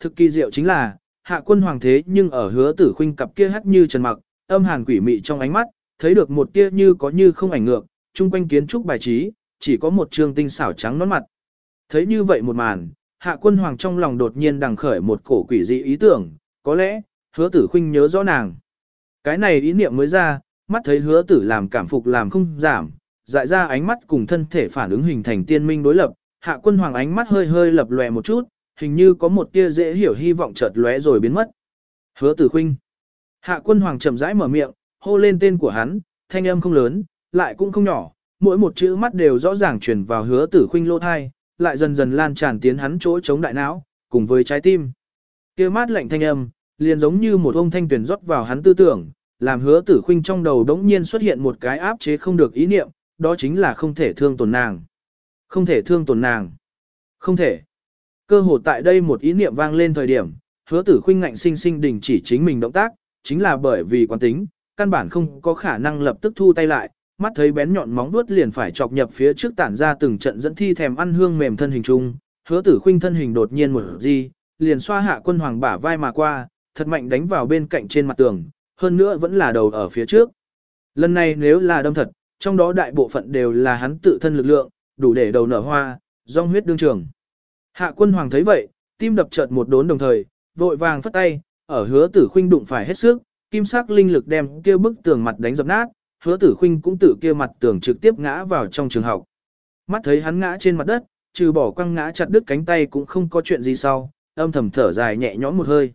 thực kỳ diệu chính là, hạ quân hoàng thế nhưng ở hứa tử khuynh cặp kia hắt như trần mặc, âm hàn quỷ mị trong ánh mắt, thấy được một tia như có như không ảnh ngược, trung quanh kiến trúc bài trí, chỉ có một trường tinh xảo trắng nón mặt. Thấy như vậy một màn, hạ quân hoàng trong lòng đột nhiên đằng khởi một cổ quỷ dị ý tưởng, có lẽ, hứa tử khuynh nhớ rõ nàng. Cái này ý niệm mới ra, mắt thấy hứa tử làm cảm phục làm không giảm, dại ra ánh mắt cùng thân thể phản ứng hình thành tiên minh đối lập, hạ quân hoàng ánh mắt hơi hơi lập lòe một chút, hình như có một tia dễ hiểu hy vọng chợt lóe rồi biến mất. Hứa tử Khinh, Hạ quân hoàng chậm rãi mở miệng, hô lên tên của hắn, thanh âm không lớn, lại cũng không nhỏ, mỗi một chữ mắt đều rõ ràng truyền vào hứa tử Khinh lô thai, lại dần dần lan tràn tiến hắn chỗ chống đại não, cùng với trái tim. Kia mát lạnh thanh âm, liền giống như một ông thanh tuyển rót vào hắn tư tưởng, làm hứa tử Khinh trong đầu đống nhiên xuất hiện một cái áp chế không được ý niệm, đó chính là không thể thương tổn nàng. Không thể thương tổn nàng. Không thể. Cơ hồ tại đây một ý niệm vang lên thời điểm, hứa tử khuynh ngạnh sinh sinh đình chỉ chính mình động tác, chính là bởi vì quán tính, căn bản không có khả năng lập tức thu tay lại, mắt thấy bén nhọn móng vuốt liền phải chọc nhập phía trước tản ra từng trận dẫn thi thèm ăn hương mềm thân hình trung, hứa tử khuynh thân hình đột nhiên một gì, liền xoa hạ quân hoàng bả vai mà qua, thật mạnh đánh vào bên cạnh trên mặt tường, hơn nữa vẫn là đầu ở phía trước. Lần này nếu là đâm thật, trong đó đại bộ phận đều là hắn tự thân lực lượng, đủ để đầu nở hoa, dòng huyết đương trường. Hạ quân hoàng thấy vậy, tim đập chợt một đốn đồng thời, vội vàng phất tay, ở hứa tử khuynh đụng phải hết sức, kim sắc linh lực đem kia bức tường mặt đánh dập nát, hứa tử khuynh cũng tự kia mặt tường trực tiếp ngã vào trong trường học. Mắt thấy hắn ngã trên mặt đất, trừ bỏ quăng ngã chặt đứt cánh tay cũng không có chuyện gì sau, âm thầm thở dài nhẹ nhõm một hơi.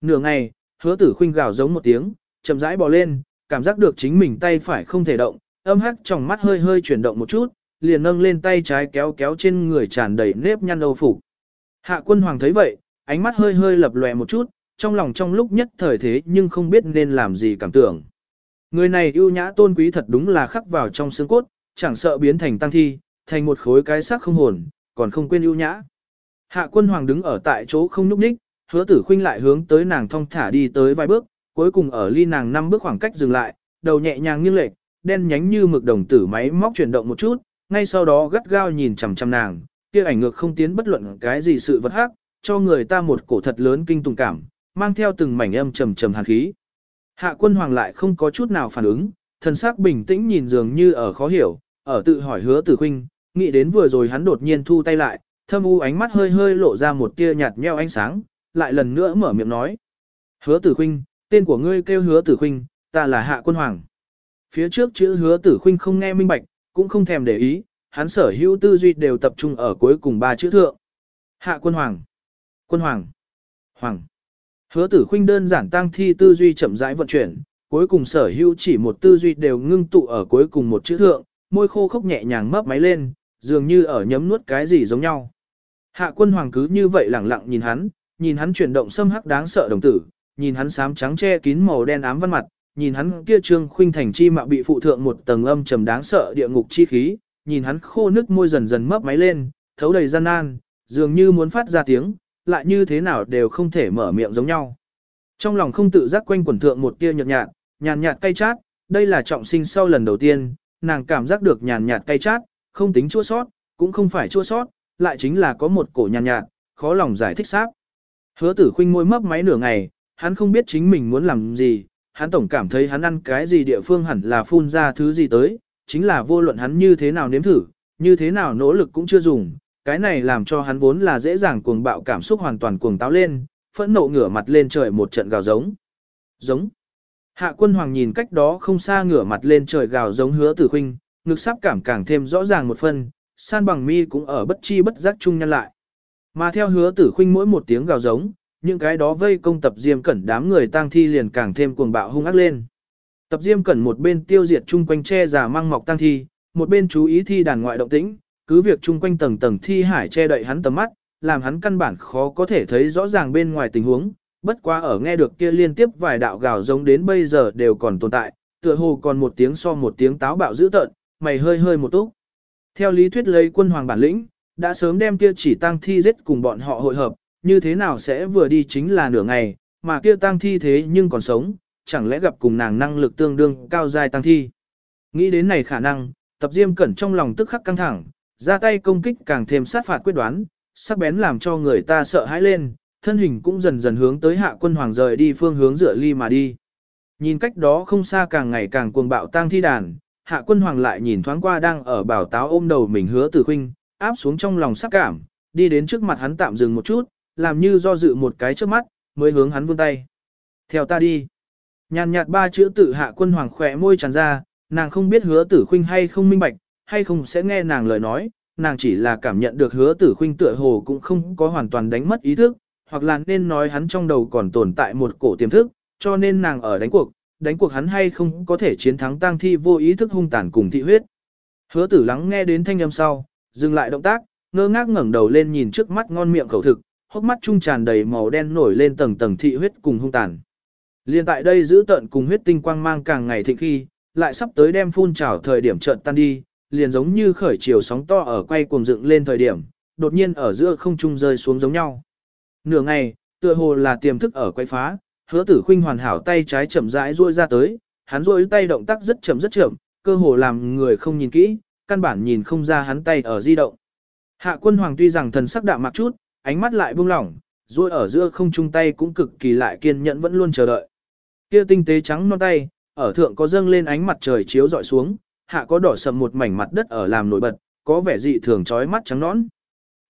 Nửa ngày, hứa tử khuynh gào giống một tiếng, chậm rãi bò lên, cảm giác được chính mình tay phải không thể động, âm hắc trong mắt hơi hơi chuyển động một chút, liền nâng lên tay trái kéo kéo trên người tràn đầy nếp nhăn âu phục. Hạ quân hoàng thấy vậy, ánh mắt hơi hơi lập lòe một chút, trong lòng trong lúc nhất thời thế nhưng không biết nên làm gì cảm tưởng. Người này ưu nhã tôn quý thật đúng là khắc vào trong xương cốt, chẳng sợ biến thành tăng thi, thành một khối cái xác không hồn, còn không quên ưu nhã. Hạ quân hoàng đứng ở tại chỗ không nhúc nhích, hứa tử khinh lại hướng tới nàng thong thả đi tới vài bước, cuối cùng ở ly nàng năm bước khoảng cách dừng lại, đầu nhẹ nhàng nghiêng lệch, đen nhánh như mực đồng tử máy móc chuyển động một chút, ngay sau đó gắt gao nhìn chằm chằm nàng, kia ảnh ngược không tiến bất luận cái gì sự vật hắc, cho người ta một cổ thật lớn kinh tùng cảm, mang theo từng mảnh âm trầm trầm hàn khí. Hạ quân hoàng lại không có chút nào phản ứng, thần sắc bình tĩnh nhìn dường như ở khó hiểu, ở tự hỏi hứa tử huynh nghĩ đến vừa rồi hắn đột nhiên thu tay lại, thâm u ánh mắt hơi hơi lộ ra một tia nhạt nheo ánh sáng, lại lần nữa mở miệng nói. Hứa tử huynh, tên của ngươi kêu hứa tử huynh, ta là hạ quân hoàng. Phía trước chữ hứa tử huynh không nghe minh bạch, cũng không thèm để ý, hắn sở hữu tư duy đều tập trung ở cuối cùng ba chữ thượng. Hạ quân hoàng, quân hoàng, hoàng. Hứa tử khinh đơn giản tăng thi tư duy chậm rãi vận chuyển, cuối cùng sở hữu chỉ một tư duy đều ngưng tụ ở cuối cùng một chữ thượng, môi khô khốc nhẹ nhàng mấp máy lên, dường như ở nhấm nuốt cái gì giống nhau. Hạ quân hoàng cứ như vậy lẳng lặng nhìn hắn, nhìn hắn chuyển động xâm hắc đáng sợ đồng tử, nhìn hắn sám trắng che kín màu đen ám văn mặt, nhìn hắn kia trương khuynh thành chi mạo bị phụ thượng một tầng âm trầm đáng sợ địa ngục chi khí, nhìn hắn khô nước môi dần dần mấp máy lên, thấu đầy gian nan, dường như muốn phát ra tiếng, lại như thế nào đều không thể mở miệng giống nhau. Trong lòng không tự giác quanh quẩn thượng một tia nhợt nhạt, nhàn nhạt cay chát, đây là trọng sinh sau lần đầu tiên, nàng cảm giác được nhàn nhạt cay chát, không tính chua sót, cũng không phải chua sót, lại chính là có một cổ nhàn nhạt, khó lòng giải thích xác Hứa tử khinh môi mấp máy nửa ngày, hắn không biết chính mình muốn làm gì, hắn tổng cảm thấy hắn ăn cái gì địa phương hẳn là phun ra thứ gì tới, chính là vô luận hắn như thế nào nếm thử, như thế nào nỗ lực cũng chưa dùng, cái này làm cho hắn vốn là dễ dàng cuồng bạo cảm xúc hoàn toàn cuồng táo lên, phẫn nộ ngửa mặt lên trời một trận gào giống. Giống. Hạ quân hoàng nhìn cách đó không xa ngửa mặt lên trời gào giống hứa tử huynh, ngực sắp cảm càng thêm rõ ràng một phần, san bằng mi cũng ở bất chi bất giác chung nhân lại. Mà theo hứa tử huynh mỗi một tiếng gào giống, những cái đó vây công tập diêm cẩn đám người tang thi liền càng thêm cuồng bạo hung ác lên. Tập diêm cẩn một bên tiêu diệt chung quanh che giả mang mọc tang thi, một bên chú ý thi đàn ngoại động tĩnh, cứ việc chung quanh tầng tầng thi hải che đậy hắn tầm mắt, làm hắn căn bản khó có thể thấy rõ ràng bên ngoài tình huống, bất quá ở nghe được kia liên tiếp vài đạo gào giống đến bây giờ đều còn tồn tại, tựa hồ còn một tiếng so một tiếng táo bạo dữ tợn, mày hơi hơi một túc. Theo lý thuyết lấy quân hoàng bản lĩnh, đã sớm đem kia chỉ tăng thi giết cùng bọn họ hội hợp, như thế nào sẽ vừa đi chính là nửa ngày, mà kia tăng thi thế nhưng còn sống, chẳng lẽ gặp cùng nàng năng lực tương đương cao dài tăng thi. Nghĩ đến này khả năng, tập diêm cẩn trong lòng tức khắc căng thẳng, ra tay công kích càng thêm sát phạt quyết đoán, sắc bén làm cho người ta sợ hãi lên, thân hình cũng dần dần hướng tới hạ quân hoàng rời đi phương hướng dựa ly mà đi. Nhìn cách đó không xa càng ngày càng cuồng bạo tang thi đàn, hạ quân hoàng lại nhìn thoáng qua đang ở bảo táo ôm đầu mình hứa tử khinh, áp xuống trong lòng sắc cảm, đi đến trước mặt hắn tạm dừng một chút, làm như do dự một cái trước mắt, mới hướng hắn vươn tay. Theo ta đi. Nhàn nhạt ba chữ tự hạ quân hoàng khỏe môi tràn ra, nàng không biết hứa tử khinh hay không minh bạch, hay không sẽ nghe nàng lời nói, nàng chỉ là cảm nhận được hứa tử khinh tựa hồ cũng không có hoàn toàn đánh mất ý thức, hoặc là nên nói hắn trong đầu còn tồn tại một cổ tiềm thức, cho nên nàng ở đánh cuộc, đánh cuộc hắn hay không có thể chiến thắng tang thi vô ý thức hung tàn cùng thị huyết. Hứa tử lắng nghe đến thanh âm sau, dừng lại động tác, ngơ ngác ngẩng đầu lên nhìn trước mắt ngon miệng khẩu thực, hốc mắt trung tràn đầy màu đen nổi lên tầng tầng thị huyết cùng hung tàn. Liên tại đây giữ tận cùng huyết tinh quang mang càng ngày thịnh khi, lại sắp tới đem phun trào thời điểm chợt tan đi, liền giống như khởi chiều sóng to ở quay cuồng dựng lên thời điểm, đột nhiên ở giữa không trung rơi xuống giống nhau. Nửa ngày, tựa hồ là tiềm thức ở quay phá, hứa tử khinh hoàn hảo tay trái chậm rãi duỗi ra tới, hắn duỗi tay động tác rất chậm rất chậm, cơ hồ làm người không nhìn kỹ, căn bản nhìn không ra hắn tay ở di động. Hạ quân hoàng tuy rằng thần sắc đạm mặc chút, ánh mắt lại buông lỏng, rồi ở giữa không trung tay cũng cực kỳ lại kiên nhẫn vẫn luôn chờ đợi. Kia tinh tế trắng non tay, ở thượng có dâng lên ánh mặt trời chiếu dọi xuống, hạ có đỏ sầm một mảnh mặt đất ở làm nổi bật, có vẻ dị thường chói mắt trắng nõn.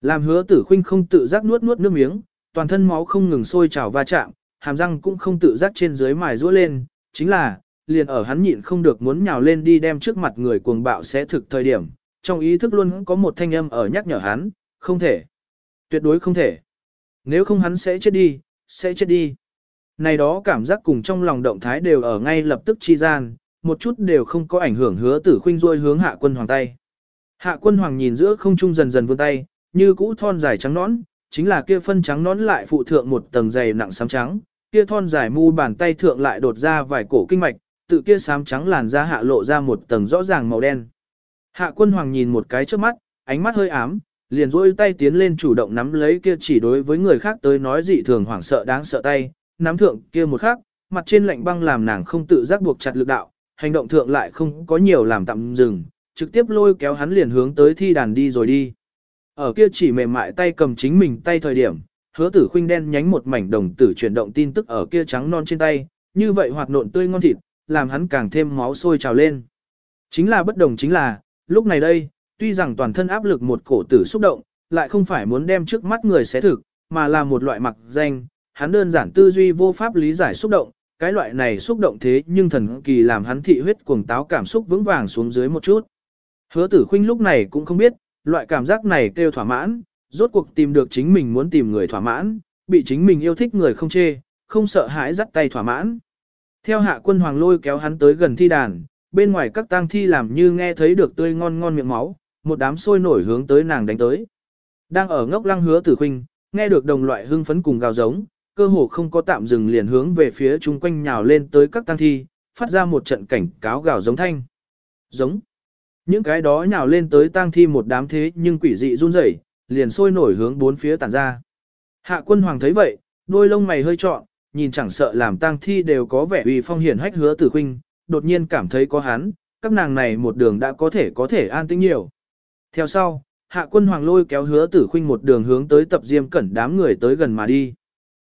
Làm hứa tử khinh không tự giác nuốt nuốt nước miếng, toàn thân máu không ngừng sôi trào va chạm, hàm răng cũng không tự giác trên dưới mài rũa lên, chính là, liền ở hắn nhịn không được muốn nhào lên đi đem trước mặt người cuồng bạo sẽ thực thời điểm, trong ý thức luôn có một thanh âm ở nhắc nhở hắn, không thể, tuyệt đối không thể. Nếu không hắn sẽ chết đi, sẽ chết đi. Này đó cảm giác cùng trong lòng động thái đều ở ngay lập tức chi gian, một chút đều không có ảnh hưởng hứa tử khuynh ruôi hướng hạ quân hoàng tay. Hạ quân hoàng nhìn giữa không trung dần dần vươn tay, như cũ thon dài trắng nõn, chính là kia phân trắng nón lại phụ thượng một tầng dày nặng xám trắng, kia thon dài mu bàn tay thượng lại đột ra vài cổ kinh mạch, tự kia xám trắng làn da hạ lộ ra một tầng rõ ràng màu đen. Hạ quân hoàng nhìn một cái trước mắt, ánh mắt hơi ám, liền rôi tay tiến lên chủ động nắm lấy kia chỉ đối với người khác tới nói dị thường hoảng sợ đáng sợ tay, nắm thượng kia một khắc, mặt trên lạnh băng làm nàng không tự giác buộc chặt lực đạo, hành động thượng lại không có nhiều làm tạm dừng, trực tiếp lôi kéo hắn liền hướng tới thi đàn đi rồi đi. Ở kia chỉ mềm mại tay cầm chính mình tay thời điểm, hứa tử khuynh đen nhánh một mảnh đồng tử chuyển động tin tức ở kia trắng non trên tay, như vậy hoạt nộn tươi ngon thịt, làm hắn càng thêm máu sôi trào lên. Chính là bất đồng chính là, lúc này đây, tuy rằng toàn thân áp lực một cổ tử xúc động, lại không phải muốn đem trước mắt người xé thực, mà là một loại mặc danh, hắn đơn giản tư duy vô pháp lý giải xúc động, cái loại này xúc động thế nhưng thần kỳ làm hắn thị huyết cuồng táo cảm xúc vững vàng xuống dưới một chút. Hứa tử khuynh lúc này cũng không biết, loại cảm giác này kêu thỏa mãn, rốt cuộc tìm được chính mình muốn tìm người thỏa mãn, bị chính mình yêu thích người không chê, không sợ hãi dắt tay thỏa mãn. Theo hạ quân hoàng lôi kéo hắn tới gần thi đàn, bên ngoài các tang thi làm như nghe thấy được tươi ngon ngon miệng máu, một đám sôi nổi hướng tới nàng đánh tới. Đang ở ngốc lăng hứa tử huynh nghe được đồng loại hưng phấn cùng gào giống, cơ hồ không có tạm dừng liền hướng về phía chung quanh nhào lên tới các tang thi, phát ra một trận cảnh cáo gào giống thanh. Giống. Những cái đó nhào lên tới tang thi một đám thế nhưng quỷ dị run rẩy, liền sôi nổi hướng bốn phía tản ra. Hạ quân hoàng thấy vậy, đôi lông mày hơi trọn, nhìn chẳng sợ làm tang thi đều có vẻ uy phong hiển hách hứa tử khinh, đột nhiên cảm thấy có hắn, các nàng này một đường đã có thể có thể an tĩnh nhiều. Theo sau, hạ quân hoàng lôi kéo hứa tử khinh một đường hướng tới tập diêm cẩn đám người tới gần mà đi.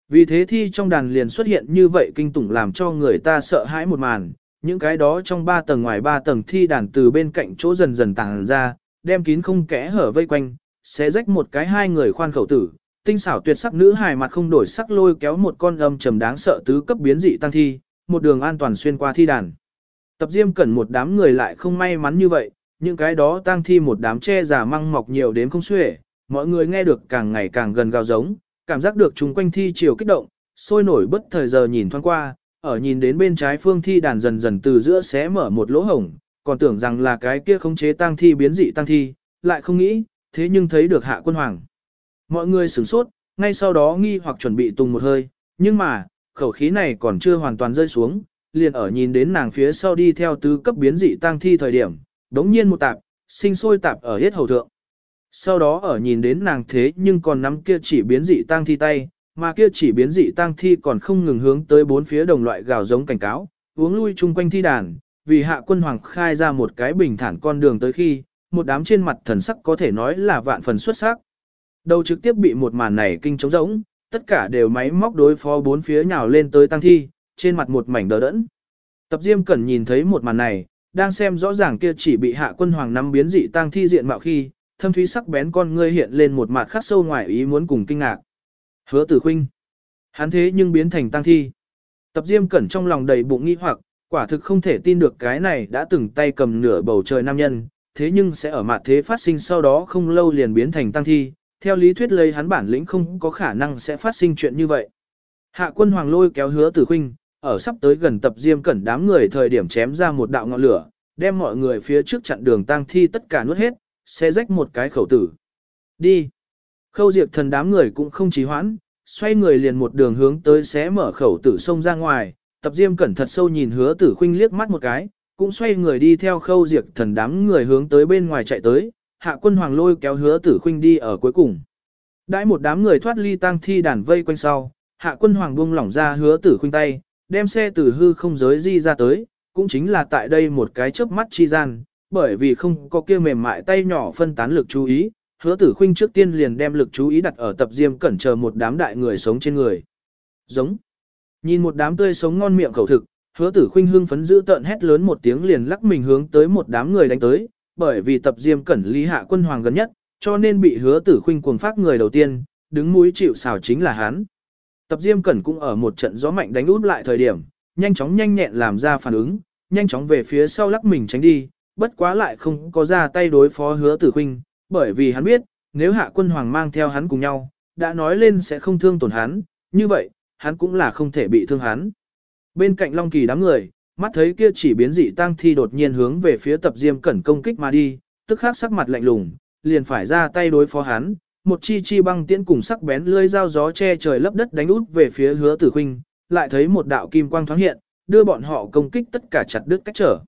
Vì thế thi trong đàn liền xuất hiện như vậy kinh tủng làm cho người ta sợ hãi một màn, những cái đó trong ba tầng ngoài ba tầng thi đàn từ bên cạnh chỗ dần dần tàng ra, đem kín không kẽ hở vây quanh, sẽ rách một cái hai người khoan khẩu tử, tinh xảo tuyệt sắc nữ hài mặt không đổi sắc lôi kéo một con âm trầm đáng sợ tứ cấp biến dị tăng thi, một đường an toàn xuyên qua thi đàn. Tập Diêm cẩn một đám người lại không may mắn như vậy, những cái đó tang thi một đám che giả măng mọc nhiều đến không xuể, mọi người nghe được càng ngày càng gần gào giống, cảm giác được chúng quanh thi chiều kích động, sôi nổi bất thời giờ nhìn thoáng qua, ở nhìn đến bên trái phương thi đàn dần dần từ giữa xé mở một lỗ hổng, còn tưởng rằng là cái kia khống chế tang thi biến dị tang thi, lại không nghĩ, thế nhưng thấy được hạ quân hoàng. Mọi người sửng sốt, ngay sau đó nghi hoặc chuẩn bị tung một hơi, nhưng mà, khẩu khí này còn chưa hoàn toàn rơi xuống, liền ở nhìn đến nàng phía sau đi theo tứ cấp biến dị tang thi thời điểm, đống nhiên một tạp, sinh sôi tạp ở hết hầu thượng. Sau đó ở nhìn đến nàng thế nhưng còn nắm kia chỉ biến dị tang thi tay, mà kia chỉ biến dị tang thi còn không ngừng hướng tới bốn phía đồng loại gào giống cảnh cáo, uống lui chung quanh thi đàn, vì hạ quân hoàng khai ra một cái bình thản con đường tới khi, một đám trên mặt thần sắc có thể nói là vạn phần xuất sắc. Đầu trực tiếp bị một màn này kinh trống rỗng, tất cả đều máy móc đối phó bốn phía nhào lên tới tăng thi, trên mặt một mảnh đờ đẫn. Tập Diêm Cẩn nhìn thấy một màn này, đang xem rõ ràng kia chỉ bị hạ quân hoàng năm biến dị tăng thi diện mạo khi, thâm thúy sắc bén con ngươi hiện lên một mặt khắc sâu ngoài ý muốn cùng kinh ngạc. Hứa tử khinh. Hắn thế nhưng biến thành tăng thi. Tập Diêm Cẩn trong lòng đầy bụng nghi hoặc, quả thực không thể tin được cái này đã từng tay cầm nửa bầu trời nam nhân, thế nhưng sẽ ở mặt thế phát sinh sau đó không lâu liền biến thành tăng thi, theo lý thuyết lấy hắn bản lĩnh không có khả năng sẽ phát sinh chuyện như vậy. Hạ quân hoàng lôi kéo hứa tử khinh, ở sắp tới gần tập diêm cẩn đám người thời điểm chém ra một đạo ngọn lửa, đem mọi người phía trước chặn đường tang thi tất cả nuốt hết, sẽ rách một cái khẩu tử. Đi! Khâu diệt thần đám người cũng không trì hoãn, xoay người liền một đường hướng tới xé mở khẩu tử sông ra ngoài, tập diêm cẩn thật sâu nhìn hứa tử khuynh liếc mắt một cái, cũng xoay người đi theo khâu diệt thần đám người hướng tới bên ngoài chạy tới, hạ quân hoàng lôi kéo hứa tử khuynh đi ở cuối cùng. Đãi một đám người thoát ly tang thi đàn vây quanh sau, hạ quân hoàng buông lỏng ra hứa tử khuynh tay, đem xe từ hư không giới di ra tới, cũng chính là tại đây một cái chớp mắt chi gian, bởi vì không có kia mềm mại tay nhỏ phân tán lực chú ý, hứa tử khuynh trước tiên liền đem lực chú ý đặt ở tập diêm cẩn chờ một đám đại người sống trên người. Giống. Nhìn một đám tươi sống ngon miệng khẩu thực, hứa tử khuynh hưng phấn giữ tợn hét lớn một tiếng liền lắc mình hướng tới một đám người đánh tới, bởi vì tập diêm cẩn lý hạ quân hoàng gần nhất, cho nên bị hứa tử khuynh cuồng phát người đầu tiên, đứng mũi chịu xào chính là hắn. Tập diêm cẩn cũng ở một trận gió mạnh đánh út lại thời điểm, nhanh chóng nhanh nhẹn làm ra phản ứng, nhanh chóng về phía sau lắc mình tránh đi, bất quá lại không có ra tay đối phó hứa tử khuynh, bởi vì hắn biết, nếu hạ quân hoàng mang theo hắn cùng nhau, đã nói lên sẽ không thương tổn hắn, như vậy, hắn cũng là không thể bị thương hắn. Bên cạnh Long Kỳ đám người, mắt thấy kia chỉ biến dị tăng thi đột nhiên hướng về phía tập diêm cẩn công kích mà đi, tức khắc sắc mặt lạnh lùng, liền phải ra tay đối phó hắn, một chi chi băng tiễn cùng sắc bén lưỡi dao gió che trời lấp đất đánh út về phía hứa tử Khinh, lại thấy một đạo kim quang thoáng hiện, đưa bọn họ công kích tất cả chặt đứt cách trở.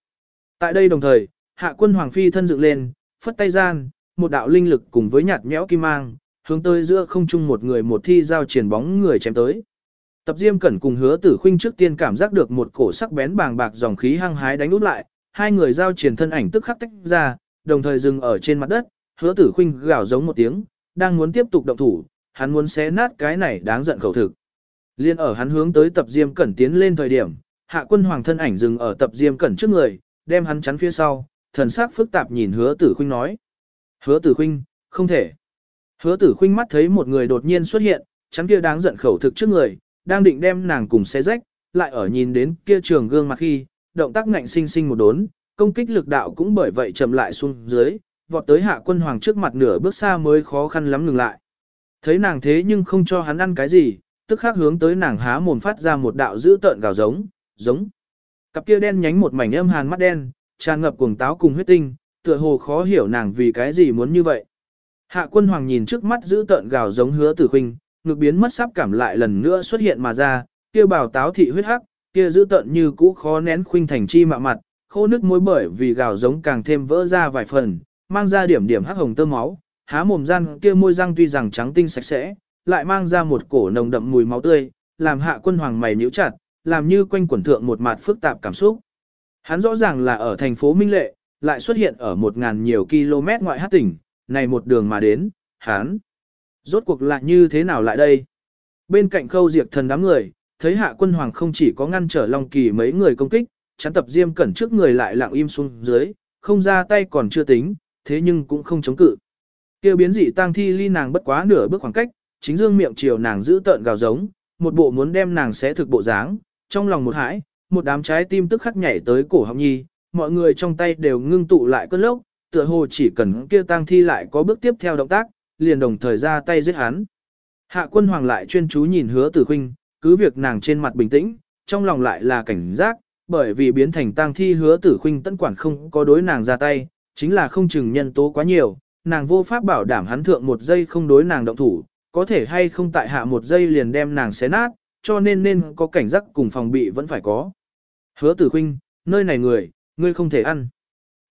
Tại đây đồng thời, hạ quân hoàng phi thân dựng lên, phất tay gian, một đạo linh lực cùng với nhạt nhẽo kim mang, hướng tới giữa không trung một người một thi giao triển bóng người chém tới. Tập Diêm Cẩn cùng Hứa Tử Khuynh trước tiên cảm giác được một cổ sắc bén bàng bạc dòng khí hăng hái đánh út lại, hai người giao triển thân ảnh tức khắc tách ra, đồng thời dừng ở trên mặt đất, Hứa Tử Khuynh gào giống một tiếng, đang muốn tiếp tục động thủ, hắn muốn xé nát cái này đáng giận khẩu thực. Liên ở hắn hướng tới Tập Diêm Cẩn tiến lên thời điểm, Hạ Quân Hoàng thân ảnh dừng ở Tập Diêm Cẩn trước người, đem hắn chắn phía sau, thần sắc phức tạp nhìn Hứa Tử Khuynh nói: "Hứa Tử Khuynh, không thể." Hứa Tử Khuynh mắt thấy một người đột nhiên xuất hiện, chắn kia đáng giận khẩu thực trước người, đang định đem nàng cùng xé rách, lại ở nhìn đến kia trường gương mặt khi, động tác ngạnh sinh sinh một đốn, công kích lực đạo cũng bởi vậy chậm lại xuống dưới, vọt tới hạ quân hoàng trước mặt nửa bước xa mới khó khăn lắm ngừng lại. Thấy nàng thế nhưng không cho hắn ăn cái gì, tức khắc hướng tới nàng há mồm phát ra một đạo dữ tợn gào giống, giống. Cặp kia đen nhánh một mảnh âm hàn mắt đen, tràn ngập cuồng táo cùng huyết tinh, tựa hồ khó hiểu nàng vì cái gì muốn như vậy. Hạ quân hoàng nhìn trước mắt giữ tợn gào giống hứa tử huynh, ngược biến mất sắp cảm lại lần nữa xuất hiện mà ra, kia bảo táo thị huyết hắc, kia giữ tợn như cũ khó nén khuynh thành chi mạ mặt, khô nước môi bởi vì gào giống càng thêm vỡ ra vài phần, mang ra điểm điểm hắc hồng tơ máu, há mồm răng kia môi răng tuy rằng trắng tinh sạch sẽ, lại mang ra một cổ nồng đậm mùi máu tươi, làm hạ quân hoàng mày nhíu chặt, làm như quanh quẩn thượng một mặt phức tạp cảm xúc. Hắn rõ ràng là ở thành phố Minh Lệ, lại xuất hiện ở một ngàn nhiều km ngoại hát tỉnh, này một đường mà đến, hắn Rốt cuộc lại như thế nào lại đây? Bên cạnh khâu diệt thần đám người, thấy hạ quân hoàng không chỉ có ngăn trở Long Kỳ mấy người công kích, chắn tập diêm cẩn trước người lại lặng im xuống dưới, không ra tay còn chưa tính, thế nhưng cũng không chống cự. Kêu biến dị tang thi ly nàng bất quá nửa bước khoảng cách, chính dương miệng chiều nàng giữ tợn gào giống, một bộ muốn đem nàng xé thực bộ dáng, trong lòng một hãi, một đám trái tim tức khắc nhảy tới cổ họng nhi, mọi người trong tay đều ngưng tụ lại cơn lốc, tựa hồ chỉ cần kia tang thi lại có bước tiếp theo động tác, liền đồng thời ra tay giết hắn. Hạ quân hoàng lại chuyên chú nhìn hứa tử khinh, cứ việc nàng trên mặt bình tĩnh, trong lòng lại là cảnh giác, bởi vì biến thành tang thi hứa tử khinh tận quản không có đối nàng ra tay, chính là không chừng nhân tố quá nhiều, nàng vô pháp bảo đảm hắn thượng một giây không đối nàng động thủ, có thể hay không tại hạ một giây liền đem nàng xé nát, cho nên nên có cảnh giác cùng phòng bị vẫn phải có. Hứa tử khinh, nơi này người, ngươi không thể ăn.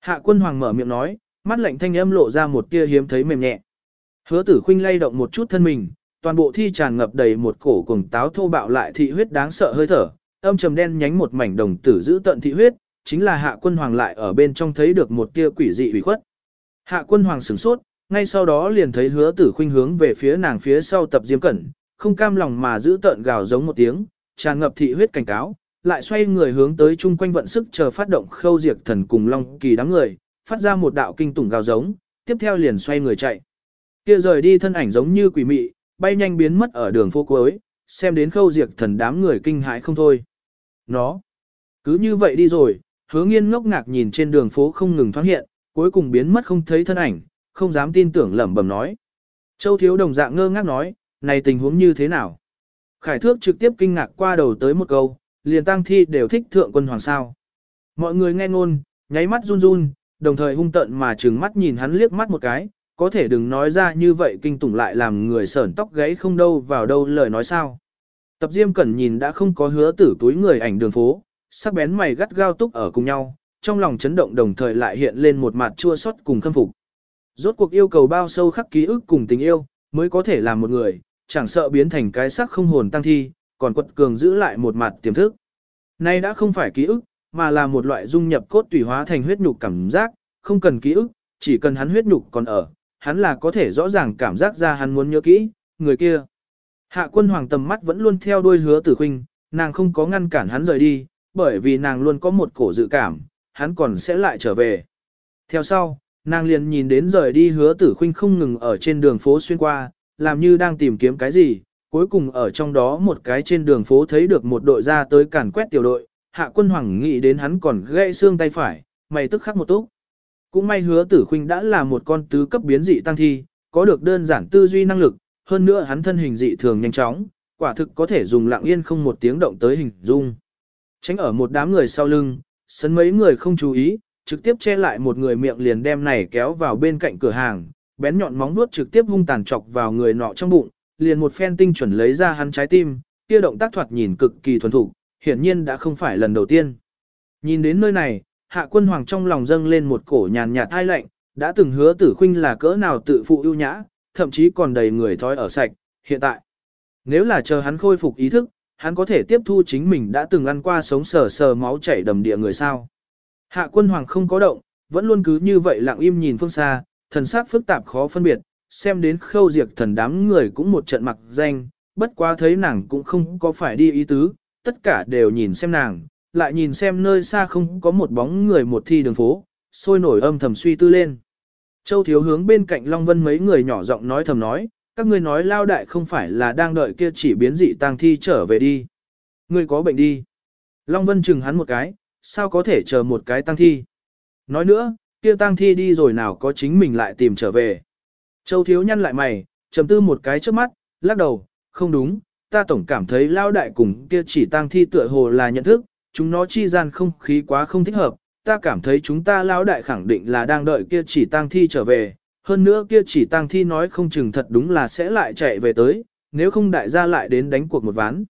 Hạ quân hoàng mở miệng nói, mắt lạnh thanh âm lộ ra một tia hiếm thấy mềm nhẹ. Hứa tử khinh lay động một chút thân mình, toàn bộ thi tràn ngập đầy một cổ cùng táo thô bạo lại thị huyết đáng sợ hơi thở, âm trầm đen nhánh một mảnh đồng tử giữ tận thị huyết, chính là hạ quân hoàng lại ở bên trong thấy được một tia quỷ dị ủy khuất. Hạ quân hoàng sửng sốt, ngay sau đó liền thấy hứa tử khinh hướng về phía nàng phía sau tập diêm cẩn, không cam lòng mà giữ tợn gào giống một tiếng, tràn ngập thị huyết cảnh cáo, lại xoay người hướng tới chung quanh vận sức chờ phát động khâu diệt thần cùng long kỳ đám người, phát ra một đạo kinh tủng gào giống, tiếp theo liền xoay người chạy. Kia rời đi thân ảnh giống như quỷ mị, bay nhanh biến mất ở đường phố cuối, xem đến khâu diệt thần đám người kinh hãi không thôi. Nó, cứ như vậy đi rồi, hứa nghiên ngốc ngạc nhìn trên đường phố không ngừng thoáng hiện, cuối cùng biến mất không thấy thân ảnh, không dám tin tưởng lẩm bẩm nói. Châu thiếu đồng dạng ngơ ngác nói, này tình huống như thế nào? Khải thước trực tiếp kinh ngạc qua đầu tới một câu, liền tăng thi đều thích thượng quân hoàng sao. Mọi người nghe ngôn, nháy mắt run run, đồng thời hung tận mà trừng mắt nhìn hắn liếc mắt một cái, có thể đừng nói ra như vậy kinh tủng lại làm người sởn tóc gáy không đâu vào đâu lời nói sao. Tập Diêm Cẩn nhìn đã không có hứa tử túi người ảnh đường phố, sắc bén mày gắt gao túc ở cùng nhau, trong lòng chấn động đồng thời lại hiện lên một mặt chua xót cùng khâm phục. Rốt cuộc yêu cầu bao sâu khắc ký ức cùng tình yêu, mới có thể làm một người, chẳng sợ biến thành cái sắc không hồn tăng thi, còn quật cường giữ lại một mặt tiềm thức. Nay đã không phải ký ức, mà là một loại dung nhập cốt tùy hóa thành huyết nhục cảm giác, không cần ký ức, chỉ cần hắn huyết nhục còn ở, hắn là có thể rõ ràng cảm giác ra hắn muốn nhớ kỹ, người kia. Hạ quân hoàng tầm mắt vẫn luôn theo đuôi hứa tử khinh, nàng không có ngăn cản hắn rời đi, bởi vì nàng luôn có một cổ dự cảm, hắn còn sẽ lại trở về. Theo sau, nàng liền nhìn đến rời đi hứa tử khinh không ngừng ở trên đường phố xuyên qua, làm như đang tìm kiếm cái gì, cuối cùng ở trong đó một cái trên đường phố thấy được một đội ra tới càn quét tiểu đội, hạ quân hoàng nghĩ đến hắn còn gãy xương tay phải, mày tức khắc một túc. Cũng may hứa tử khinh đã là một con tứ cấp biến dị tăng thi, có được đơn giản tư duy năng lực, hơn nữa hắn thân hình dị thường nhanh chóng, quả thực có thể dùng lặng yên không một tiếng động tới hình dung. Tránh ở một đám người sau lưng, sân mấy người không chú ý, trực tiếp che lại một người miệng liền đem này kéo vào bên cạnh cửa hàng, bén nhọn móng vuốt trực tiếp hung tàn chọc vào người nọ trong bụng, liền một phen tinh chuẩn lấy ra hắn trái tim, kia động tác thoạt nhìn cực kỳ thuần thục, hiển nhiên đã không phải lần đầu tiên. Nhìn đến nơi này, hạ quân hoàng trong lòng dâng lên một cổ nhàn nhạt ai lạnh, đã từng hứa tử khuynh là cỡ nào tự phụ ưu nhã, thậm chí còn đầy người thói ở sạch, hiện tại. Nếu là chờ hắn khôi phục ý thức, hắn có thể tiếp thu chính mình đã từng ăn qua sống sờ sờ máu chảy đầm địa người sao. Hạ quân hoàng không có động, vẫn luôn cứ như vậy lặng im nhìn phương xa, thần sắc phức tạp khó phân biệt, xem đến khâu diệt thần đám người cũng một trận mặc danh, bất quá thấy nàng cũng không có phải đi ý tứ, tất cả đều nhìn xem nàng, lại nhìn xem nơi xa không có một bóng người một thi đường phố, sôi nổi âm thầm suy tư lên. Châu Thiếu hướng bên cạnh Long Vân mấy người nhỏ giọng nói thầm nói, các ngươi nói lao đại không phải là đang đợi kia chỉ biến dị tang thi trở về đi. Ngươi có bệnh đi. Long Vân chừng hắn một cái, sao có thể chờ một cái tang thi. Nói nữa, kia tang thi đi rồi nào có chính mình lại tìm trở về. Châu Thiếu nhăn lại mày, trầm tư một cái trước mắt, lắc đầu, không đúng, ta tổng cảm thấy lao đại cùng kia chỉ tang thi tựa hồ là nhận thức, chúng nó chi gian không khí quá không thích hợp, ta cảm thấy chúng ta lao đại khẳng định là đang đợi kia chỉ tang thi trở về, hơn nữa kia chỉ tang thi nói không chừng thật đúng là sẽ lại chạy về tới, nếu không đại gia lại đến đánh cuộc một ván.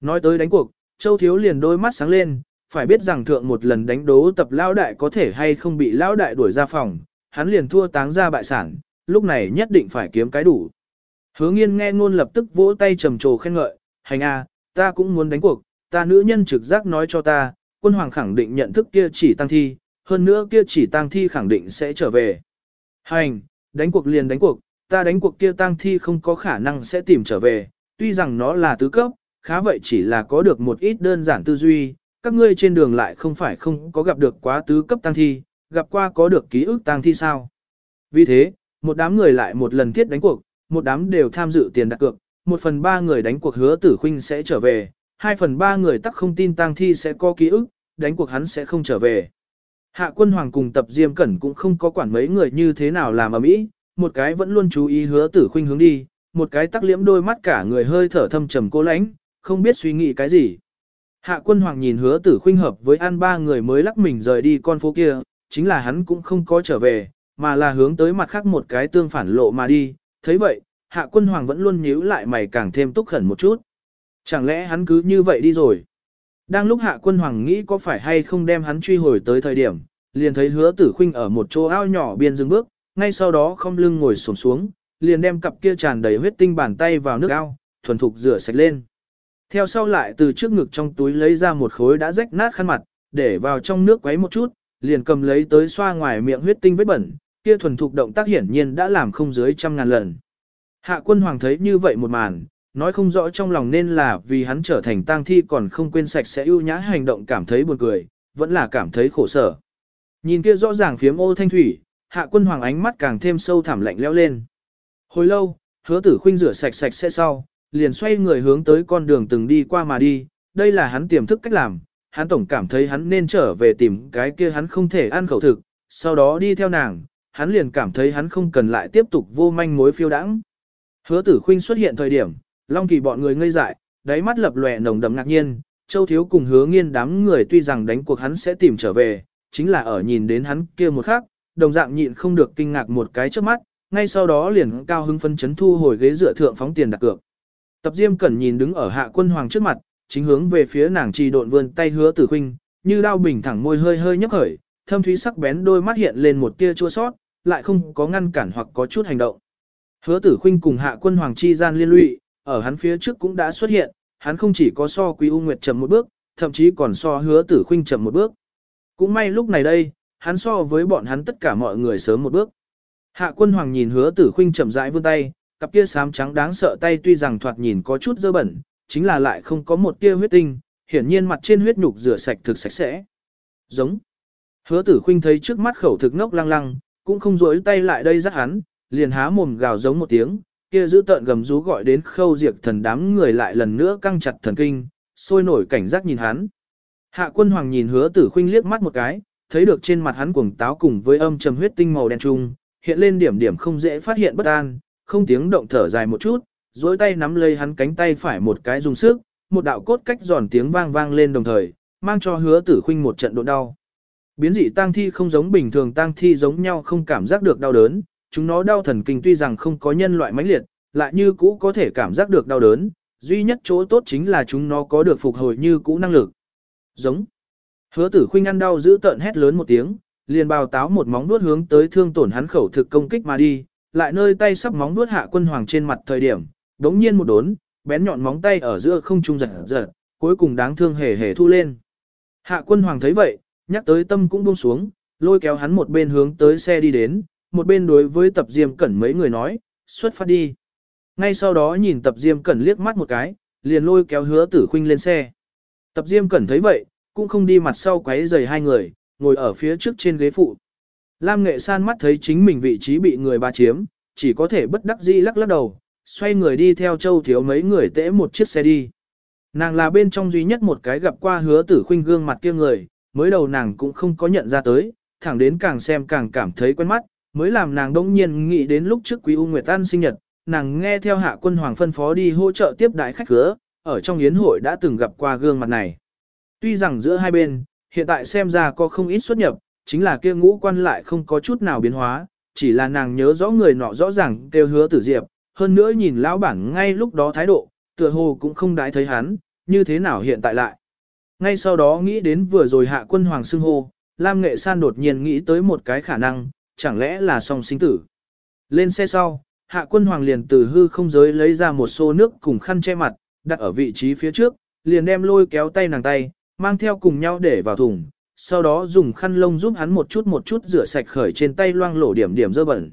Nói tới đánh cuộc, Châu Thiếu liền đôi mắt sáng lên, phải biết rằng thượng một lần đánh đố tập lao đại có thể hay không bị lao đại đuổi ra phòng, hắn liền thua táng ra bại sản, lúc này nhất định phải kiếm cái đủ. Hứa nghiên nghe ngôn lập tức vỗ tay trầm trồ khen ngợi, hành a, ta cũng muốn đánh cuộc, ta nữ nhân trực giác nói cho ta, quân hoàng khẳng định nhận thức kia chỉ tăng thi, hơn nữa kia chỉ tăng thi khẳng định sẽ trở về. Hành, đánh cuộc liền đánh cuộc, ta đánh cuộc kia tăng thi không có khả năng sẽ tìm trở về, tuy rằng nó là tứ cấp, khá vậy chỉ là có được một ít đơn giản tư duy, các ngươi trên đường lại không phải không có gặp được quá tứ cấp tăng thi, gặp qua có được ký ức tăng thi sao. Vì thế, một đám người lại một lần thiết đánh cuộc, một đám đều tham dự tiền đặt cược, một phần ba người đánh cuộc hứa tử khinh sẽ trở về, hai phần ba người tắc không tin tăng thi sẽ có ký ức, đánh cuộc hắn sẽ không trở về. Hạ quân hoàng cùng tập diêm cẩn cũng không có quản mấy người như thế nào làm ở mỹ, một cái vẫn luôn chú ý hứa tử khuynh hướng đi, một cái tắc liễm đôi mắt cả người hơi thở thâm trầm cô lãnh, không biết suy nghĩ cái gì. Hạ quân hoàng nhìn hứa tử khuynh hợp với an ba người mới lắc mình rời đi con phố kia, chính là hắn cũng không có trở về, mà là hướng tới mặt khác một cái tương phản lộ mà đi, thấy vậy, hạ quân hoàng vẫn luôn nhíu lại mày càng thêm túc khẩn một chút. Chẳng lẽ hắn cứ như vậy đi rồi? Đang lúc hạ quân hoàng nghĩ có phải hay không đem hắn truy hồi tới thời điểm, liền thấy hứa tử khinh ở một chỗ ao nhỏ biên dừng bước, ngay sau đó không lưng ngồi xổm xuống, liền đem cặp kia tràn đầy huyết tinh bàn tay vào nước ao, thuần thục rửa sạch lên. Theo sau lại từ trước ngực trong túi lấy ra một khối đã rách nát khăn mặt, để vào trong nước quấy một chút, liền cầm lấy tới xoa ngoài miệng huyết tinh vết bẩn, kia thuần thục động tác hiển nhiên đã làm không dưới trăm ngàn lần. Hạ quân hoàng thấy như vậy một màn, nói không rõ trong lòng nên là vì hắn trở thành tang thi còn không quên sạch sẽ ưu nhã hành động cảm thấy buồn cười, vẫn là cảm thấy khổ sở. Nhìn kia rõ ràng phiếm ô thanh thủy, hạ quân hoàng ánh mắt càng thêm sâu thẳm lạnh lẽo lên. Hồi lâu, hứa tử khuynh rửa sạch sạch sẽ sau, liền xoay người hướng tới con đường từng đi qua mà đi, đây là hắn tiềm thức cách làm, hắn tổng cảm thấy hắn nên trở về tìm cái kia hắn không thể ăn khẩu thực, sau đó đi theo nàng, hắn liền cảm thấy hắn không cần lại tiếp tục vô manh mối phiêu đãng. Hứa tử khuynh xuất hiện thời điểm, Long Kỳ bọn người ngây dại, đáy mắt lập lòe nồng đậm ngạc nhiên, Châu Thiếu cùng hứa nghiên đám người tuy rằng đánh cuộc hắn sẽ tìm trở về, chính là ở nhìn đến hắn kia một khắc, đồng dạng nhịn không được kinh ngạc một cái trước mắt, ngay sau đó liền cao hưng phân chấn thu hồi ghế dựa thượng phóng tiền đặt cược. Tập Diêm Cẩn nhìn đứng ở hạ quân hoàng trước mặt, chính hướng về phía nàng trì độn vươn tay hứa tử khuynh, như đao bình thẳng môi hơi hơi nhấp khởi, thâm thúy sắc bén đôi mắt hiện lên một tia chua xót, lại không có ngăn cản hoặc có chút hành động. Hứa tử khuynh cùng hạ quân hoàng chi gian liên lụy, ở hắn phía trước cũng đã xuất hiện, hắn không chỉ có so quý u nguyệt chậm một bước, thậm chí còn so hứa tử khuynh chậm một bước. Cũng may lúc này đây, hắn so với bọn hắn tất cả mọi người sớm một bước. Hạ quân hoàng nhìn hứa tử khuynh chậm rãi vươn tay, cặp kia xám trắng đáng sợ tay tuy rằng thoạt nhìn có chút dơ bẩn, chính là lại không có một tia huyết tinh, hiển nhiên mặt trên huyết nhục rửa sạch thực sạch sẽ. Giống. Hứa tử khuynh thấy trước mắt khẩu thực ngốc lăng lăng, cũng không rỗi tay lại đây dắt hắn, liền há mồm gào giống một tiếng, kia giữ tợn gầm rú gọi đến khâu diệt thần đám người lại lần nữa căng chặt thần kinh, sôi nổi cảnh giác nhìn hắn. Hạ quân hoàng nhìn hứa tử khuynh liếc mắt một cái, thấy được trên mặt hắn cuồng táo cùng với âm trầm huyết tinh màu đen trung, hiện lên điểm điểm không dễ phát hiện bất an, không tiếng động thở dài một chút, dối tay nắm lấy hắn cánh tay phải một cái dùng sức, một đạo cốt cách giòn tiếng vang vang lên đồng thời, mang cho hứa tử khuynh một trận độ đau. Biến dị tang thi không giống bình thường tang thi giống nhau không cảm giác được đau đớn, chúng nó đau thần kinh tuy rằng không có nhân loại mãnh liệt, lại như cũ có thể cảm giác được đau đớn, duy nhất chỗ tốt chính là chúng nó có được phục hồi như cũ năng lực. Giống. Hứa tử khuynh ăn đau giữ tợn hét lớn một tiếng, liền bào táo một móng vuốt hướng tới thương tổn hắn khẩu thực công kích mà đi, lại nơi tay sắp móng vuốt hạ quân hoàng trên mặt thời điểm, đống nhiên một đốn, bén nhọn móng tay ở giữa không trung giật giật, cuối cùng đáng thương hề hề thu lên. Hạ quân hoàng thấy vậy, nhắc tới tâm cũng buông xuống, lôi kéo hắn một bên hướng tới xe đi đến, một bên đối với tập diêm cẩn mấy người nói, xuất phát đi. Ngay sau đó nhìn tập diêm cẩn liếc mắt một cái, liền lôi kéo hứa tử khuynh lên xe. Tập diêm cẩn thấy vậy, cũng không đi mặt sau quấy rầy hai người, ngồi ở phía trước trên ghế phụ. Lam nghệ san mắt thấy chính mình vị trí bị người ba chiếm, chỉ có thể bất đắc dĩ lắc lắc đầu, xoay người đi theo châu thiếu mấy người tễ một chiếc xe đi. Nàng là bên trong duy nhất một cái gặp qua hứa tử khuynh gương mặt kia người, mới đầu nàng cũng không có nhận ra tới, thẳng đến càng xem càng cảm thấy quen mắt, mới làm nàng đông nhiên nghĩ đến lúc trước quý U Nguyệt An sinh nhật, nàng nghe theo hạ quân hoàng phân phó đi hỗ trợ tiếp đại khách cửa, ở trong yến hội đã từng gặp qua gương mặt này. Tuy rằng giữa hai bên, hiện tại xem ra có không ít xuất nhập, chính là kia ngũ quan lại không có chút nào biến hóa, chỉ là nàng nhớ rõ người nọ rõ ràng kêu hứa tử diệp, hơn nữa nhìn lão bản ngay lúc đó thái độ, tựa hồ cũng không đái thấy hắn, như thế nào hiện tại lại. Ngay sau đó nghĩ đến vừa rồi hạ quân hoàng xưng hô, Lam Nghệ San đột nhiên nghĩ tới một cái khả năng, chẳng lẽ là song sinh tử. Lên xe sau, hạ quân hoàng liền từ hư không giới lấy ra một xô nước cùng khăn che mặt, đặt ở vị trí phía trước, liền đem lôi kéo tay nàng tay, mang theo cùng nhau để vào thùng, sau đó dùng khăn lông giúp hắn một chút một chút rửa sạch khởi trên tay loang lổ điểm điểm dơ bẩn.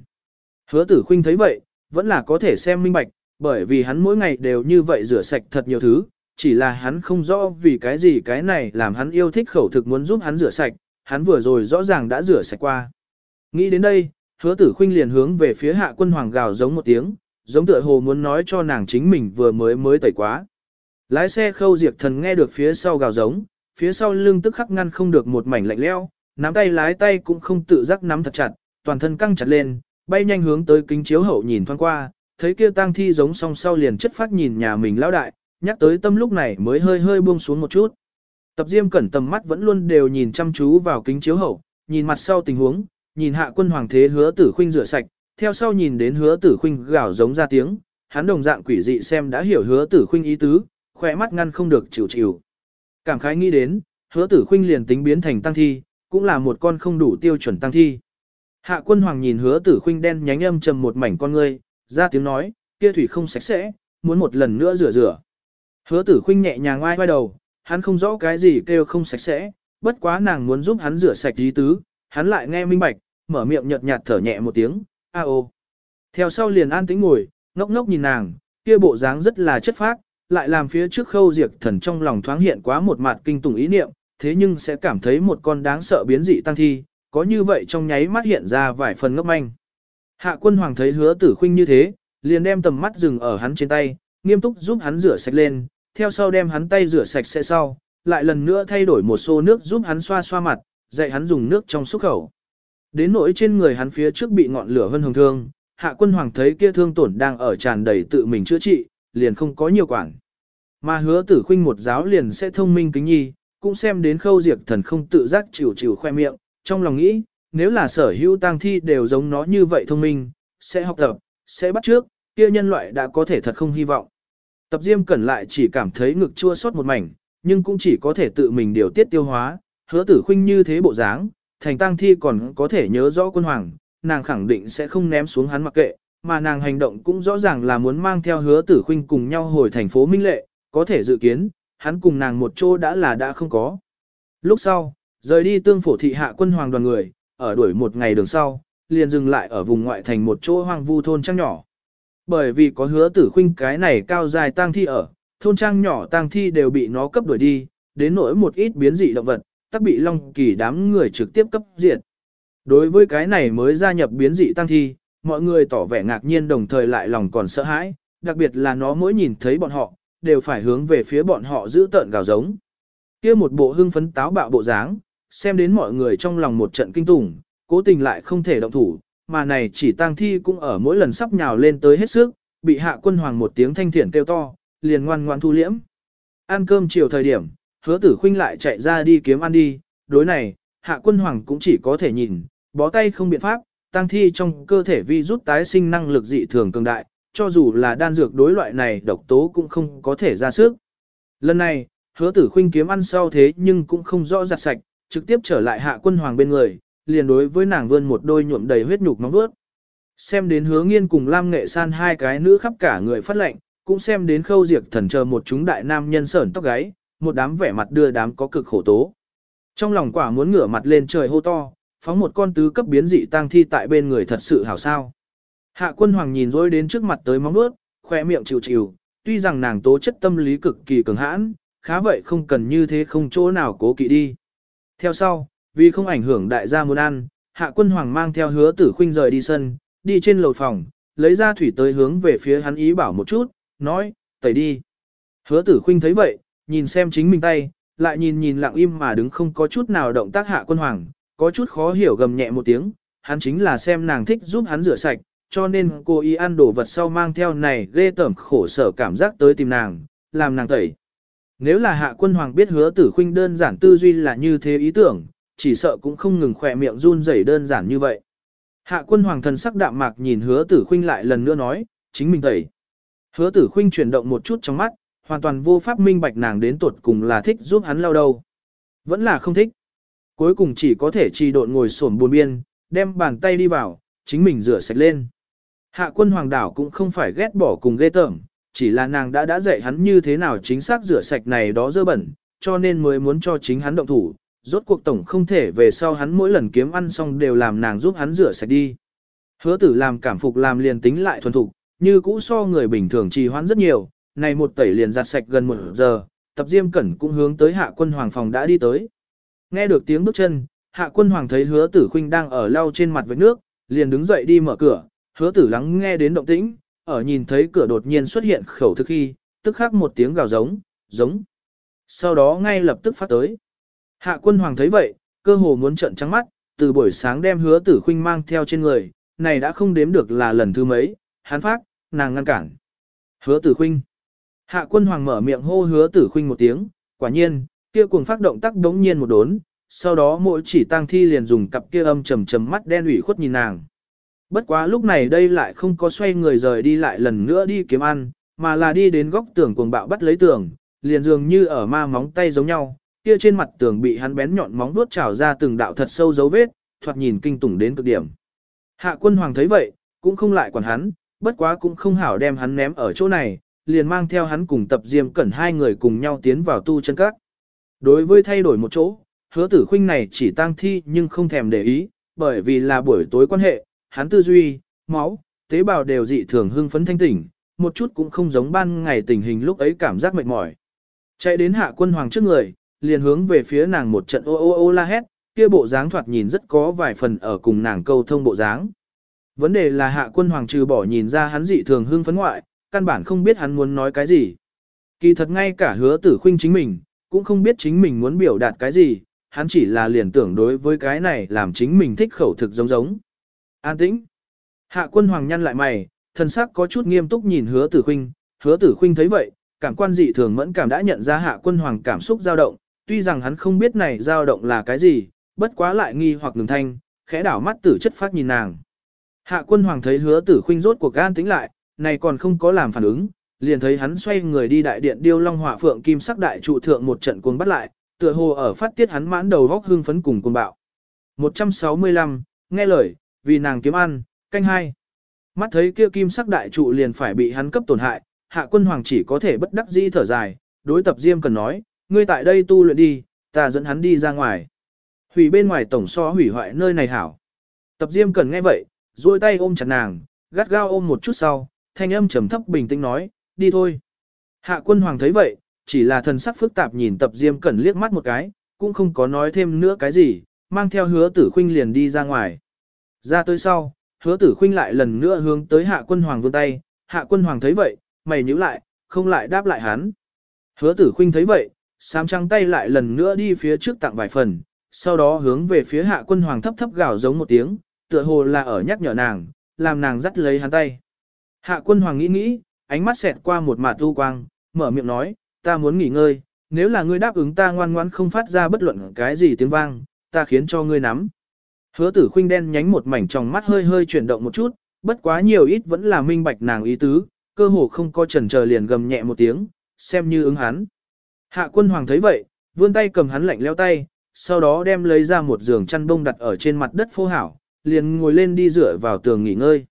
Hứa tử khinh thấy vậy, vẫn là có thể xem minh bạch, bởi vì hắn mỗi ngày đều như vậy rửa sạch thật nhiều thứ, chỉ là hắn không rõ vì cái gì cái này làm hắn yêu thích khẩu thực muốn giúp hắn rửa sạch, hắn vừa rồi rõ ràng đã rửa sạch qua. Nghĩ đến đây, hứa tử khinh liền hướng về phía hạ quân hoàng gào giống một tiếng, giống tựa hồ muốn nói cho nàng chính mình vừa mới mới tẩy quá. Lái xe khâu diệt thần nghe được phía sau gào giống, phía sau lưng tức khắc ngăn không được một mảnh lạnh leo, nắm tay lái tay cũng không tự giác nắm thật chặt, toàn thân căng chặt lên, bay nhanh hướng tới kính chiếu hậu nhìn thoáng qua, thấy kia tang thi giống song sau liền chất phát nhìn nhà mình lão đại, nhắc tới tâm lúc này mới hơi hơi buông xuống một chút. Tập Diêm cẩn tầm mắt vẫn luôn đều nhìn chăm chú vào kính chiếu hậu, nhìn mặt sau tình huống, nhìn hạ quân hoàng thế hứa tử khuynh rửa sạch, theo sau nhìn đến hứa tử khuynh gào giống ra tiếng, hắn đồng dạng quỷ dị xem đã hiểu hứa tử khuynh ý tứ, khỏe mắt ngăn không được chịu chịu. Cảm khái nghĩ đến, hứa tử khuynh liền tính biến thành tăng thi, cũng là một con không đủ tiêu chuẩn tăng thi. Hạ quân hoàng nhìn hứa tử khuynh đen nhánh âm trầm một mảnh con ngươi, ra tiếng nói, kia thủy không sạch sẽ, muốn một lần nữa rửa rửa. Hứa tử khuynh nhẹ nhàng oai oai đầu, hắn không rõ cái gì kêu không sạch sẽ, bất quá nàng muốn giúp hắn rửa sạch ý tứ, hắn lại nghe minh bạch, mở miệng nhợt nhạt thở nhẹ một tiếng, a ô. Theo sau liền an tĩnh ngồi, ngốc ngốc nhìn nàng, kia bộ dáng rất là chất phác, lại làm phía trước khâu diệt thần trong lòng thoáng hiện quá một mặt kinh tủng ý niệm, thế nhưng sẽ cảm thấy một con đáng sợ biến dị tăng thi, có như vậy trong nháy mắt hiện ra vài phần ngốc manh. Hạ quân hoàng thấy hứa tử khinh như thế, liền đem tầm mắt dừng ở hắn trên tay, nghiêm túc giúp hắn rửa sạch lên, theo sau đem hắn tay rửa sạch sẽ sau, lại lần nữa thay đổi một xô nước giúp hắn xoa xoa mặt, dạy hắn dùng nước trong xúc khẩu. Đến nỗi trên người hắn phía trước bị ngọn lửa vân hồng thương, hạ quân hoàng thấy kia thương tổn đang ở tràn đầy tự mình chữa trị, liền không có nhiều quản. Mà hứa tử khinh một giáo liền sẽ thông minh kính nhi, cũng xem đến khâu diệt thần không tự giác chịu chịu khoe miệng, trong lòng nghĩ, nếu là sở hữu tang thi đều giống nó như vậy thông minh, sẽ học tập, sẽ bắt trước, kia nhân loại đã có thể thật không hy vọng. Tập Diêm Cẩn lại chỉ cảm thấy ngực chua xót một mảnh, nhưng cũng chỉ có thể tự mình điều tiết tiêu hóa, hứa tử khinh như thế bộ dáng, thành tang thi còn có thể nhớ rõ quân hoàng, nàng khẳng định sẽ không ném xuống hắn mặc kệ, mà nàng hành động cũng rõ ràng là muốn mang theo hứa tử khinh cùng nhau hồi thành phố Minh Lệ, có thể dự kiến, hắn cùng nàng một chỗ đã là đã không có. Lúc sau, rời đi tương phổ thị hạ quân hoàng đoàn người, ở đuổi một ngày đường sau, liền dừng lại ở vùng ngoại thành một chỗ hoang vu thôn trang nhỏ. Bởi vì có hứa tử khinh cái này cao dài tang thi ở, thôn trang nhỏ tang thi đều bị nó cấp đuổi đi, đến nỗi một ít biến dị động vật, tắc bị long kỳ đám người trực tiếp cấp diệt. Đối với cái này mới gia nhập biến dị tăng thi, mọi người tỏ vẻ ngạc nhiên đồng thời lại lòng còn sợ hãi, đặc biệt là nó mỗi nhìn thấy bọn họ, đều phải hướng về phía bọn họ giữ tợn gào giống. kia một bộ hưng phấn táo bạo bộ dáng, xem đến mọi người trong lòng một trận kinh tủng, cố tình lại không thể động thủ, mà này chỉ tăng thi cũng ở mỗi lần sắp nhào lên tới hết sức, bị hạ quân hoàng một tiếng thanh thiển kêu to, liền ngoan ngoan thu liễm. Ăn cơm chiều thời điểm, hứa tử khuynh lại chạy ra đi kiếm ăn đi, đối này, hạ quân hoàng cũng chỉ có thể nhìn, bó tay không biện pháp, tăng thi trong cơ thể vi rút tái sinh năng lực dị thường cường đại, cho dù là đan dược đối loại này độc tố cũng không có thể ra sức. Lần này, hứa tử khuynh kiếm ăn sau thế nhưng cũng không rõ giặt sạch, trực tiếp trở lại hạ quân hoàng bên người, liền đối với nàng vươn một đôi nhuộm đầy huyết nhục nóng vuốt. Xem đến hứa nghiên cùng Lam Nghệ San hai cái nữ khắp cả người phát lệnh, cũng xem đến khâu diệt thần chờ một chúng đại nam nhân sởn tóc gáy, một đám vẻ mặt đưa đám có cực khổ tố. Trong lòng quả muốn ngửa mặt lên trời hô to, phóng một con tứ cấp biến dị tang thi tại bên người thật sự hảo sao. Hạ quân hoàng nhìn dối đến trước mặt tới móng nuốt, khoe miệng chịu chịu, tuy rằng nàng tố chất tâm lý cực kỳ cường hãn, khá vậy không cần như thế không chỗ nào cố kỵ đi. Theo sau, vì không ảnh hưởng đại gia muốn ăn, hạ quân hoàng mang theo hứa tử khuynh rời đi sân, đi trên lầu phòng, lấy ra thủy tới hướng về phía hắn ý bảo một chút, nói, tẩy đi. Hứa tử khuynh thấy vậy, nhìn xem chính mình tay, lại nhìn nhìn lặng im mà đứng không có chút nào động tác hạ quân hoàng, có chút khó hiểu gầm nhẹ một tiếng, hắn chính là xem nàng thích giúp hắn rửa sạch, cho nên cô Y ăn đồ vật sau mang theo này ghê tởm khổ sở cảm giác tới tìm nàng, làm nàng tẩy. Nếu là hạ quân hoàng biết hứa tử khuynh đơn giản tư duy là như thế ý tưởng, chỉ sợ cũng không ngừng khỏe miệng run rẩy đơn giản như vậy. Hạ quân hoàng thần sắc đạm mạc nhìn hứa tử khuynh lại lần nữa nói, chính mình tẩy. Hứa tử khuynh chuyển động một chút trong mắt, hoàn toàn vô pháp minh bạch nàng đến tuột cùng là thích giúp hắn lao đâu. Vẫn là không thích. Cuối cùng chỉ có thể trì độn ngồi xổm buồn biên, đem bàn tay đi vào, chính mình rửa sạch lên. Hạ quân hoàng đảo cũng không phải ghét bỏ cùng ghê tởm, chỉ là nàng đã đã dạy hắn như thế nào chính xác rửa sạch này đó dơ bẩn, cho nên mới muốn cho chính hắn động thủ. Rốt cuộc tổng không thể về sau hắn mỗi lần kiếm ăn xong đều làm nàng giúp hắn rửa sạch đi. Hứa tử làm cảm phục làm liền tính lại thuần thục, như cũ so người bình thường trì hoãn rất nhiều, này một tẩy liền giặt sạch gần một giờ, tập diêm cẩn cũng hướng tới hạ quân hoàng phòng đã đi tới. Nghe được tiếng bước chân, hạ quân hoàng thấy hứa tử khuynh đang ở lau trên mặt với nước, liền đứng dậy đi mở cửa, hứa tử lắng nghe đến động tĩnh, ở nhìn thấy cửa đột nhiên xuất hiện khẩu thức khi, tức khắc một tiếng gào giống, giống. Sau đó ngay lập tức phát tới. Hạ quân hoàng thấy vậy, cơ hồ muốn trợn trắng mắt, từ buổi sáng đem hứa tử khuynh mang theo trên người, này đã không đếm được là lần thứ mấy, hắn phát, nàng ngăn cản. Hứa tử khuynh. Hạ quân hoàng mở miệng hô hứa tử khinh một tiếng, quả nhiên, kia cuồng phát động tác đống nhiên một đốn, sau đó mỗi chỉ tang thi liền dùng cặp kia âm trầm trầm mắt đen ủy khuất nhìn nàng. Bất quá lúc này đây lại không có xoay người rời đi lại lần nữa đi kiếm ăn, mà là đi đến góc tường cuồng bạo bắt lấy tường, liền dường như ở ma móng tay giống nhau, kia trên mặt tường bị hắn bén nhọn móng vuốt trào ra từng đạo thật sâu dấu vết, thoạt nhìn kinh tủng đến cực điểm. Hạ quân hoàng thấy vậy, cũng không lại quản hắn, bất quá cũng không hảo đem hắn ném ở chỗ này, liền mang theo hắn cùng tập diêm cẩn hai người cùng nhau tiến vào tu chân các. Đối với thay đổi một chỗ, hứa tử khuynh này chỉ tăng thi nhưng không thèm để ý, bởi vì là buổi tối quan hệ, hắn tư duy, máu, tế bào đều dị thường hưng phấn thanh tỉnh, một chút cũng không giống ban ngày tình hình lúc ấy cảm giác mệt mỏi. Chạy đến hạ quân hoàng trước người, liền hướng về phía nàng một trận ô ô ô la hét, kia bộ dáng thoạt nhìn rất có vài phần ở cùng nàng câu thông bộ dáng. Vấn đề là hạ quân hoàng trừ bỏ nhìn ra hắn dị thường hưng phấn ngoại, căn bản không biết hắn muốn nói cái gì. Kỳ thật ngay cả hứa tử khuynh chính mình, cũng không biết chính mình muốn biểu đạt cái gì, hắn chỉ là liền tưởng đối với cái này làm chính mình thích khẩu thực giống giống. An tĩnh. Hạ quân hoàng nhăn lại mày, thần sắc có chút nghiêm túc nhìn hứa tử khuynh, hứa tử khuynh thấy vậy, cảm quan dị thường mẫn cảm đã nhận ra hạ quân hoàng cảm xúc dao động, tuy rằng hắn không biết này dao động là cái gì, bất quá lại nghi hoặc ngừng thanh, khẽ đảo mắt tử chất phát nhìn nàng. Hạ quân hoàng thấy hứa tử khuynh rốt cuộc gan tính lại, này còn không có làm phản ứng, liền thấy hắn xoay người đi đại điện điêu long hỏa phượng kim sắc đại trụ thượng một trận cuồng bắt lại, tựa hồ ở phát tiết hắn mãn đầu góc hưng phấn cùng cuồng bạo. 165, nghe lời, vì nàng kiếm ăn, canh hai. Mắt thấy kia kim sắc đại trụ liền phải bị hắn cấp tổn hại, hạ quân hoàng chỉ có thể bất đắc dĩ thở dài, đối tập diêm cần nói, ngươi tại đây tu luyện đi, ta dẫn hắn đi ra ngoài. Hủy bên ngoài tổng so hủy hoại nơi này hảo. Tập diêm cần nghe vậy, duỗi tay ôm chặt nàng, gắt gao ôm một chút sau, thanh âm trầm thấp bình tĩnh nói, đi thôi. Hạ quân hoàng thấy vậy, chỉ là thần sắc phức tạp nhìn tập diêm cẩn liếc mắt một cái, cũng không có nói thêm nữa cái gì, mang theo hứa tử khuynh liền đi ra ngoài. Ra tới sau, hứa tử khuynh lại lần nữa hướng tới hạ quân hoàng vươn tay, hạ quân hoàng thấy vậy, mày nhíu lại, không lại đáp lại hắn. Hứa tử khuynh thấy vậy, sám trăng tay lại lần nữa đi phía trước tặng vài phần, sau đó hướng về phía hạ quân hoàng thấp thấp gào giống một tiếng, tựa hồ là ở nhắc nhở nàng, làm nàng dắt lấy hắn tay. Hạ quân hoàng nghĩ nghĩ, ánh mắt xẹt qua một mạt u quang, mở miệng nói, ta muốn nghỉ ngơi, nếu là ngươi đáp ứng ta ngoan ngoãn không phát ra bất luận cái gì tiếng vang, ta khiến cho ngươi nắm. Hứa tử khuynh đen nhánh một mảnh trong mắt hơi hơi chuyển động một chút, bất quá nhiều ít vẫn là minh bạch nàng ý tứ, cơ hồ không có chần chờ liền gầm nhẹ một tiếng, xem như ứng hắn. Hạ quân hoàng thấy vậy, vươn tay cầm hắn lạnh leo tay, sau đó đem lấy ra một giường chăn bông đặt ở trên mặt đất phô hảo, liền ngồi lên đi dựa vào tường nghỉ ngơi.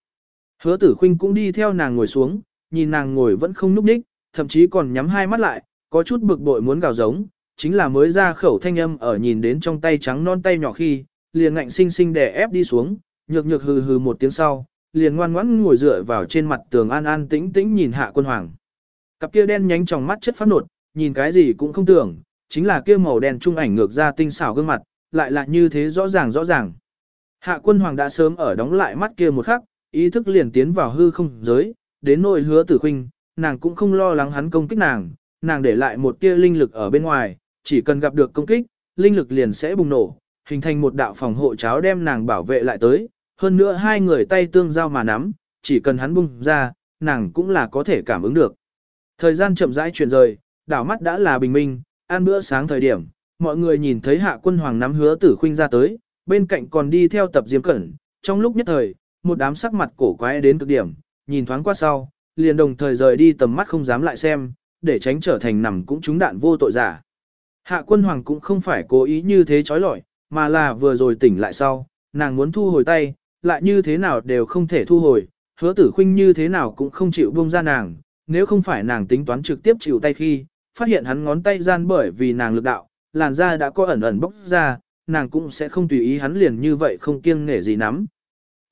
Hứa tử khinh cũng đi theo nàng ngồi xuống, nhìn nàng ngồi vẫn không núp đích, thậm chí còn nhắm hai mắt lại, có chút bực bội muốn gào giống, chính là mới ra khẩu thanh âm ở nhìn đến trong tay trắng non tay nhỏ khi, liền ngạnh sinh sinh đè ép đi xuống, nhược nhược hừ hừ một tiếng sau, liền ngoan ngoãn ngồi dựa vào trên mặt tường an an tĩnh tĩnh nhìn hạ quân hoàng. Cặp kia đen nhánh trong mắt chất phát nột, nhìn cái gì cũng không tưởng, chính là kia màu đen trung ảnh ngược ra tinh xảo gương mặt, lại là như thế rõ ràng rõ ràng. Hạ quân hoàng đã sớm ở đóng lại mắt kia một khắc, ý thức liền tiến vào hư không giới, đến nỗi hứa tử khinh, nàng cũng không lo lắng hắn công kích nàng, nàng để lại một tia linh lực ở bên ngoài, chỉ cần gặp được công kích, linh lực liền sẽ bùng nổ, hình thành một đạo phòng hộ cháo đem nàng bảo vệ lại tới, hơn nữa hai người tay tương giao mà nắm, chỉ cần hắn bung ra, nàng cũng là có thể cảm ứng được. Thời gian chậm rãi chuyển rời, đảo mắt đã là bình minh, ăn bữa sáng thời điểm, mọi người nhìn thấy hạ quân hoàng nắm hứa tử huynh ra tới, bên cạnh còn đi theo tập diêm cẩn, trong lúc nhất thời, một đám sắc mặt cổ quái đến cực điểm, nhìn thoáng qua sau, liền đồng thời rời đi tầm mắt không dám lại xem, để tránh trở thành nằm cũng trúng đạn vô tội giả. Hạ quân hoàng cũng không phải cố ý như thế chói lọi, mà là vừa rồi tỉnh lại sau, nàng muốn thu hồi tay, lại như thế nào đều không thể thu hồi, hứa tử khinh như thế nào cũng không chịu buông ra nàng, nếu không phải nàng tính toán trực tiếp chịu tay khi, phát hiện hắn ngón tay gian bởi vì nàng lực đạo, làn da đã có ẩn ẩn bốc ra, nàng cũng sẽ không tùy ý hắn liền như vậy không kiêng nể gì nắm.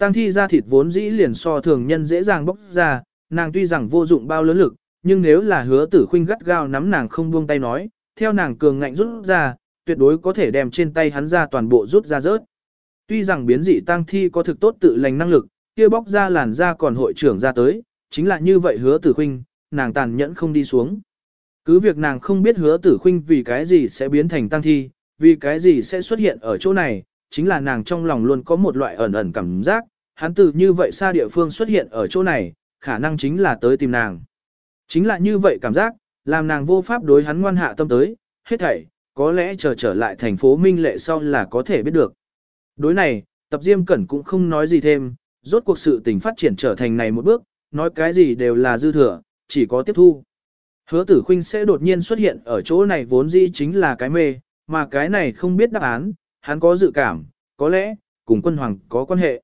Tăng thi ra thịt vốn dĩ liền so thường nhân dễ dàng bóc ra, nàng tuy rằng vô dụng bao lớn lực, nhưng nếu là hứa tử khinh gắt gao nắm nàng không buông tay nói, theo nàng cường ngạnh rút ra, tuyệt đối có thể đem trên tay hắn ra toàn bộ rút ra rớt. Tuy rằng biến dị tăng thi có thực tốt tự lành năng lực, kia bóc ra làn da còn hội trưởng ra tới, chính là như vậy hứa tử khinh, nàng tàn nhẫn không đi xuống. Cứ việc nàng không biết hứa tử khinh vì cái gì sẽ biến thành tăng thi, vì cái gì sẽ xuất hiện ở chỗ này, chính là nàng trong lòng luôn có một loại ẩn ẩn cảm giác, hắn từ như vậy xa địa phương xuất hiện ở chỗ này, khả năng chính là tới tìm nàng. Chính là như vậy cảm giác, làm nàng vô pháp đối hắn ngoan hạ tâm tới, hết thảy, có lẽ chờ trở lại thành phố Minh Lệ sau là có thể biết được. Đối này, tập diêm cẩn cũng không nói gì thêm, rốt cuộc sự tình phát triển trở thành này một bước, nói cái gì đều là dư thừa, chỉ có tiếp thu. Hứa tử khinh sẽ đột nhiên xuất hiện ở chỗ này vốn dĩ chính là cái mê, mà cái này không biết đáp án, hắn có dự cảm, có lẽ, cùng quân hoàng có quan hệ.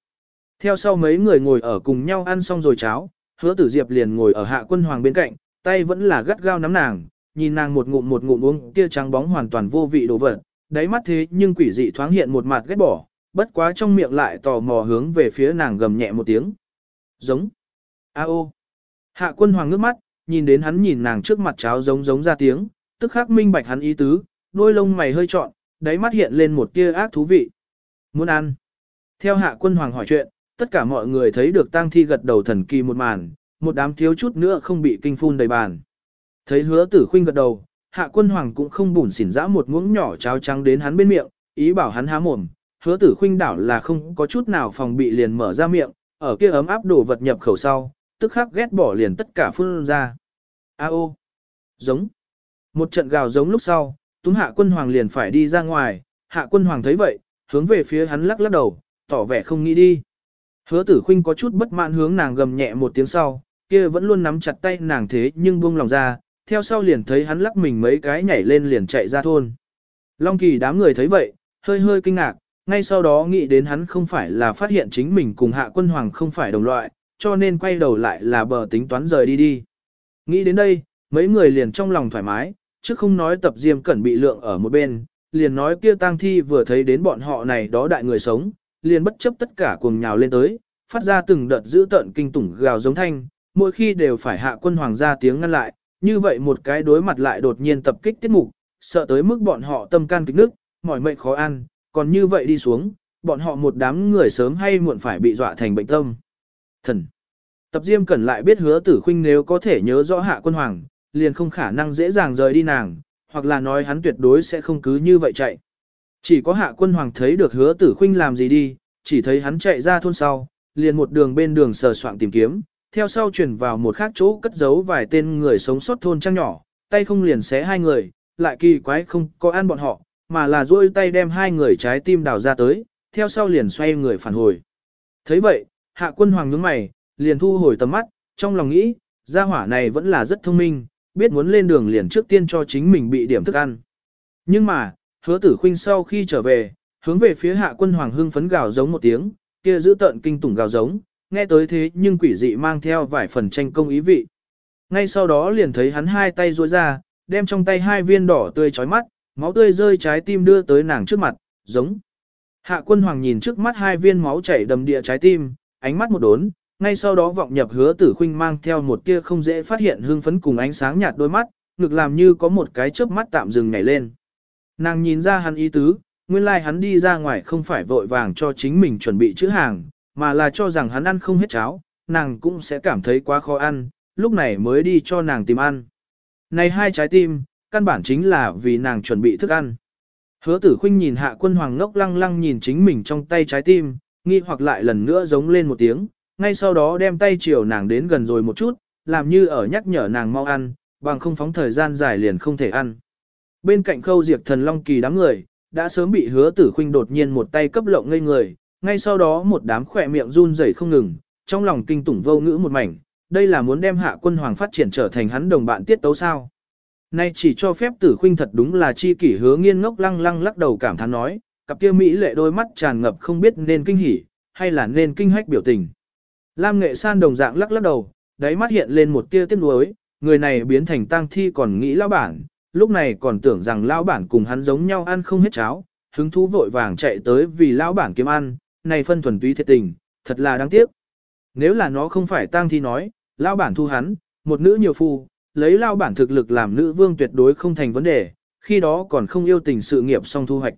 Theo sau mấy người ngồi ở cùng nhau ăn xong rồi cháo, hứa tử diệp liền ngồi ở hạ quân hoàng bên cạnh, tay vẫn là gắt gao nắm nàng, nhìn nàng một ngụm một ngụm uống kia trắng bóng hoàn toàn vô vị đồ vật, đáy mắt thế nhưng quỷ dị thoáng hiện một mặt ghét bỏ, bất quá trong miệng lại tò mò hướng về phía nàng gầm nhẹ một tiếng. Giống. A ô. Hạ quân hoàng ngước mắt, nhìn đến hắn nhìn nàng trước mặt cháo giống giống ra tiếng, tức khắc minh bạch hắn ý tứ, đôi lông mày hơi trọn, đáy mắt hiện lên một tia ác thú vị. Muốn ăn. Theo hạ quân hoàng hỏi chuyện, tất cả mọi người thấy được tang thi gật đầu thần kỳ một màn, một đám thiếu chút nữa không bị kinh phun đầy bàn. Thấy hứa tử khuynh gật đầu, hạ quân hoàng cũng không bùn xỉn dã một muỗng nhỏ cháo trắng đến hắn bên miệng, ý bảo hắn há mồm, hứa tử khuynh đảo là không có chút nào phòng bị liền mở ra miệng, ở kia ấm áp đổ vật nhập khẩu sau, tức khắc ghét bỏ liền tất cả phun ra. A ô, giống. Một trận gào giống lúc sau, túm hạ quân hoàng liền phải đi ra ngoài, hạ quân hoàng thấy vậy, hướng về phía hắn lắc lắc đầu, tỏ vẻ không nghĩ đi. Hứa tử Khinh có chút bất mãn hướng nàng gầm nhẹ một tiếng sau, kia vẫn luôn nắm chặt tay nàng thế nhưng buông lòng ra, theo sau liền thấy hắn lắc mình mấy cái nhảy lên liền chạy ra thôn. Long kỳ đám người thấy vậy, hơi hơi kinh ngạc, ngay sau đó nghĩ đến hắn không phải là phát hiện chính mình cùng hạ quân hoàng không phải đồng loại, cho nên quay đầu lại là bờ tính toán rời đi đi. Nghĩ đến đây, mấy người liền trong lòng thoải mái, chứ không nói tập diêm cẩn bị lượng ở một bên, liền nói kia tang thi vừa thấy đến bọn họ này đó đại người sống, liền bất chấp tất cả cuồng nhào lên tới, phát ra từng đợt giữ tợn kinh tủng gào giống thanh, mỗi khi đều phải hạ quân hoàng ra tiếng ngăn lại, như vậy một cái đối mặt lại đột nhiên tập kích tiết mục, sợ tới mức bọn họ tâm can kịch nước, mỏi mệnh khó ăn, còn như vậy đi xuống, bọn họ một đám người sớm hay muộn phải bị dọa thành bệnh tâm. Thần. Tập Diêm Cẩn lại biết hứa tử khuynh nếu có thể nhớ rõ hạ quân hoàng, liền không khả năng dễ dàng rời đi nàng, hoặc là nói hắn tuyệt đối sẽ không cứ như vậy chạy. Chỉ có hạ quân hoàng thấy được hứa tử khuynh làm gì đi, chỉ thấy hắn chạy ra thôn sau, liền một đường bên đường sờ soạn tìm kiếm, theo sau chuyển vào một khác chỗ cất giấu vài tên người sống sót thôn trang nhỏ, tay không liền xé hai người, lại kỳ quái không có ăn bọn họ, mà là duỗi tay đem hai người trái tim đào ra tới, theo sau liền xoay người phản hồi. thấy vậy, hạ quân hoàng nhướng mày, liền thu hồi tầm mắt, trong lòng nghĩ, gia hỏa này vẫn là rất thông minh, biết muốn lên đường liền trước tiên cho chính mình bị điểm thức ăn. Nhưng mà, hứa tử khinh sau khi trở về, hướng về phía hạ quân hoàng hưng phấn gào giống một tiếng, kia giữ tận kinh tủng gào giống, nghe tới thế nhưng quỷ dị mang theo vài phần tranh công ý vị. Ngay sau đó liền thấy hắn hai tay duỗi ra, đem trong tay hai viên đỏ tươi chói mắt, máu tươi rơi trái tim đưa tới nàng trước mặt, giống. Hạ quân hoàng nhìn trước mắt hai viên máu chảy đầm địa trái tim, ánh mắt một đốn, ngay sau đó vọng nhập hứa tử khinh mang theo một tia không dễ phát hiện hương phấn cùng ánh sáng nhạt đôi mắt, ngực làm như có một cái chớp mắt tạm dừng nhảy lên. Nàng nhìn ra hắn ý tứ, nguyên lai like hắn đi ra ngoài không phải vội vàng cho chính mình chuẩn bị chữ hàng, mà là cho rằng hắn ăn không hết cháo, nàng cũng sẽ cảm thấy quá khó ăn, lúc này mới đi cho nàng tìm ăn. Này hai trái tim, căn bản chính là vì nàng chuẩn bị thức ăn. Hứa tử khinh nhìn hạ quân hoàng ngốc lăng lăng nhìn chính mình trong tay trái tim, nghi hoặc lại lần nữa giống lên một tiếng, ngay sau đó đem tay chiều nàng đến gần rồi một chút, làm như ở nhắc nhở nàng mau ăn, bằng không phóng thời gian dài liền không thể ăn. Bên cạnh khâu diệt thần long kỳ đám người, đã sớm bị hứa tử khinh đột nhiên một tay cấp lộng ngây người, ngay sau đó một đám khỏe miệng run rẩy không ngừng, trong lòng kinh tủng vô ngữ một mảnh, đây là muốn đem hạ quân hoàng phát triển trở thành hắn đồng bạn tiết tấu sao. Nay chỉ cho phép tử khinh thật đúng là chi kỷ hứa nghiên ngốc lăng lăng lắc đầu cảm thán nói, cặp kia Mỹ lệ đôi mắt tràn ngập không biết nên kinh hỉ, hay là nên kinh hách biểu tình. Lam nghệ san đồng dạng lắc lắc đầu, đáy mắt hiện lên một tia tiếc nuối, người này biến thành tang thi còn nghĩ lão bản, lúc này còn tưởng rằng lão bản cùng hắn giống nhau ăn không hết cháo, hứng thú vội vàng chạy tới vì lão bản kiếm ăn, này phân thuần túy thiệt tình, thật là đáng tiếc. Nếu là nó không phải tang thi nói, lão bản thu hắn, một nữ nhiều phu, lấy lão bản thực lực làm nữ vương tuyệt đối không thành vấn đề, khi đó còn không yêu tình sự nghiệp song thu hoạch.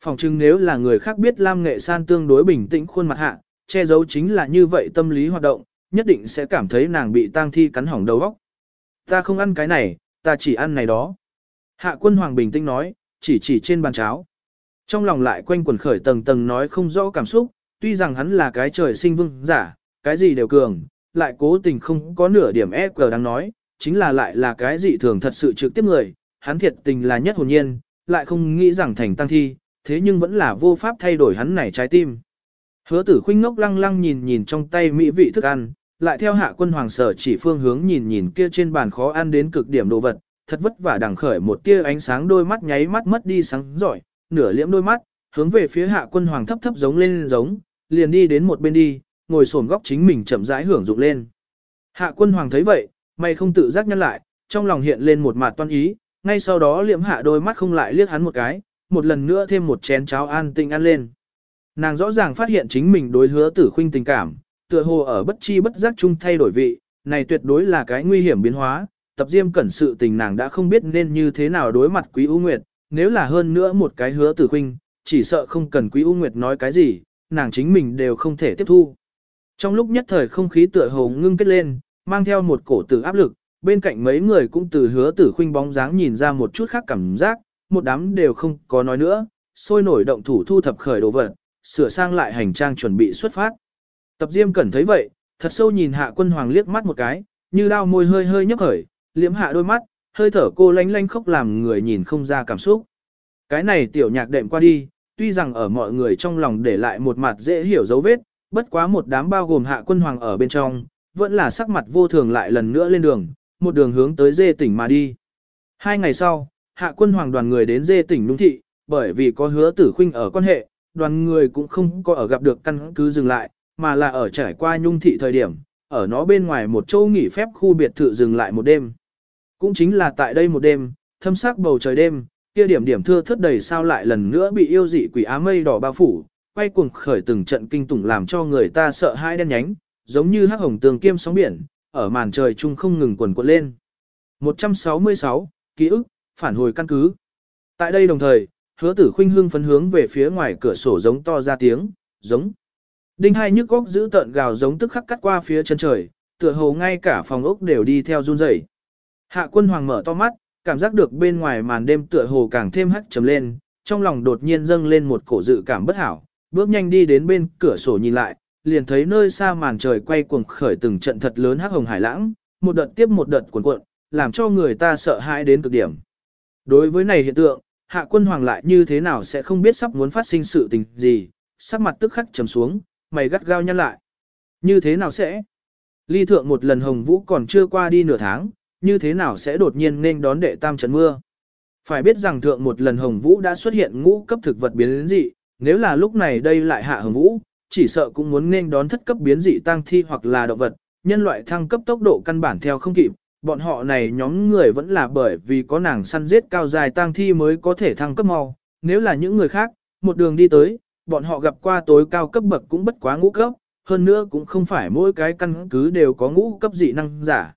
Phòng chừng nếu là người khác biết Lam Nghệ San tương đối bình tĩnh khuôn mặt hạ, che giấu chính là như vậy tâm lý hoạt động, nhất định sẽ cảm thấy nàng bị tang thi cắn hỏng đầu óc. Ta không ăn cái này, ta chỉ ăn này đó. Hạ quân hoàng bình tĩnh nói, chỉ chỉ trên bàn cháo. Trong lòng lại quanh quần khởi tầng tầng nói không rõ cảm xúc, tuy rằng hắn là cái trời sinh vương giả, cái gì đều cường, lại cố tình không có nửa điểm e cờ đang nói, chính là lại là cái gì thường thật sự trực tiếp người, hắn thiệt tình là nhất hồn nhiên, lại không nghĩ rằng thành tăng thi, thế nhưng vẫn là vô pháp thay đổi hắn này trái tim. Hứa tử khuynh ngốc lăng lăng nhìn nhìn trong tay mỹ vị thức ăn, lại theo hạ quân hoàng sở chỉ phương hướng nhìn nhìn kia trên bàn khó ăn đến cực điểm đồ vật, thật vất vả đằng khởi một tia ánh sáng đôi mắt nháy mắt mất đi sáng giỏi, nửa liễm đôi mắt, hướng về phía hạ quân hoàng thấp thấp giống lên giống, liền đi đến một bên đi, ngồi xổm góc chính mình chậm rãi hưởng dụng lên. Hạ quân hoàng thấy vậy, mày không tự giác nhăn lại, trong lòng hiện lên một mặt toan ý, ngay sau đó liễm hạ đôi mắt không lại liếc hắn một cái, một lần nữa thêm một chén cháo an tinh ăn lên. Nàng rõ ràng phát hiện chính mình đối hứa tử khuynh tình cảm, tựa hồ ở bất chi bất giác chung thay đổi vị, này tuyệt đối là cái nguy hiểm biến hóa, tập diêm cẩn sự tình nàng đã không biết nên như thế nào đối mặt quý U Nguyệt, nếu là hơn nữa một cái hứa tử huynh, chỉ sợ không cần quý U Nguyệt nói cái gì, nàng chính mình đều không thể tiếp thu. Trong lúc nhất thời không khí tựa hồ ngưng kết lên, mang theo một cổ tử áp lực, bên cạnh mấy người cũng từ hứa tử khuynh bóng dáng nhìn ra một chút khác cảm giác, một đám đều không có nói nữa, sôi nổi động thủ thu thập khởi đồ vật, sửa sang lại hành trang chuẩn bị xuất phát. Tập Diêm Cẩn thấy vậy, thật sâu nhìn Hạ Quân Hoàng liếc mắt một cái, như đao môi hơi hơi nhấp khởi, liếm hạ đôi mắt, hơi thở cô lanh lanh khóc làm người nhìn không ra cảm xúc. Cái này tiểu nhạc đệm qua đi, tuy rằng ở mọi người trong lòng để lại một mặt dễ hiểu dấu vết, bất quá một đám bao gồm Hạ Quân Hoàng ở bên trong, vẫn là sắc mặt vô thường lại lần nữa lên đường, một đường hướng tới dê tỉnh mà đi. Hai ngày sau, Hạ Quân Hoàng đoàn người đến dê tỉnh Nung Thị, bởi vì có hứa tử khuynh ở quan hệ, đoàn người cũng không có ở gặp được căn cứ dừng lại, mà là ở trải qua nhung thị thời điểm, ở nó bên ngoài một châu nghỉ phép khu biệt thự dừng lại một đêm. Cũng chính là tại đây một đêm, thâm sắc bầu trời đêm, kia điểm điểm thưa thất đầy sao lại lần nữa bị yêu dị quỷ á mây đỏ bao phủ, quay cuồng khởi từng trận kinh tủng làm cho người ta sợ hãi đen nhánh, giống như hắc hồng tường kiêm sóng biển, ở màn trời chung không ngừng quần quật lên. 166, ký ức, phản hồi căn cứ. Tại đây đồng thời, hứa tử khuynh hương phấn hướng về phía ngoài cửa sổ giống to ra tiếng, giống. Đinh hai nhức góc giữ tợn gào giống tức khắc cắt qua phía chân trời, tựa hồ ngay cả phòng ốc đều đi theo run rẩy. Hạ quân hoàng mở to mắt, cảm giác được bên ngoài màn đêm tựa hồ càng thêm hắt trầm lên, trong lòng đột nhiên dâng lên một cổ dự cảm bất hảo, bước nhanh đi đến bên cửa sổ nhìn lại, liền thấy nơi xa màn trời quay cuồng khởi từng trận thật lớn hắc hồng hải lãng, một đợt tiếp một đợt cuộn cuộn, làm cho người ta sợ hãi đến cực điểm. Đối với này hiện tượng, hạ quân hoàng lại như thế nào sẽ không biết sắp muốn phát sinh sự tình gì, sắc mặt tức khắc trầm xuống, mày gắt gao nhăn lại. Như thế nào sẽ? Ly thượng một lần hồng vũ còn chưa qua đi nửa tháng, như thế nào sẽ đột nhiên nên đón đệ tam trận mưa? Phải biết rằng thượng một lần hồng vũ đã xuất hiện ngũ cấp thực vật biến dị, nếu là lúc này đây lại hạ hồng vũ, chỉ sợ cũng muốn nên đón thất cấp biến dị tăng thi hoặc là động vật, nhân loại thăng cấp tốc độ căn bản theo không kịp, bọn họ này nhóm người vẫn là bởi vì có nàng săn giết cao dài tăng thi mới có thể thăng cấp mau, nếu là những người khác, một đường đi tới, bọn họ gặp qua tối cao cấp bậc cũng bất quá ngũ cấp, hơn nữa cũng không phải mỗi cái căn cứ đều có ngũ cấp dị năng giả.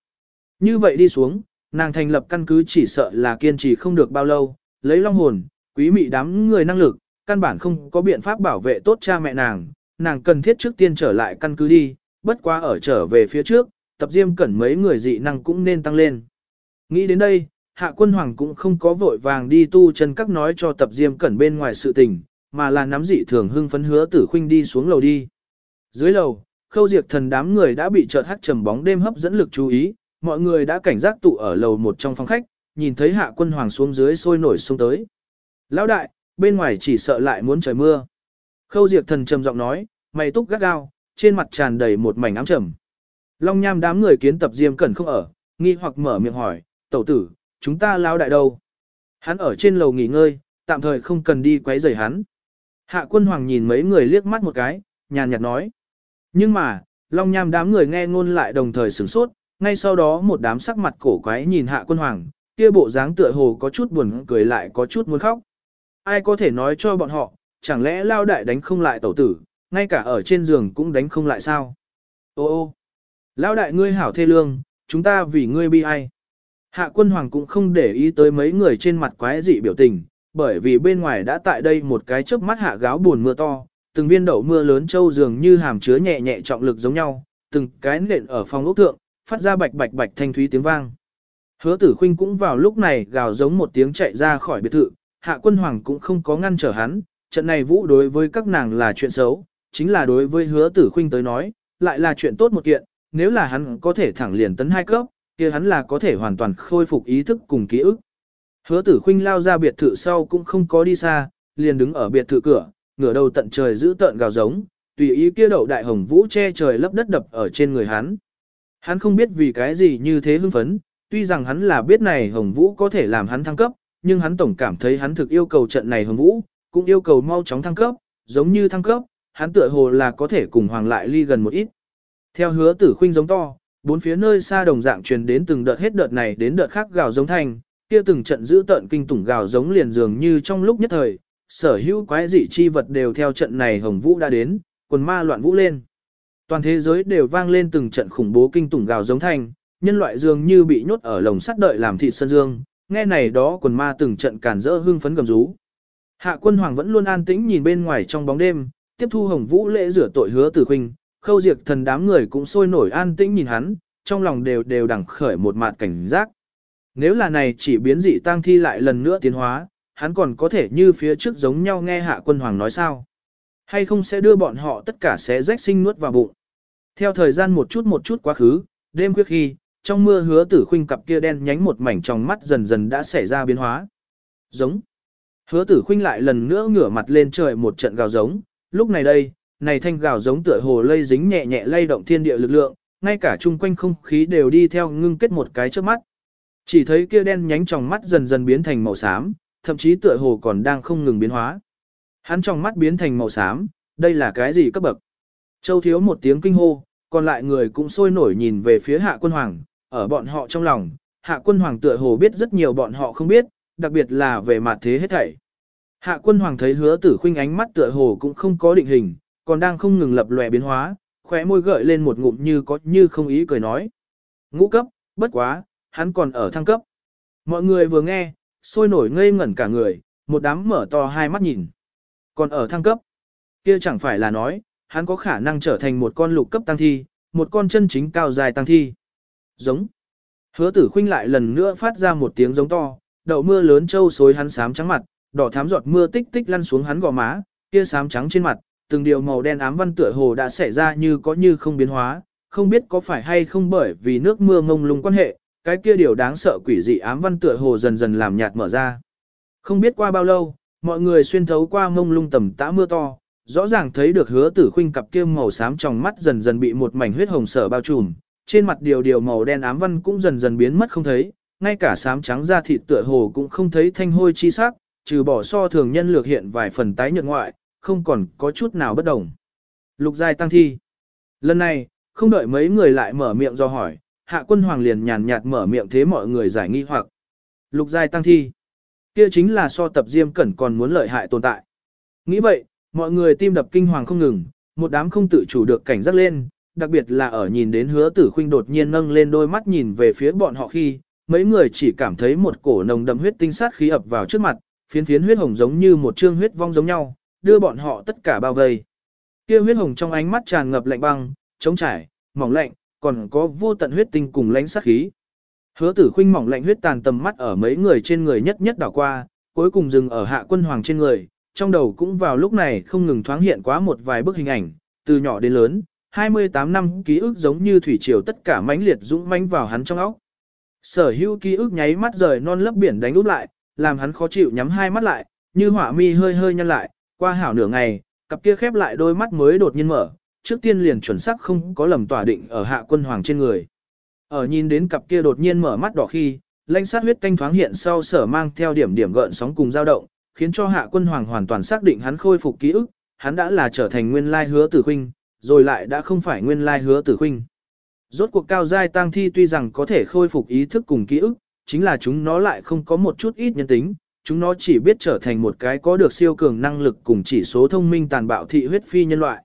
Như vậy đi xuống, nàng thành lập căn cứ chỉ sợ là kiên trì không được bao lâu, lấy long hồn, quý mị đám người năng lực, căn bản không có biện pháp bảo vệ tốt cha mẹ nàng, nàng cần thiết trước tiên trở lại căn cứ đi, bất quá ở trở về phía trước, tập diêm cẩn mấy người dị năng cũng nên tăng lên. Nghĩ đến đây, hạ quân hoàng cũng không có vội vàng đi tu chân các nói cho tập diêm cẩn bên ngoài sự tình, mà là nắm dị thường hưng phấn hứa tử khuynh đi xuống lầu đi. Dưới lầu, khâu diệt thần đám người đã bị chợt hắt trầm bóng đêm hấp dẫn lực chú ý, mọi người đã cảnh giác tụ ở lầu một trong phòng khách, nhìn thấy hạ quân hoàng xuống dưới sôi nổi xuống tới. Lão đại, bên ngoài chỉ sợ lại muốn trời mưa. Khâu diệt thần trầm giọng nói, mày túc gắt gao, trên mặt tràn đầy một mảnh ám trầm. Long nham đám người kiến tập diêm cẩn không ở, nghi hoặc mở miệng hỏi, tẩu tử, chúng ta lao đại đâu? Hắn ở trên lầu nghỉ ngơi, tạm thời không cần đi quấy rầy hắn. Hạ quân hoàng nhìn mấy người liếc mắt một cái, nhàn nhạt nói. Nhưng mà, long nham đám người nghe ngôn lại đồng thời sửng sốt, ngay sau đó một đám sắc mặt cổ quái nhìn hạ quân hoàng, kia bộ dáng tựa hồ có chút buồn cười lại có chút muốn khóc. Ai có thể nói cho bọn họ, chẳng lẽ lao đại đánh không lại tẩu tử, ngay cả ở trên giường cũng đánh không lại sao? Ô ô, lao đại ngươi hảo thê lương, chúng ta vì ngươi bi ai. Hạ quân hoàng cũng không để ý tới mấy người trên mặt quái dị biểu tình, bởi vì bên ngoài đã tại đây một cái chớp mắt hạ gáo buồn mưa to, từng viên đậu mưa lớn trâu dường như hàm chứa nhẹ nhẹ trọng lực giống nhau, từng cái nện ở phòng ốc thượng, phát ra bạch bạch bạch thanh thúy tiếng vang. Hứa tử khuynh cũng vào lúc này gào giống một tiếng chạy ra khỏi biệt thự, hạ quân hoàng cũng không có ngăn trở hắn, trận này vũ đối với các nàng là chuyện xấu, chính là đối với hứa tử khuynh tới nói, lại là chuyện tốt một kiện, nếu là hắn có thể thẳng liền tấn hai cấp, kia hắn là có thể hoàn toàn khôi phục ý thức cùng ký ức. Hứa tử khinh lao ra biệt thự sau cũng không có đi xa, liền đứng ở biệt thự cửa, ngửa đầu tận trời giữ tợn gào giống, tùy ý kia đậu đại hồng vũ che trời lấp đất đập ở trên người hắn. Hắn không biết vì cái gì như thế hưng phấn, tuy rằng hắn là biết này hồng vũ có thể làm hắn thăng cấp, nhưng hắn tổng cảm thấy hắn thực yêu cầu trận này hồng vũ, cũng yêu cầu mau chóng thăng cấp, giống như thăng cấp, hắn tựa hồ là có thể cùng hoàng lại ly gần một ít. Theo hứa tử khinh giống to, bốn phía nơi xa đồng dạng truyền đến từng đợt hết đợt này đến đợt khác gào giống thành, kia từng trận giữ tận kinh tủng gào giống liền dường như trong lúc nhất thời, sở hữu quái dị chi vật đều theo trận này hồng vũ đã đến, quần ma loạn vũ lên. Toàn thế giới đều vang lên từng trận khủng bố kinh tủng gào giống thanh, nhân loại dường như bị nhốt ở lồng sắt đợi làm thịt sân dương, nghe này đó quần ma từng trận cản rỡ hưng phấn gầm rú. Hạ quân hoàng vẫn luôn an tĩnh nhìn bên ngoài trong bóng đêm, tiếp thu hồng vũ lễ rửa tội hứa tử huynh, khâu diệt thần đám người cũng sôi nổi an tĩnh nhìn hắn, trong lòng đều đều đẳng khởi một mạt cảnh giác. Nếu là này chỉ biến dị tăng thi lại lần nữa tiến hóa, hắn còn có thể như phía trước giống nhau nghe hạ quân hoàng nói sao. Hay không sẽ đưa bọn họ tất cả sẽ rách sinh nuốt vào bụng. Theo thời gian một chút một chút quá khứ, đêm khuya khi, trong mưa hứa tử khuynh cặp kia đen nhánh một mảnh trong mắt dần dần đã xảy ra biến hóa. Giống. Hứa tử khuynh lại lần nữa ngửa mặt lên trời một trận gào giống, lúc này đây, này thanh gào giống tựa hồ lây dính nhẹ nhẹ lay động thiên địa lực lượng, ngay cả chung quanh không khí đều đi theo ngưng kết một cái trước mắt. Chỉ thấy kia đen nhánh trong mắt dần dần biến thành màu xám, thậm chí tựa hồ còn đang không ngừng biến hóa. Hắn trong mắt biến thành màu xám, đây là cái gì cấp bậc? Châu thiếu một tiếng kinh hô, còn lại người cũng sôi nổi nhìn về phía hạ quân hoàng, ở bọn họ trong lòng, hạ quân hoàng tựa hồ biết rất nhiều bọn họ không biết, đặc biệt là về mặt thế hết thảy. Hạ quân hoàng thấy hứa tử khuynh ánh mắt tựa hồ cũng không có định hình, còn đang không ngừng lập lòe biến hóa, khóe môi gợi lên một ngụm như có như không ý cười nói. Ngũ cấp, bất quá, hắn còn ở thăng cấp. Mọi người vừa nghe, sôi nổi ngây ngẩn cả người, một đám mở to hai mắt nhìn. Còn ở thăng cấp, kia chẳng phải là nói, hắn có khả năng trở thành một con lục cấp tăng thi, một con chân chính cao dài tăng thi. Giống. Hứa tử Khinh lại lần nữa phát ra một tiếng giống to, đậu mưa lớn trâu xối hắn sám trắng mặt, đỏ thám giọt mưa tích tích lăn xuống hắn gò má, kia sám trắng trên mặt, từng điều màu đen ám văn tựa hồ đã xảy ra như có như không biến hóa, không biết có phải hay không bởi vì nước mưa ngông lung quan hệ, cái kia điều đáng sợ quỷ dị ám văn tựa hồ dần dần làm nhạt mở ra. Không biết qua bao lâu, mọi người xuyên thấu qua mông lung tầm tã mưa to, rõ ràng thấy được hứa tử khuynh cặp kia màu xám trong mắt dần dần bị một mảnh huyết hồng sở bao trùm, trên mặt điều điều màu đen ám văn cũng dần dần biến mất không thấy, ngay cả xám trắng da thịt tựa hồ cũng không thấy thanh hôi chi sắc, trừ bỏ so thường nhân lược hiện vài phần tái nhợt ngoại, không còn có chút nào bất đồng. Lục giai tăng thi. Lần này, không đợi mấy người lại mở miệng do hỏi, hạ quân hoàng liền nhàn nhạt mở miệng thế mọi người giải nghi hoặc. Lục giai tăng thi. Kia chính là so tập diêm cẩn còn muốn lợi hại tồn tại. Nghĩ vậy, mọi người tim đập kinh hoàng không ngừng, một đám không tự chủ được cảnh giác lên, đặc biệt là ở nhìn đến hứa tử khuynh đột nhiên nâng lên đôi mắt nhìn về phía bọn họ khi, mấy người chỉ cảm thấy một cổ nồng đậm huyết tinh sát khí ập vào trước mặt, phiến phiến huyết hồng giống như một trương huyết vong giống nhau, đưa bọn họ tất cả bao vây. Kia huyết hồng trong ánh mắt tràn ngập lạnh băng, chống trải, mỏng lạnh, còn có vô tận huyết tinh cùng lãnh sát khí. Hứa tử khuynh mỏng lạnh huyết tàn tầm mắt ở mấy người trên người nhất nhất đảo qua, cuối cùng dừng ở hạ quân hoàng trên người, trong đầu cũng vào lúc này không ngừng thoáng hiện quá một vài bức hình ảnh, từ nhỏ đến lớn, 28 năm ký ức giống như thủy triều tất cả mãnh liệt dũng mãnh vào hắn trong óc. Sở hữu ký ức nháy mắt rời non lấp biển đánh úp lại, làm hắn khó chịu nhắm hai mắt lại, như hỏa mi hơi hơi nhăn lại, qua hảo nửa ngày, cặp kia khép lại đôi mắt mới đột nhiên mở, trước tiên liền chuẩn xác không có lầm tỏa định ở hạ quân hoàng trên người. Ở nhìn đến cặp kia đột nhiên mở mắt đỏ khi, lãnh sát huyết canh thoáng hiện sau sở mang theo điểm điểm gợn sóng cùng dao động, khiến cho hạ quân hoàng hoàn toàn xác định hắn khôi phục ký ức, hắn đã là trở thành nguyên lai hứa tử huynh, rồi lại đã không phải nguyên lai hứa tử huynh. Rốt cuộc cao giai tăng thi tuy rằng có thể khôi phục ý thức cùng ký ức, chính là chúng nó lại không có một chút ít nhân tính, chúng nó chỉ biết trở thành một cái có được siêu cường năng lực cùng chỉ số thông minh tàn bạo thị huyết phi nhân loại.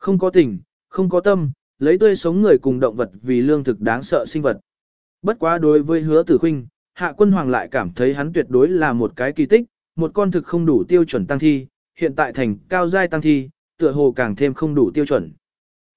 Không có tình, không có tâm, lấy tươi sống người cùng động vật vì lương thực đáng sợ sinh vật. Bất quá đối với hứa tử Khinh, hạ quân hoàng lại cảm thấy hắn tuyệt đối là một cái kỳ tích, một con thực không đủ tiêu chuẩn tăng thi, hiện tại thành cao giai tăng thi, tựa hồ càng thêm không đủ tiêu chuẩn.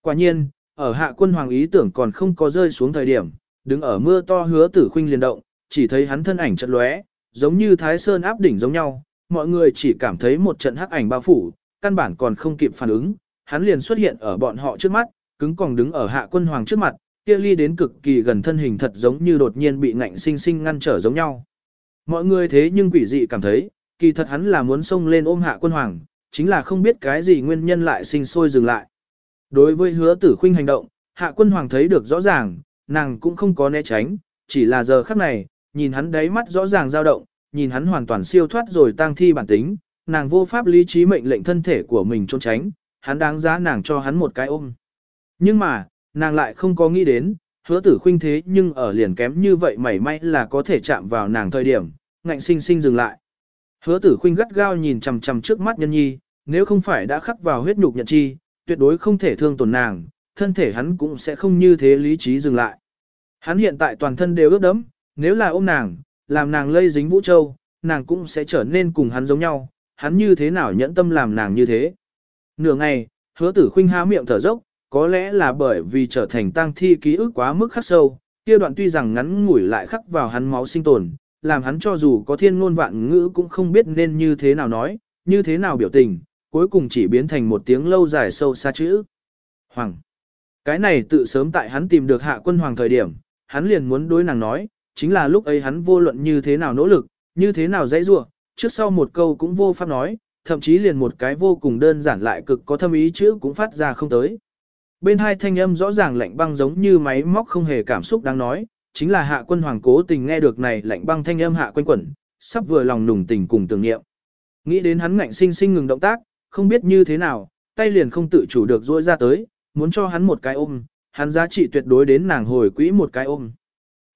Quả nhiên, ở hạ quân hoàng ý tưởng còn không có rơi xuống thời điểm, đứng ở mưa to hứa tử Khinh liền động, chỉ thấy hắn thân ảnh chật lóe, giống như thái sơn áp đỉnh giống nhau, mọi người chỉ cảm thấy một trận hắc ảnh bao phủ, căn bản còn không kịp phản ứng, hắn liền xuất hiện ở bọn họ trước mắt, cứng còn đứng ở hạ quân hoàng trước mặt, kia ly đến cực kỳ gần thân hình thật giống như đột nhiên bị ngạnh sinh sinh ngăn trở giống nhau. Mọi người thế nhưng quỷ dị cảm thấy, kỳ thật hắn là muốn xông lên ôm hạ quân hoàng, chính là không biết cái gì nguyên nhân lại sinh sôi dừng lại. Đối với hứa tử khuynh hành động, hạ quân hoàng thấy được rõ ràng, nàng cũng không có né tránh, chỉ là giờ khắc này, nhìn hắn đáy mắt rõ ràng dao động, nhìn hắn hoàn toàn siêu thoát rồi tăng thi bản tính, nàng vô pháp lý trí mệnh lệnh thân thể của mình trốn tránh, hắn đáng giá nàng cho hắn một cái ôm. Nhưng mà, nàng lại không có nghĩ đến, hứa tử khuynh thế nhưng ở liền kém như vậy mảy may là có thể chạm vào nàng thời điểm, ngạnh sinh sinh dừng lại. Hứa tử khuynh gắt gao nhìn chằm chằm trước mắt nhân nhi, nếu không phải đã khắc vào huyết nhục nhận chi, tuyệt đối không thể thương tổn nàng, thân thể hắn cũng sẽ không như thế lý trí dừng lại. Hắn hiện tại toàn thân đều ướt đẫm, nếu là ôm nàng, làm nàng lây dính Vũ Châu, nàng cũng sẽ trở nên cùng hắn giống nhau, hắn như thế nào nhẫn tâm làm nàng như thế. Nửa ngày, hứa tử khinh há miệng thở dốc, có lẽ là bởi vì trở thành tang thi ký ức quá mức khắc sâu, kia đoạn tuy rằng ngắn ngủi lại khắc vào hắn máu sinh tồn, làm hắn cho dù có thiên ngôn vạn ngữ cũng không biết nên như thế nào nói, như thế nào biểu tình, cuối cùng chỉ biến thành một tiếng lâu dài sâu xa chữ. Hoàng. Cái này tự sớm tại hắn tìm được hạ quân hoàng thời điểm, hắn liền muốn đối nàng nói, chính là lúc ấy hắn vô luận như thế nào nỗ lực, như thế nào dãy rua, trước sau một câu cũng vô pháp nói, thậm chí liền một cái vô cùng đơn giản lại cực có thâm ý chữ cũng phát ra không tới. Bên hai thanh âm rõ ràng lạnh băng giống như máy móc không hề cảm xúc đang nói, chính là hạ quân hoàng cố tình nghe được này lạnh băng thanh âm hạ quanh quẩn, sắp vừa lòng nùng tình cùng tưởng niệm. Nghĩ đến hắn ngạnh sinh sinh ngừng động tác, không biết như thế nào, tay liền không tự chủ được duỗi ra tới, muốn cho hắn một cái ôm, hắn giá trị tuyệt đối đến nàng hồi quỹ một cái ôm.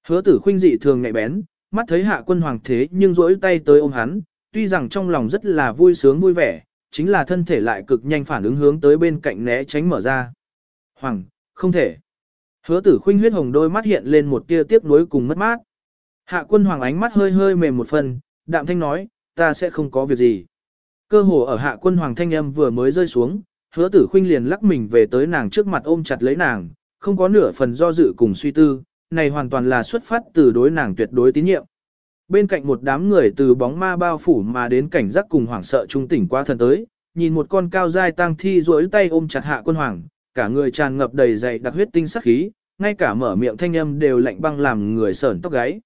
Hứa tử khuynh dị thường ngại bén, mắt thấy hạ quân hoàng thế nhưng duỗi tay tới ôm hắn, tuy rằng trong lòng rất là vui sướng vui vẻ, chính là thân thể lại cực nhanh phản ứng hướng tới bên cạnh né tránh mở ra. Hoàng, không thể. Hứa tử khuynh huyết hồng đôi mắt hiện lên một tia tiếc nuối cùng mất mát. Hạ quân hoàng ánh mắt hơi hơi mềm một phần, đạm thanh nói, ta sẽ không có việc gì. Cơ hồ ở hạ quân hoàng thanh âm vừa mới rơi xuống, hứa tử khuynh liền lắc mình về tới nàng trước mặt ôm chặt lấy nàng, không có nửa phần do dự cùng suy tư, này hoàn toàn là xuất phát từ đối nàng tuyệt đối tín nhiệm. Bên cạnh một đám người từ bóng ma bao phủ mà đến cảnh giác cùng hoảng sợ trung tỉnh qua thần tới, nhìn một con cao dai tang thi duỗi tay ôm chặt hạ quân hoàng, cả người tràn ngập đầy dày đặc huyết tinh sắc khí, ngay cả mở miệng thanh âm đều lạnh băng làm người sởn tóc gáy.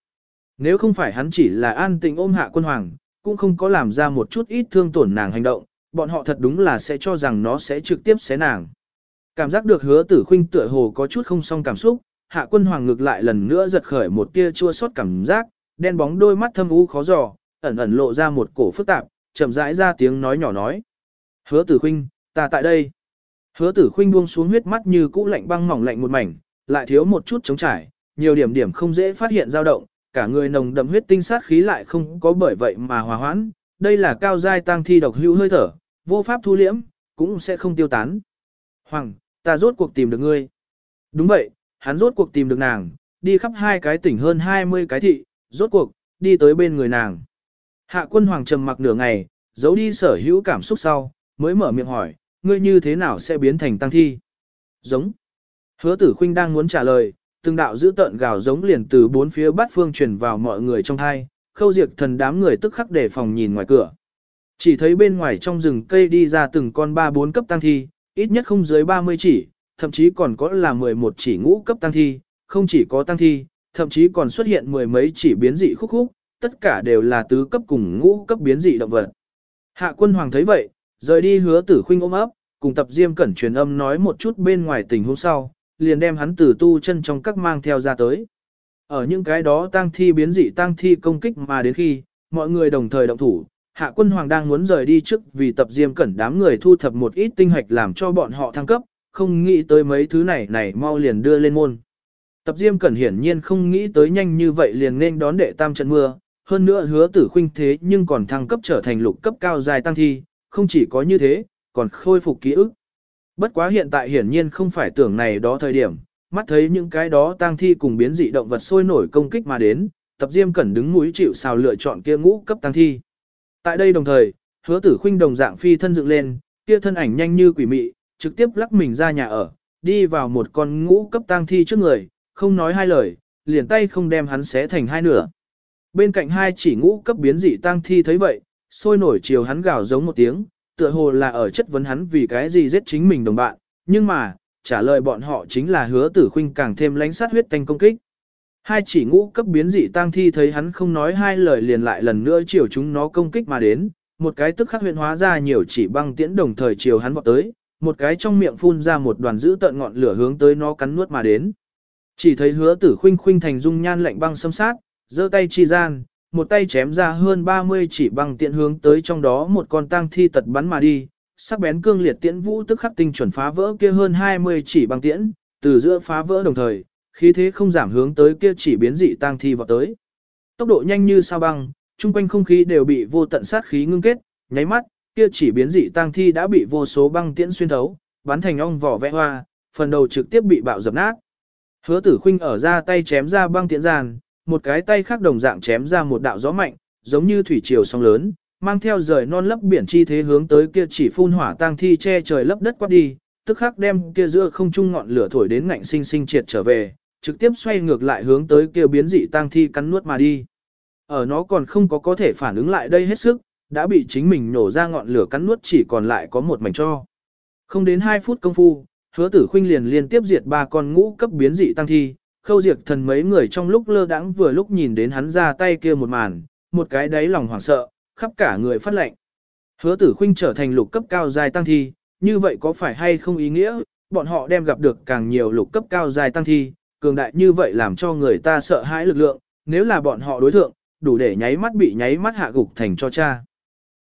Nếu không phải hắn chỉ là an tình ôm hạ quân hoàng, cũng không có làm ra một chút ít thương tổn nàng hành động, bọn họ thật đúng là sẽ cho rằng nó sẽ trực tiếp xé nàng. Cảm giác được hứa tử khuynh tựa hồ có chút không song cảm xúc, hạ quân hoàng ngược lại lần nữa giật khởi một tia chua xót cảm giác, đen bóng đôi mắt thâm u khó dò, ẩn ẩn lộ ra một cổ phức tạp, chậm rãi ra tiếng nói nhỏ nói. Hứa tử Khinh, ta tại đây. Hứa tử Khinh buông xuống huyết mắt như cũ lạnh băng mỏng lạnh một mảnh, lại thiếu một chút chống trải, nhiều điểm điểm không dễ phát hiện dao động, cả người nồng đậm huyết tinh sát khí lại không có bởi vậy mà hòa hoãn. Đây là cao giai tăng thi độc hữu hơi thở, vô pháp thu liễm, cũng sẽ không tiêu tán. Hoàng, ta rốt cuộc tìm được ngươi. Đúng vậy, hắn rốt cuộc tìm được nàng, đi khắp hai cái tỉnh hơn 20 cái thị, rốt cuộc, đi tới bên người nàng. Hạ quân hoàng trầm mặc nửa ngày, giấu đi sở hữu cảm xúc sau, mới mở miệng hỏi, ngươi như thế nào sẽ biến thành tăng thi? Giống. Hứa tử khinh đang muốn trả lời, từng đạo giữ tợn gào giống liền từ bốn phía bát phương truyền vào mọi người trong thai, khâu diệt thần đám người tức khắc để phòng nhìn ngoài cửa. Chỉ thấy bên ngoài trong rừng cây đi ra từng con ba bốn cấp tăng thi, ít nhất không dưới 30 chỉ, thậm chí còn có là 11 chỉ ngũ cấp tăng thi, không chỉ có tăng thi, thậm chí còn xuất hiện mười mấy chỉ biến dị khúc khúc, tất cả đều là tứ cấp cùng ngũ cấp biến dị động vật. Hạ quân hoàng thấy vậy, rời đi hứa tử khuynh ôm ấp, cùng tập diêm cẩn truyền âm nói một chút bên ngoài tình huống sau, liền đem hắn tử tu chân trong các mang theo ra tới. Ở những cái đó tăng thi biến dị tăng thi công kích mà đến khi, mọi người đồng thời động thủ, hạ quân hoàng đang muốn rời đi trước vì tập diêm cẩn đám người thu thập một ít tinh hạch làm cho bọn họ thăng cấp, không nghĩ tới mấy thứ này này mau liền đưa lên môn. Tập Diêm Cẩn hiển nhiên không nghĩ tới nhanh như vậy liền nên đón đệ tam trận mưa, hơn nữa hứa tử khuynh thế nhưng còn thăng cấp trở thành lục cấp cao dài tăng thi, không chỉ có như thế, còn khôi phục ký ức. Bất quá hiện tại hiển nhiên không phải tưởng này đó thời điểm, mắt thấy những cái đó tăng thi cùng biến dị động vật sôi nổi công kích mà đến, tập Diêm Cẩn đứng mũi chịu sào lựa chọn kia ngũ cấp tăng thi. Tại đây đồng thời, hứa tử khuynh đồng dạng phi thân dựng lên, kia thân ảnh nhanh như quỷ mị, trực tiếp lắc mình ra nhà ở, đi vào một con ngũ cấp tăng thi trước người, không nói hai lời, liền tay không đem hắn xé thành hai nửa. Bên cạnh hai chỉ ngũ cấp biến dị tăng thi thấy vậy, sôi nổi chiều hắn gào giống một tiếng, tựa hồ là ở chất vấn hắn vì cái gì giết chính mình đồng bạn, nhưng mà, trả lời bọn họ chính là hứa tử khuynh càng thêm lánh sát huyết tanh công kích. Hai chỉ ngũ cấp biến dị tăng thi thấy hắn không nói hai lời liền lại lần nữa chiều chúng nó công kích mà đến, một cái tức khắc huyện hóa ra nhiều chỉ băng tiễn đồng thời chiều hắn vọt tới, một cái trong miệng phun ra một đoàn dữ tận ngọn lửa hướng tới nó cắn nuốt mà đến. Chỉ thấy hứa tử khuynh khuynh thành dung nhan lạnh băng xâm sát, giơ tay chi gian, một tay chém ra hơn 30 chỉ băng tiện hướng tới trong đó một con tang thi tật bắn mà đi, sắc bén cương liệt tiễn vũ tức khắc tinh chuẩn phá vỡ kia hơn 20 chỉ băng tiễn, từ giữa phá vỡ đồng thời, khí thế không giảm hướng tới kia chỉ biến dị tang thi vào tới. Tốc độ nhanh như sao băng, chung quanh không khí đều bị vô tận sát khí ngưng kết, nháy mắt, kia chỉ biến dị tang thi đã bị vô số băng tiễn xuyên thấu, bắn thành ong vỏ vẽ hoa, phần đầu trực tiếp bị bạo dập nát. Hứa tử Khinh ở ra tay chém ra băng tiễn giàn, một cái tay khác đồng dạng chém ra một đạo gió mạnh, giống như thủy triều sóng lớn, mang theo rời non lấp biển chi thế hướng tới kia chỉ phun hỏa tang thi che trời lấp đất quát đi, tức khắc đem kia giữa không trung ngọn lửa thổi đến ngạnh sinh sinh triệt trở về, trực tiếp xoay ngược lại hướng tới kia biến dị tang thi cắn nuốt mà đi. Ở nó còn không có có thể phản ứng lại đây hết sức, đã bị chính mình nổ ra ngọn lửa cắn nuốt chỉ còn lại có một mảnh cho. Không đến 2 phút công phu, hứa tử khuynh liền liên tiếp diệt ba con ngũ cấp biến dị tăng thi, khâu diệt thần mấy người trong lúc lơ đãng vừa lúc nhìn đến hắn ra tay kia một màn, một cái đáy lòng hoảng sợ, khắp cả người phát lệnh. Hứa tử khuynh trở thành lục cấp cao dài tăng thi, như vậy có phải hay không ý nghĩa, bọn họ đem gặp được càng nhiều lục cấp cao dài tăng thi, cường đại như vậy làm cho người ta sợ hãi lực lượng, nếu là bọn họ đối thượng, đủ để nháy mắt bị nháy mắt hạ gục thành cho cha.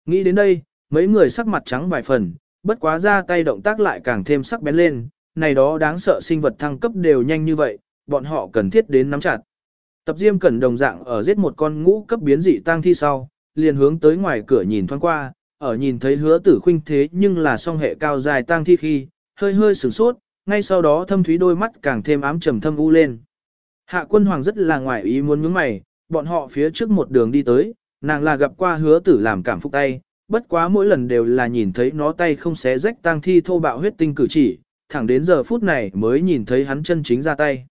Nghĩ đến đây, mấy người sắc mặt trắng vài phần, bất quá ra tay động tác lại càng thêm sắc bén lên, này đó đáng sợ sinh vật thăng cấp đều nhanh như vậy, bọn họ cần thiết đến nắm chặt. Tập Diêm Cẩn đồng dạng ở giết một con ngũ cấp biến dị tang thi sau, liền hướng tới ngoài cửa nhìn thoáng qua, ở nhìn thấy hứa tử khuynh thế nhưng là song hệ cao dài tang thi khi, hơi hơi sửng sốt, ngay sau đó thâm thúy đôi mắt càng thêm ám trầm thâm u lên. Hạ quân hoàng rất là ngoài ý muốn nhướng mày, bọn họ phía trước một đường đi tới, nàng là gặp qua hứa tử làm cảm phục tay, bất quá mỗi lần đều là nhìn thấy nó tay không xé rách tang thi thô bạo huyết tinh cử chỉ, thẳng đến giờ phút này mới nhìn thấy hắn chân chính ra tay.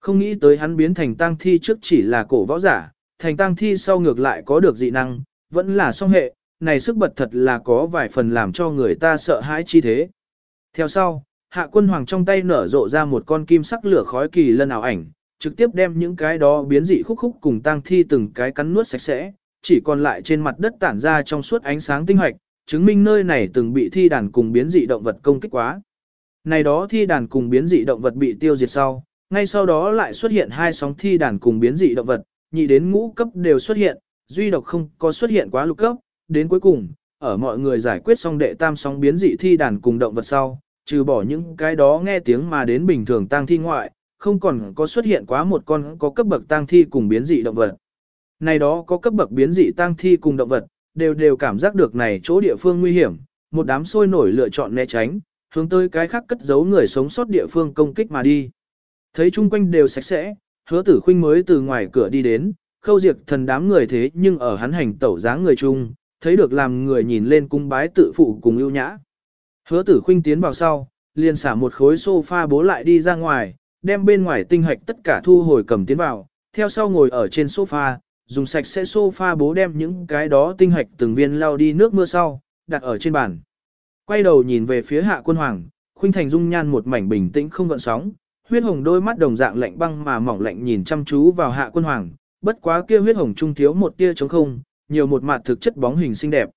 Không nghĩ tới hắn biến thành tang thi trước chỉ là cổ võ giả, thành tang thi sau ngược lại có được dị năng, vẫn là song hệ, này sức bật thật là có vài phần làm cho người ta sợ hãi chi thế. Theo sau, hạ quân hoàng trong tay nở rộ ra một con kim sắc lửa khói kỳ lân ảo ảnh, trực tiếp đem những cái đó biến dị khúc khúc cùng tang thi từng cái cắn nuốt sạch sẽ, chỉ còn lại trên mặt đất tản ra trong suốt ánh sáng tinh hoạch, chứng minh nơi này từng bị thi đàn cùng biến dị động vật công kích quá. Này đó thi đàn cùng biến dị động vật bị tiêu diệt sau, ngay sau đó lại xuất hiện hai sóng thi đàn cùng biến dị động vật, nhị đến ngũ cấp đều xuất hiện, duy độc không có xuất hiện quá lục cấp, đến cuối cùng, ở mọi người giải quyết xong đệ tam sóng biến dị thi đàn cùng động vật sau, trừ bỏ những cái đó nghe tiếng mà đến bình thường tang thi ngoại, không còn có xuất hiện quá một con có cấp bậc tang thi cùng biến dị động vật. Này đó có cấp bậc biến dị tang thi cùng động vật, đều đều cảm giác được này chỗ địa phương nguy hiểm, một đám sôi nổi lựa chọn né tránh, hướng tới cái khác cất giấu người sống sót địa phương công kích mà đi. Thấy chung quanh đều sạch sẽ, hứa tử khuynh mới từ ngoài cửa đi đến, khâu diệt thần đám người thế nhưng ở hắn hành tẩu dáng người chung, thấy được làm người nhìn lên cung bái tự phụ cùng ưu nhã. Hứa tử khuynh tiến vào sau, liền xả một khối sofa bố lại đi ra ngoài, đem bên ngoài tinh hạch tất cả thu hồi cầm tiến vào, theo sau ngồi ở trên sofa, dùng sạch sẽ sofa bố đem những cái đó tinh hạch từng viên lao đi nước mưa sau, đặt ở trên bàn. Quay đầu nhìn về phía hạ quân hoàng, khuynh thành dung nhan một mảnh bình tĩnh không gợn sóng, huyết hồng đôi mắt đồng dạng lạnh băng mà mỏng lạnh nhìn chăm chú vào hạ quân hoàng, bất quá kia huyết hồng trung thiếu một tia trống không, nhiều một mặt thực chất bóng hình xinh đẹp.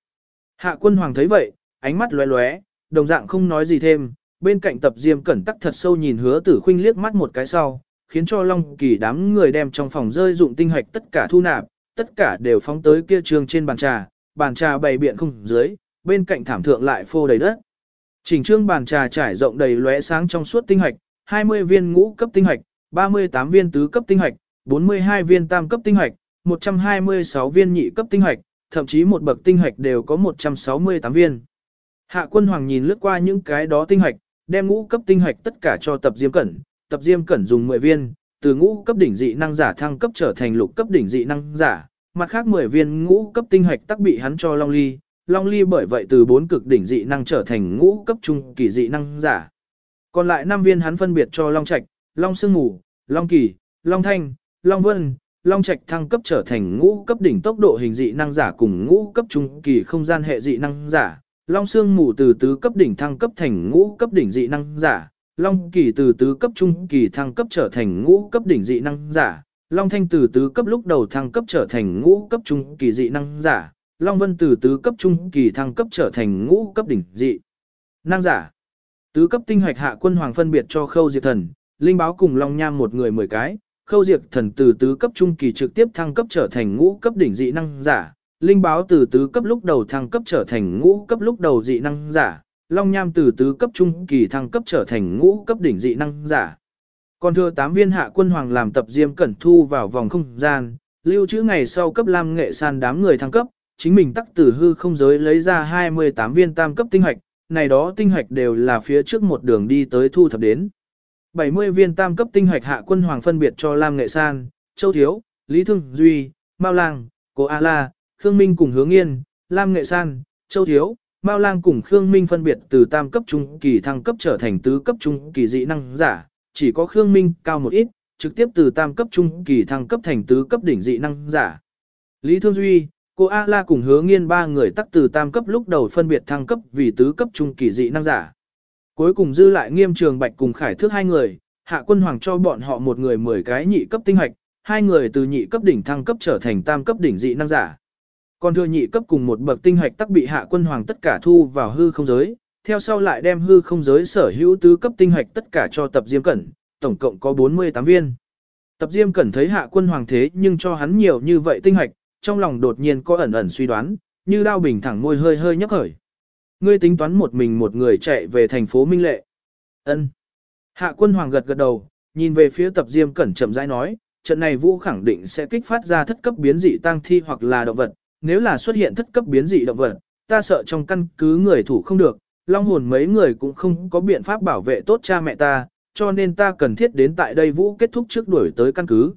Hạ quân hoàng thấy vậy, ánh mắt lóe lóe, đồng dạng không nói gì thêm, bên cạnh tập diêm cẩn tắc thật sâu nhìn hứa tử khuynh liếc mắt một cái sau, khiến cho Long Kỳ đám người đem trong phòng rơi dụng tinh hạch tất cả thu nạp, tất cả đều phóng tới kia trường trên bàn trà, bàn trà bày biện không dưới, bên cạnh thảm thượng lại phô đầy đất. Chỉnh trương bàn trà trải rộng đầy lóe sáng trong suốt tinh hạch, 20 viên ngũ cấp tinh hạch, 38 viên tứ cấp tinh hạch, 42 viên tam cấp tinh hạch, 126 viên nhị cấp tinh hạch, thậm chí một bậc tinh hạch đều có 168 viên. Hạ quân hoàng nhìn lướt qua những cái đó tinh hạch, đem ngũ cấp tinh hạch tất cả cho tập diêm cẩn, tập diêm cẩn dùng 10 viên, từ ngũ cấp đỉnh dị năng giả thăng cấp trở thành lục cấp đỉnh dị năng giả, mặt khác 10 viên ngũ cấp tinh hạch tắc bị hắn cho Long Ly, Long Ly bởi vậy từ bốn cực đỉnh dị năng trở thành ngũ cấp trung kỳ dị năng giả. Còn lại 5 viên hắn phân biệt cho Long Trạch, Long Sương Ngủ, Long Kỳ, Long Thanh, Long Vân, Long Trạch thăng cấp trở thành ngũ cấp đỉnh tốc độ hình dị năng giả cùng ngũ cấp trung kỳ không gian hệ dị năng giả. Long Sương Mù từ tứ cấp đỉnh thăng cấp thành ngũ cấp đỉnh dị năng giả, Long Kỳ từ tứ cấp trung kỳ thăng cấp trở thành ngũ cấp đỉnh dị năng giả, Long Thanh từ tứ cấp lúc đầu thăng cấp trở thành ngũ cấp trung kỳ dị năng giả, Long Vân từ tứ cấp trung kỳ thăng cấp trở thành ngũ cấp đỉnh dị năng giả. Tứ cấp tinh hoạch hạ quân hoàng phân biệt cho Khâu Diệt Thần, Linh Báo cùng Long Nham một người 10 cái, Khâu Diệt Thần từ tứ cấp trung kỳ trực tiếp thăng cấp trở thành ngũ cấp đỉnh dị năng giả, Linh Báo từ tứ cấp lúc đầu thăng cấp trở thành ngũ cấp lúc đầu dị năng giả, Long Nham từ tứ cấp trung kỳ thăng cấp trở thành ngũ cấp đỉnh dị năng giả. Còn thừa 8 viên hạ quân hoàng làm tập diêm cẩn thu vào vòng không gian, lưu trữ ngày sau cấp lam nghệ san đám người thăng cấp, chính mình tắc tử hư không giới lấy ra 28 viên tam cấp tinh hoạch, này đó tinh hoạch đều là phía trước một đường đi tới thu thập đến. 70 viên tam cấp tinh hạch hạ quân hoàng phân biệt cho Lam Nghệ San, Châu Thiếu, Lý Thương Duy, Mao Lang, Cố A La, Khương Minh cùng hướng yên, Lam Nghệ San, Châu Thiếu, Mao Lang cùng Khương Minh phân biệt từ tam cấp trung kỳ thăng cấp trở thành tứ cấp trung kỳ dị năng giả, chỉ có Khương Minh cao một ít, trực tiếp từ tam cấp trung kỳ thăng cấp thành tứ cấp đỉnh dị năng giả. Lý Thương Duy, cô A La cùng hứa nghiên ba người tắc từ tam cấp lúc đầu phân biệt thăng cấp vì tứ cấp trung kỳ dị năng giả. Cuối cùng dư lại nghiêm trường bạch cùng khải thước hai người, hạ quân hoàng cho bọn họ một người 10 cái nhị cấp tinh hoạch, hai người từ nhị cấp đỉnh thăng cấp trở thành tam cấp đỉnh dị năng giả. Còn thừa nhị cấp cùng một bậc tinh hạch tắc bị hạ quân hoàng tất cả thu vào hư không giới, theo sau lại đem hư không giới sở hữu tứ cấp tinh hạch tất cả cho tập diêm cẩn, tổng cộng có 48 viên. Tập diêm cẩn thấy hạ quân hoàng thế nhưng cho hắn nhiều như vậy tinh hạch, trong lòng đột nhiên có ẩn ẩn suy đoán, như đao bình thẳng môi hơi hơi nhấp khởi. Ngươi tính toán một mình một người chạy về thành phố Minh Lệ. Ân. Hạ quân hoàng gật gật đầu, nhìn về phía tập diêm cẩn chậm rãi nói, trận này vũ khẳng định sẽ kích phát ra thất cấp biến dị tăng thi hoặc là động vật, nếu là xuất hiện thất cấp biến dị động vật, ta sợ trong căn cứ người thủ không được, long hồn mấy người cũng không có biện pháp bảo vệ tốt cha mẹ ta, cho nên ta cần thiết đến tại đây vũ kết thúc trước đuổi tới căn cứ.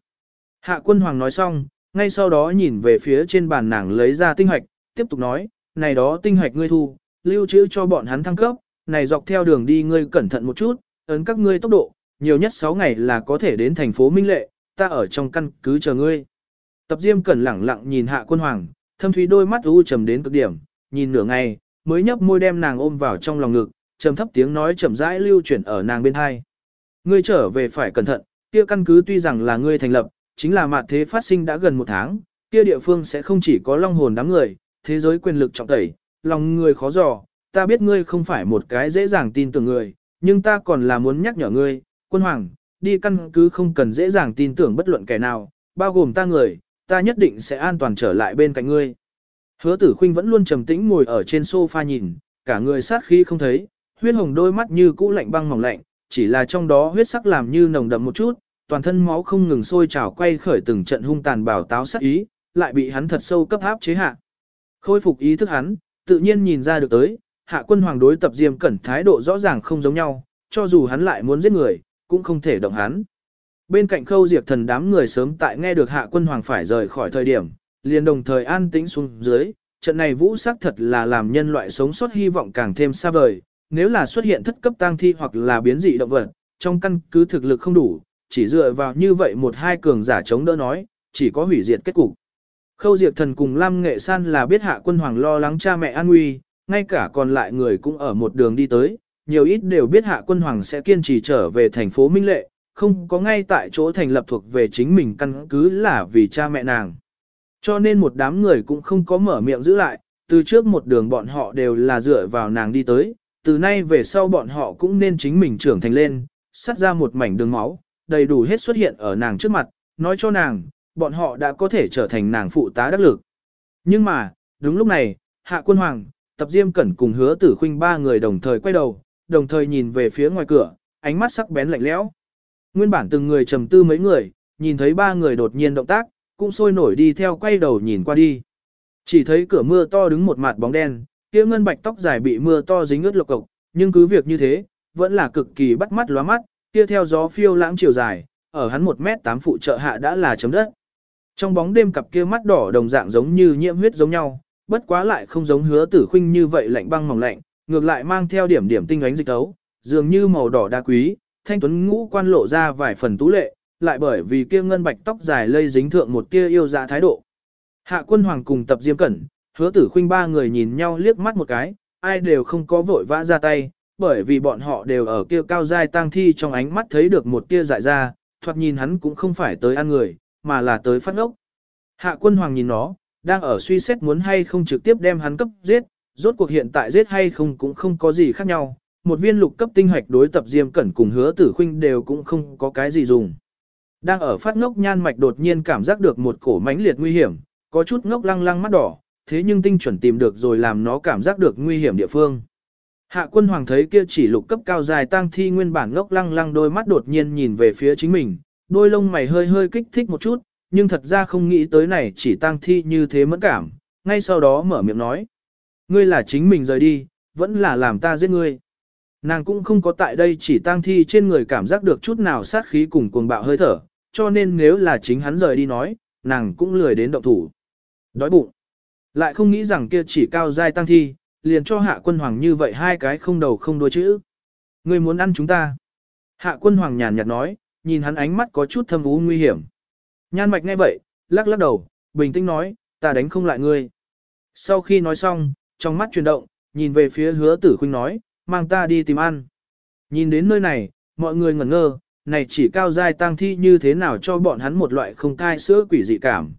Hạ quân hoàng nói xong, ngay sau đó nhìn về phía trên bàn nàng lấy ra tinh hoạch, tiếp tục nói, này đó tinh hoạch ngươi thu, lưu trữ cho bọn hắn thăng cấp, này dọc theo đường đi ngươi cẩn thận một chút, ấn các ngươi tốc độ, nhiều nhất 6 ngày là có thể đến thành phố Minh Lệ, ta ở trong căn cứ chờ ngươi. Tập Diêm cẩn lẳng lặng nhìn hạ quân hoàng, thâm thúy đôi mắt u trầm đến cực điểm, nhìn nửa ngày, mới nhấp môi đem nàng ôm vào trong lòng ngực, trầm thấp tiếng nói chậm rãi lưu chuyển ở nàng bên hai. Ngươi trở về phải cẩn thận, kia căn cứ tuy rằng là ngươi thành lập, chính là mạt thế phát sinh đã gần một tháng, kia địa phương sẽ không chỉ có long hồn đám người, thế giới quyền lực trọng tẩy, lòng người khó dò, ta biết ngươi không phải một cái dễ dàng tin tưởng người, nhưng ta còn là muốn nhắc nhở ngươi, quân hoàng, đi căn cứ không cần dễ dàng tin tưởng bất luận kẻ nào, bao gồm ta người, ta nhất định sẽ an toàn trở lại bên cạnh ngươi. Hứa tử khinh vẫn luôn trầm tĩnh ngồi ở trên sofa nhìn, cả người sát khí không thấy, huyết hồng đôi mắt như cũ lạnh băng mỏng lạnh, chỉ là trong đó huyết sắc làm như nồng đậm một chút, toàn thân máu không ngừng sôi trào quay khởi từng trận hung tàn bảo táo sát ý, lại bị hắn thật sâu cấp áp chế hạ. Khôi phục ý thức hắn, tự nhiên nhìn ra được tới, hạ quân hoàng đối tập diêm cẩn thái độ rõ ràng không giống nhau, cho dù hắn lại muốn giết người, cũng không thể động hắn. Bên cạnh khâu diệp thần đám người sớm tại nghe được hạ quân hoàng phải rời khỏi thời điểm, liền đồng thời an tĩnh xuống dưới, trận này vũ sắc thật là làm nhân loại sống sót hy vọng càng thêm xa vời, nếu là xuất hiện thất cấp tang thi hoặc là biến dị động vật, trong căn cứ thực lực không đủ, chỉ dựa vào như vậy một hai cường giả chống đỡ nói, chỉ có hủy diệt kết cục. Khâu Diệp Thần cùng Lam Nghệ San là biết hạ quân hoàng lo lắng cha mẹ an nguy, ngay cả còn lại người cũng ở một đường đi tới, nhiều ít đều biết hạ quân hoàng sẽ kiên trì trở về thành phố Minh Lệ, không có ngay tại chỗ thành lập thuộc về chính mình căn cứ là vì cha mẹ nàng. Cho nên một đám người cũng không có mở miệng giữ lại, từ trước một đường bọn họ đều là dựa vào nàng đi tới, từ nay về sau bọn họ cũng nên chính mình trưởng thành lên, sắt ra một mảnh đường máu, đầy đủ hết xuất hiện ở nàng trước mặt, nói cho nàng, bọn họ đã có thể trở thành nàng phụ tá đắc lực. Nhưng mà, đúng lúc này, Hạ Quân Hoàng, Tập Diêm Cẩn cùng hứa tử khuynh ba người đồng thời quay đầu, đồng thời nhìn về phía ngoài cửa, ánh mắt sắc bén lạnh lẽo. Nguyên bản từng người trầm tư mấy người, nhìn thấy ba người đột nhiên động tác, cũng sôi nổi đi theo quay đầu nhìn qua đi. Chỉ thấy cửa mưa to đứng một mặt bóng đen, kia ngân bạch tóc dài bị mưa to dính ướt lộc cộc, nhưng cứ việc như thế, vẫn là cực kỳ bắt mắt lóa mắt, kia theo gió phiêu lãng chiều dài, ở hắn 1 mét 8 phụ trợ hạ đã là chấm đất. Trong bóng đêm cặp kia mắt đỏ đồng dạng giống như nhiễm huyết giống nhau, bất quá lại không giống hứa tử khinh như vậy lạnh băng mỏng lạnh, ngược lại mang theo điểm điểm tinh ánh dịch tấu, dường như màu đỏ đa quý, thanh tuấn ngũ quan lộ ra vài phần tú lệ, lại bởi vì kia ngân bạch tóc dài lây dính thượng một tia yêu dạ thái độ. Hạ quân hoàng cùng tập diêm cẩn, hứa tử khuynh ba người nhìn nhau liếc mắt một cái, ai đều không có vội vã ra tay, bởi vì bọn họ đều ở kia cao giai tang thi trong ánh mắt thấy được một tia dại ra, thoạt nhìn hắn cũng không phải tới ăn người, mà là tới phát ngốc. Hạ quân hoàng nhìn nó, đang ở suy xét muốn hay không trực tiếp đem hắn cấp giết, rốt cuộc hiện tại giết hay không cũng không có gì khác nhau, một viên lục cấp tinh hoạch đối tập diêm cẩn cùng hứa tử khuynh đều cũng không có cái gì dùng. Đang ở phát ngốc nhan mạch đột nhiên cảm giác được một cổ mãnh liệt nguy hiểm, có chút ngốc lăng lăng mắt đỏ, thế nhưng tinh chuẩn tìm được rồi làm nó cảm giác được nguy hiểm địa phương. Hạ quân hoàng thấy kia chỉ lục cấp cao dài tang thi nguyên bản ngốc lăng lăng đôi mắt đột nhiên nhìn về phía chính mình, đôi lông mày hơi hơi kích thích một chút, nhưng thật ra không nghĩ tới này chỉ tang thi như thế mẫn cảm, ngay sau đó mở miệng nói. Ngươi là chính mình rời đi, vẫn là làm ta giết ngươi. Nàng cũng không có tại đây chỉ tang thi trên người cảm giác được chút nào sát khí cùng cuồng bạo hơi thở, cho nên nếu là chính hắn rời đi nói, nàng cũng lười đến động thủ. Đói bụng. Lại không nghĩ rằng kia chỉ cao dai tăng thi, liền cho hạ quân hoàng như vậy hai cái không đầu không đuôi chữ. Người muốn ăn chúng ta. Hạ quân hoàng nhàn nhạt nói, nhìn hắn ánh mắt có chút thâm ú nguy hiểm. Nhan mạch nghe vậy, lắc lắc đầu, bình tĩnh nói, ta đánh không lại ngươi. Sau khi nói xong, trong mắt chuyển động, nhìn về phía hứa tử khuynh nói, mang ta đi tìm ăn. Nhìn đến nơi này, mọi người ngẩn ngơ, này chỉ cao giai tăng thi như thế nào cho bọn hắn một loại không cai sữa quỷ dị cảm.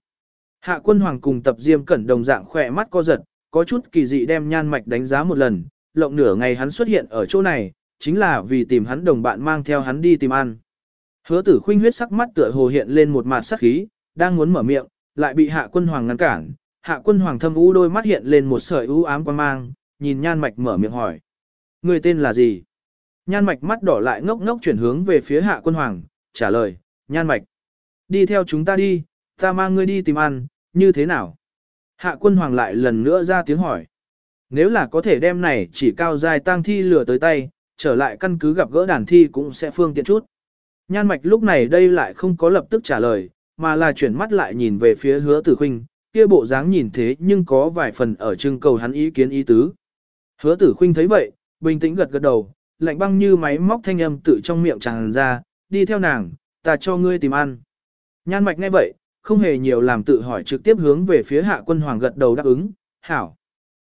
Hạ quân hoàng cùng tập diêm cẩn đồng dạng khỏe mắt co giật, có chút kỳ dị đem nhan mạch đánh giá một lần, lộng nửa ngày hắn xuất hiện ở chỗ này, chính là vì tìm hắn đồng bạn mang theo hắn đi tìm ăn. Hứa tử khuynh huyết sắc mắt tựa hồ hiện lên một mặt sắc khí, đang muốn mở miệng, lại bị hạ quân hoàng ngăn cản. Hạ quân hoàng thâm u đôi mắt hiện lên một sợi u ám quan mang, nhìn nhan mạch mở miệng hỏi. Người tên là gì? Nhan mạch mắt đỏ lại ngốc ngốc chuyển hướng về phía hạ quân hoàng, trả lời, nhan mạch. Đi theo chúng ta đi, ta mang ngươi đi tìm ăn, như thế nào? Hạ quân hoàng lại lần nữa ra tiếng hỏi. Nếu là có thể đem này chỉ cao dài tang thi lửa tới tay, trở lại căn cứ gặp gỡ đàn thi cũng sẽ phương tiện chút. Nhan mạch lúc này đây lại không có lập tức trả lời, mà là chuyển mắt lại nhìn về phía hứa tử khinh, kia bộ dáng nhìn thế nhưng có vài phần ở trưng cầu hắn ý kiến ý tứ. Hứa tử khinh thấy vậy, bình tĩnh gật gật đầu, lạnh băng như máy móc thanh âm tự trong miệng tràn ra, đi theo nàng, ta cho ngươi tìm ăn. Nhan mạch nghe vậy, không hề nhiều làm tự hỏi trực tiếp hướng về phía hạ quân hoàng gật đầu đáp ứng, hảo.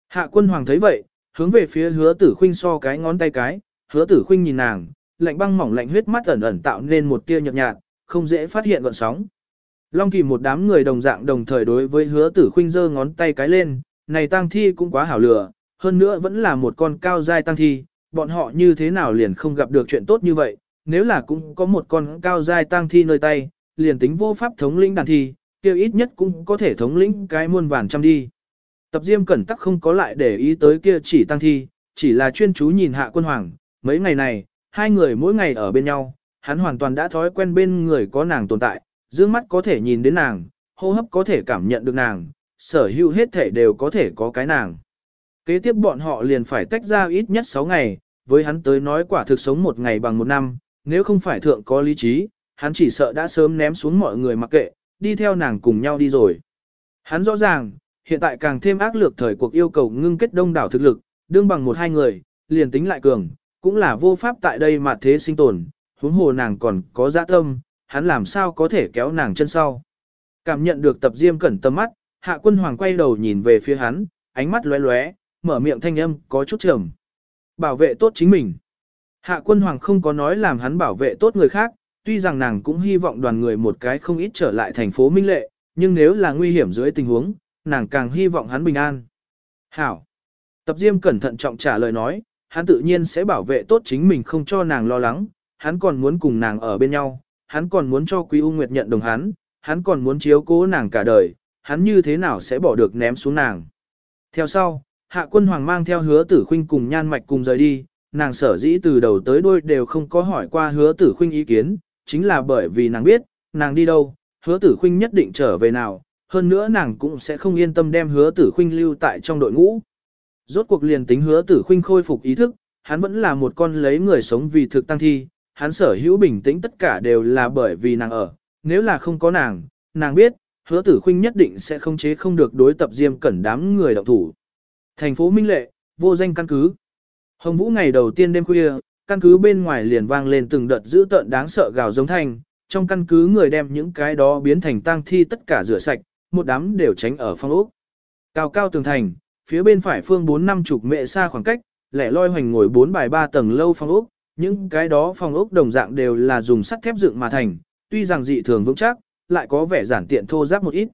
Hạ quân hoàng thấy vậy, hướng về phía hứa tử khinh so cái ngón tay cái, hứa tử khinh nhìn nàng, lạnh băng mỏng lạnh huyết mắt ẩn ẩn tạo nên một tia nhợt nhạt, không dễ phát hiện gọn sóng. Long kỳ một đám người đồng dạng đồng thời đối với hứa tử khinh giơ ngón tay cái lên, này tang thi cũng quá hảo lửa, hơn nữa vẫn là một con cao giai tăng thi, bọn họ như thế nào liền không gặp được chuyện tốt như vậy, nếu là cũng có một con cao giai tăng thi nơi tay, liền tính vô pháp thống lĩnh đàn thi, kêu ít nhất cũng có thể thống lĩnh cái muôn vàn trăm đi. Tập Diêm Cẩn Tắc không có lại để ý tới kia chỉ tăng thi, chỉ là chuyên chú nhìn hạ quân hoàng, mấy ngày này, hai người mỗi ngày ở bên nhau, hắn hoàn toàn đã thói quen bên người có nàng tồn tại, dương mắt có thể nhìn đến nàng, hô hấp có thể cảm nhận được nàng, sở hữu hết thể đều có thể có cái nàng. Kế tiếp bọn họ liền phải tách ra ít nhất 6 ngày, với hắn tới nói quả thực sống một ngày bằng một năm, nếu không phải thượng có lý trí, hắn chỉ sợ đã sớm ném xuống mọi người mặc kệ, đi theo nàng cùng nhau đi rồi. Hắn rõ ràng, hiện tại càng thêm ác lược thời cuộc yêu cầu ngưng kết đông đảo thực lực, đương bằng một hai người, liền tính lại cường, cũng là vô pháp tại đây mà thế sinh tồn, huống hồ nàng còn có dạ tâm, hắn làm sao có thể kéo nàng chân sau. Cảm nhận được tập diêm cẩn tâm mắt, hạ quân hoàng quay đầu nhìn về phía hắn, ánh mắt lóe lóe, mở miệng thanh âm có chút trầm. Bảo vệ tốt chính mình. Hạ quân hoàng không có nói làm hắn bảo vệ tốt người khác, tuy rằng nàng cũng hy vọng đoàn người một cái không ít trở lại thành phố Minh Lệ, nhưng nếu là nguy hiểm dưới tình huống, nàng càng hy vọng hắn bình an. Hảo. Tập Diêm cẩn thận trọng trả lời nói, hắn tự nhiên sẽ bảo vệ tốt chính mình không cho nàng lo lắng, hắn còn muốn cùng nàng ở bên nhau, hắn còn muốn cho Quý U Nguyệt nhận đồng hắn, hắn còn muốn chiếu cố nàng cả đời, hắn như thế nào sẽ bỏ được ném xuống nàng. Theo sau, Hạ quân hoàng mang theo hứa tử khuynh cùng nhan mạch cùng rời đi, nàng sở dĩ từ đầu tới đuôi đều không có hỏi qua hứa tử khuynh ý kiến, chính là bởi vì nàng biết, nàng đi đâu, hứa tử khuynh nhất định trở về nào, hơn nữa nàng cũng sẽ không yên tâm đem hứa tử khuynh lưu tại trong đội ngũ. Rốt cuộc liền tính hứa tử khuynh khôi phục ý thức, hắn vẫn là một con lấy người sống vì thực tăng thi, hắn sở hữu bình tĩnh tất cả đều là bởi vì nàng ở, nếu là không có nàng, nàng biết, hứa tử khuynh nhất định sẽ không chế không được đối tập diêm cẩn đám người đạo thủ. Thành phố Minh Lệ, vô danh căn cứ. Hồng Vũ ngày đầu tiên đêm khuya, căn cứ bên ngoài liền vang lên từng đợt dữ tợn đáng sợ gào giống thanh, trong căn cứ người đem những cái đó biến thành tang thi tất cả rửa sạch, một đám đều tránh ở phòng ốc. Cao cao tường thành, phía bên phải phương 4 năm chục mệ xa khoảng cách, lẻ loi hoành ngồi bốn bài ba tầng lâu phòng ốc, những cái đó phòng ốc đồng dạng đều là dùng sắt thép dựng mà thành, tuy rằng dị thường vững chắc, lại có vẻ giản tiện thô ráp một ít.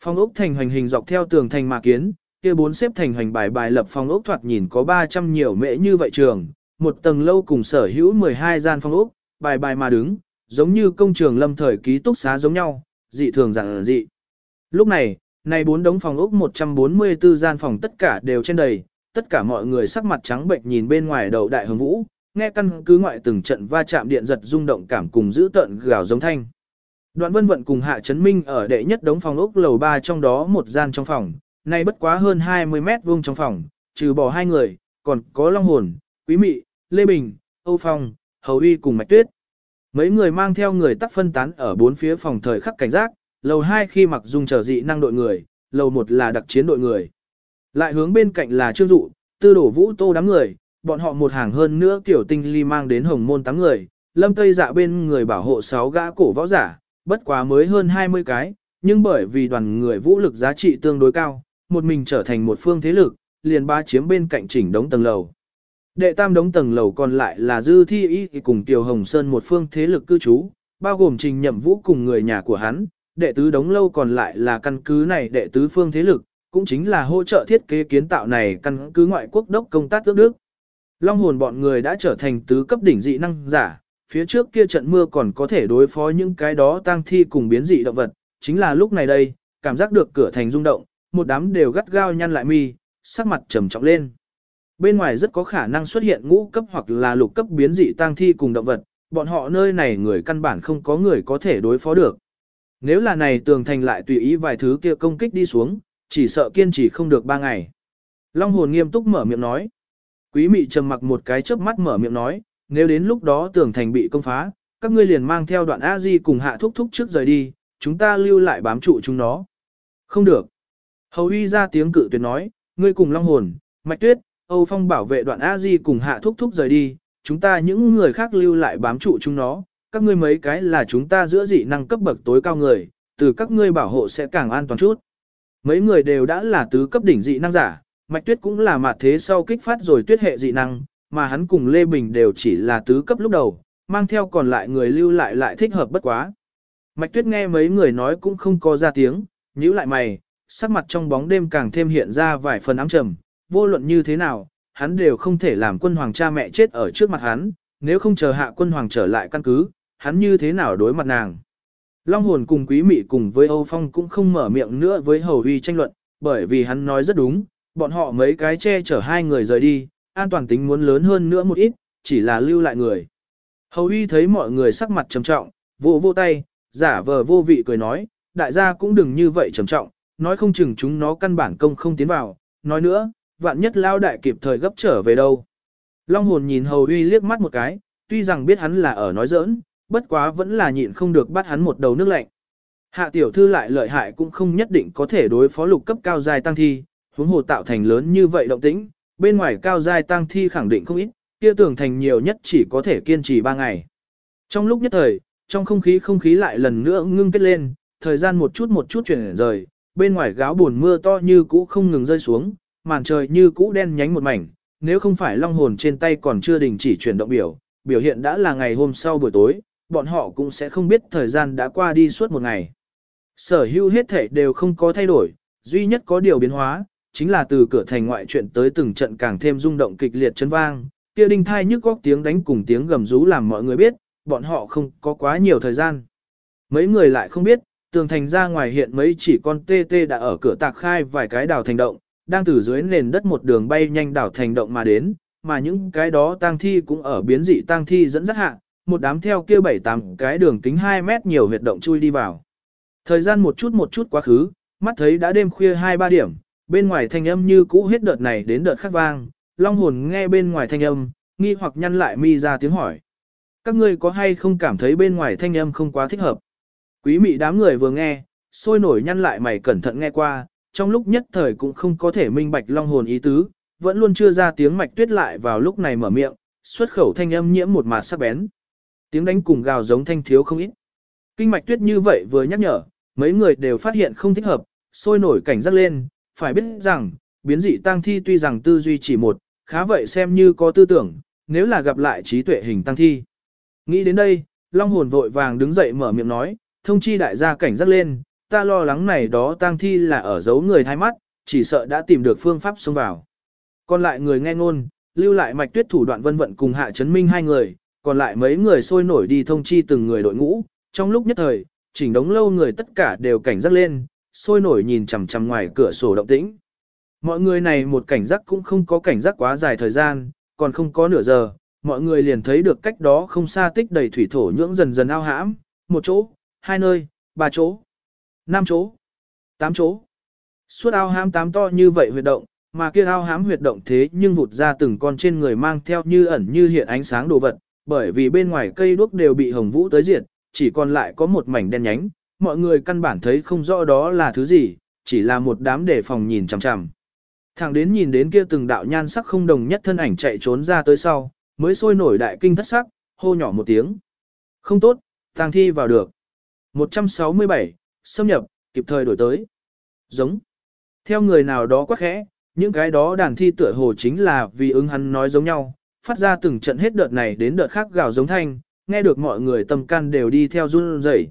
Phòng ốc thành hoành hình dọc theo tường thành mà kiến, kia bốn xếp thành hành bài bài lập phòng ốc thoạt nhìn có 300 nhiều mễ như vậy trường, một tầng lâu cùng sở hữu 12 gian phòng ốc, bài bài mà đứng, giống như công trường lâm thời ký túc xá giống nhau, dị thường dạng dị. Lúc này, này bốn đống phòng ốc 144 gian phòng tất cả đều trên đầy, tất cả mọi người sắc mặt trắng bệnh nhìn bên ngoài đầu đại hồng vũ, nghe căn cứ ngoại từng trận va chạm điện giật rung động cảm cùng giữ tợn gào giống thanh. Đoạn vân vận cùng hạ trấn minh ở đệ nhất đống phòng ốc lầu 3 trong đó một gian trong phòng, Nay bất quá hơn 20 mét vuông trong phòng, trừ bỏ hai người, còn có long hồn, quý mị, Lê Bình, Âu Phong, Hầu Uy cùng Mạch Tuyết. Mấy người mang theo người tắc phân tán ở bốn phía phòng thời khắc cảnh giác, lầu 2 khi mặc dung trở dị năng đội người, lầu 1 là đặc chiến đội người. Lại hướng bên cạnh là Trương Dụ, Tư Đổ Vũ Tô đám người, bọn họ một hàng hơn nữa Tiểu tinh ly mang đến hồng môn tám người, lâm tây dạ bên người bảo hộ 6 gã cổ võ giả, bất quá mới hơn 20 cái, nhưng bởi vì đoàn người vũ lực giá trị tương đối cao, một mình trở thành một phương thế lực, liền ba chiếm bên cạnh chỉnh đống tầng lầu. Đệ tam đống tầng lầu còn lại là Dư Thi Y cùng Tiểu Hồng Sơn một phương thế lực cư trú, bao gồm trình nhậm vũ cùng người nhà của hắn, đệ tứ đống lâu còn lại là căn cứ này đệ tứ phương thế lực, cũng chính là hỗ trợ thiết kế kiến tạo này căn cứ ngoại quốc đốc công tác ước đức. Long hồn bọn người đã trở thành tứ cấp đỉnh dị năng giả, phía trước kia trận mưa còn có thể đối phó những cái đó tang thi cùng biến dị động vật, chính là lúc này đây, cảm giác được cửa thành rung động, một đám đều gắt gao nhăn lại mi, sắc mặt trầm trọng lên. Bên ngoài rất có khả năng xuất hiện ngũ cấp hoặc là lục cấp biến dị tang thi cùng động vật, bọn họ nơi này người căn bản không có người có thể đối phó được. Nếu là này tường thành lại tùy ý vài thứ kia công kích đi xuống, chỉ sợ kiên trì không được ba ngày. Long hồn nghiêm túc mở miệng nói. Quý mị trầm mặc một cái chớp mắt mở miệng nói, nếu đến lúc đó tường thành bị công phá, các ngươi liền mang theo đoạn A-di cùng hạ thúc thúc trước rời đi, chúng ta lưu lại bám trụ chúng nó. Không được. Hầu uy ra tiếng cự tuyệt nói, ngươi cùng long hồn, mạch tuyết, Âu Phong bảo vệ đoạn A-di cùng hạ thúc thúc rời đi, chúng ta những người khác lưu lại bám trụ chúng nó, các ngươi mấy cái là chúng ta giữa dị năng cấp bậc tối cao người, từ các ngươi bảo hộ sẽ càng an toàn chút. Mấy người đều đã là tứ cấp đỉnh dị năng giả, Mạch Tuyết cũng là mặt thế sau kích phát rồi tuyết hệ dị năng, mà hắn cùng Lê Bình đều chỉ là tứ cấp lúc đầu, mang theo còn lại người lưu lại lại thích hợp bất quá. Mạch Tuyết nghe mấy người nói cũng không có ra tiếng, nhíu lại mày, sắc mặt trong bóng đêm càng thêm hiện ra vài phần ám trầm, vô luận như thế nào, hắn đều không thể làm quân hoàng cha mẹ chết ở trước mặt hắn, nếu không chờ hạ quân hoàng trở lại căn cứ, hắn như thế nào đối mặt nàng. Long hồn cùng quý mị cùng với Âu Phong cũng không mở miệng nữa với Hầu Huy tranh luận, bởi vì hắn nói rất đúng, bọn họ mấy cái che chở hai người rời đi, an toàn tính muốn lớn hơn nữa một ít, chỉ là lưu lại người. Hầu Huy thấy mọi người sắc mặt trầm trọng, vô vô tay, giả vờ vô vị cười nói, đại gia cũng đừng như vậy trầm trọng, nói không chừng chúng nó căn bản công không tiến vào, nói nữa, vạn nhất lao đại kịp thời gấp trở về đâu. Long hồn nhìn Hầu uy liếc mắt một cái, tuy rằng biết hắn là ở nói giỡn, bất quá vẫn là nhịn không được bắt hắn một đầu nước lạnh. Hạ tiểu thư lại lợi hại cũng không nhất định có thể đối phó lục cấp cao dài tăng thi, huống hồ tạo thành lớn như vậy động tĩnh, bên ngoài cao dài tăng thi khẳng định không ít, kia tưởng thành nhiều nhất chỉ có thể kiên trì 3 ngày. Trong lúc nhất thời, trong không khí không khí lại lần nữa ngưng kết lên, thời gian một chút một chút chuyển rời, bên ngoài gáo buồn mưa to như cũ không ngừng rơi xuống, màn trời như cũ đen nhánh một mảnh, nếu không phải long hồn trên tay còn chưa đình chỉ chuyển động biểu, biểu hiện đã là ngày hôm sau buổi tối, bọn họ cũng sẽ không biết thời gian đã qua đi suốt một ngày. Sở hữu hết thể đều không có thay đổi, duy nhất có điều biến hóa, chính là từ cửa thành ngoại chuyện tới từng trận càng thêm rung động kịch liệt chấn vang, kia đinh thai nhức góc tiếng đánh cùng tiếng gầm rú làm mọi người biết, bọn họ không có quá nhiều thời gian. Mấy người lại không biết, tường thành ra ngoài hiện mấy chỉ con tê tê đã ở cửa tạc khai vài cái đào thành động, đang từ dưới nền đất một đường bay nhanh đảo thành động mà đến, mà những cái đó tang thi cũng ở biến dị tang thi dẫn dắt hạ, một đám theo kia bảy tám cái đường kính 2 mét nhiều huyệt động chui đi vào. Thời gian một chút một chút quá khứ, mắt thấy đã đêm khuya 2-3 điểm, bên ngoài thanh âm như cũ hết đợt này đến đợt khác vang, long hồn nghe bên ngoài thanh âm, nghi hoặc nhăn lại mi ra tiếng hỏi. Các ngươi có hay không cảm thấy bên ngoài thanh âm không quá thích hợp? Quý mị đám người vừa nghe, sôi nổi nhăn lại mày cẩn thận nghe qua, trong lúc nhất thời cũng không có thể minh bạch long hồn ý tứ, vẫn luôn chưa ra tiếng mạch tuyết lại vào lúc này mở miệng, xuất khẩu thanh âm nhiễm một mạt sắc bén. Tiếng đánh cùng gào giống thanh thiếu không ít. Kinh mạch tuyết như vậy vừa nhắc nhở, mấy người đều phát hiện không thích hợp, sôi nổi cảnh giác lên, phải biết rằng, biến dị tăng thi tuy rằng tư duy chỉ một, khá vậy xem như có tư tưởng, nếu là gặp lại trí tuệ hình tăng thi. Nghĩ đến đây, Long hồn vội vàng đứng dậy mở miệng nói, thông chi đại gia cảnh giác lên, ta lo lắng này đó tang thi là ở giấu người thay mắt, chỉ sợ đã tìm được phương pháp xông vào. Còn lại người nghe ngôn, lưu lại mạch tuyết thủ đoạn vân vận cùng hạ chấn minh hai người, còn lại mấy người sôi nổi đi thông chi từng người đội ngũ, trong lúc nhất thời, chỉnh đống lâu người tất cả đều cảnh giác lên, sôi nổi nhìn chằm chằm ngoài cửa sổ động tĩnh. Mọi người này một cảnh giác cũng không có cảnh giác quá dài thời gian, còn không có nửa giờ, mọi người liền thấy được cách đó không xa tích đầy thủy thổ nhưỡng dần dần ao hãm, một chỗ, hai nơi, ba chỗ, năm chỗ, tám chỗ. Suốt ao hám tám to như vậy huyệt động, mà kia ao hám huyệt động thế nhưng vụt ra từng con trên người mang theo như ẩn như hiện ánh sáng đồ vật, bởi vì bên ngoài cây đuốc đều bị hồng vũ tới diệt, chỉ còn lại có một mảnh đen nhánh, mọi người căn bản thấy không rõ đó là thứ gì, chỉ là một đám để phòng nhìn chằm chằm. Thẳng đến nhìn đến kia từng đạo nhan sắc không đồng nhất thân ảnh chạy trốn ra tới sau, mới sôi nổi đại kinh thất sắc, hô nhỏ một tiếng. Không tốt, tang thi vào được. 167, xâm nhập, kịp thời đổi tới. Giống. Theo người nào đó quá khẽ, những cái đó đàn thi tựa hồ chính là vì ứng hắn nói giống nhau, phát ra từng trận hết đợt này đến đợt khác gào giống thanh, nghe được mọi người tâm can đều đi theo run rẩy.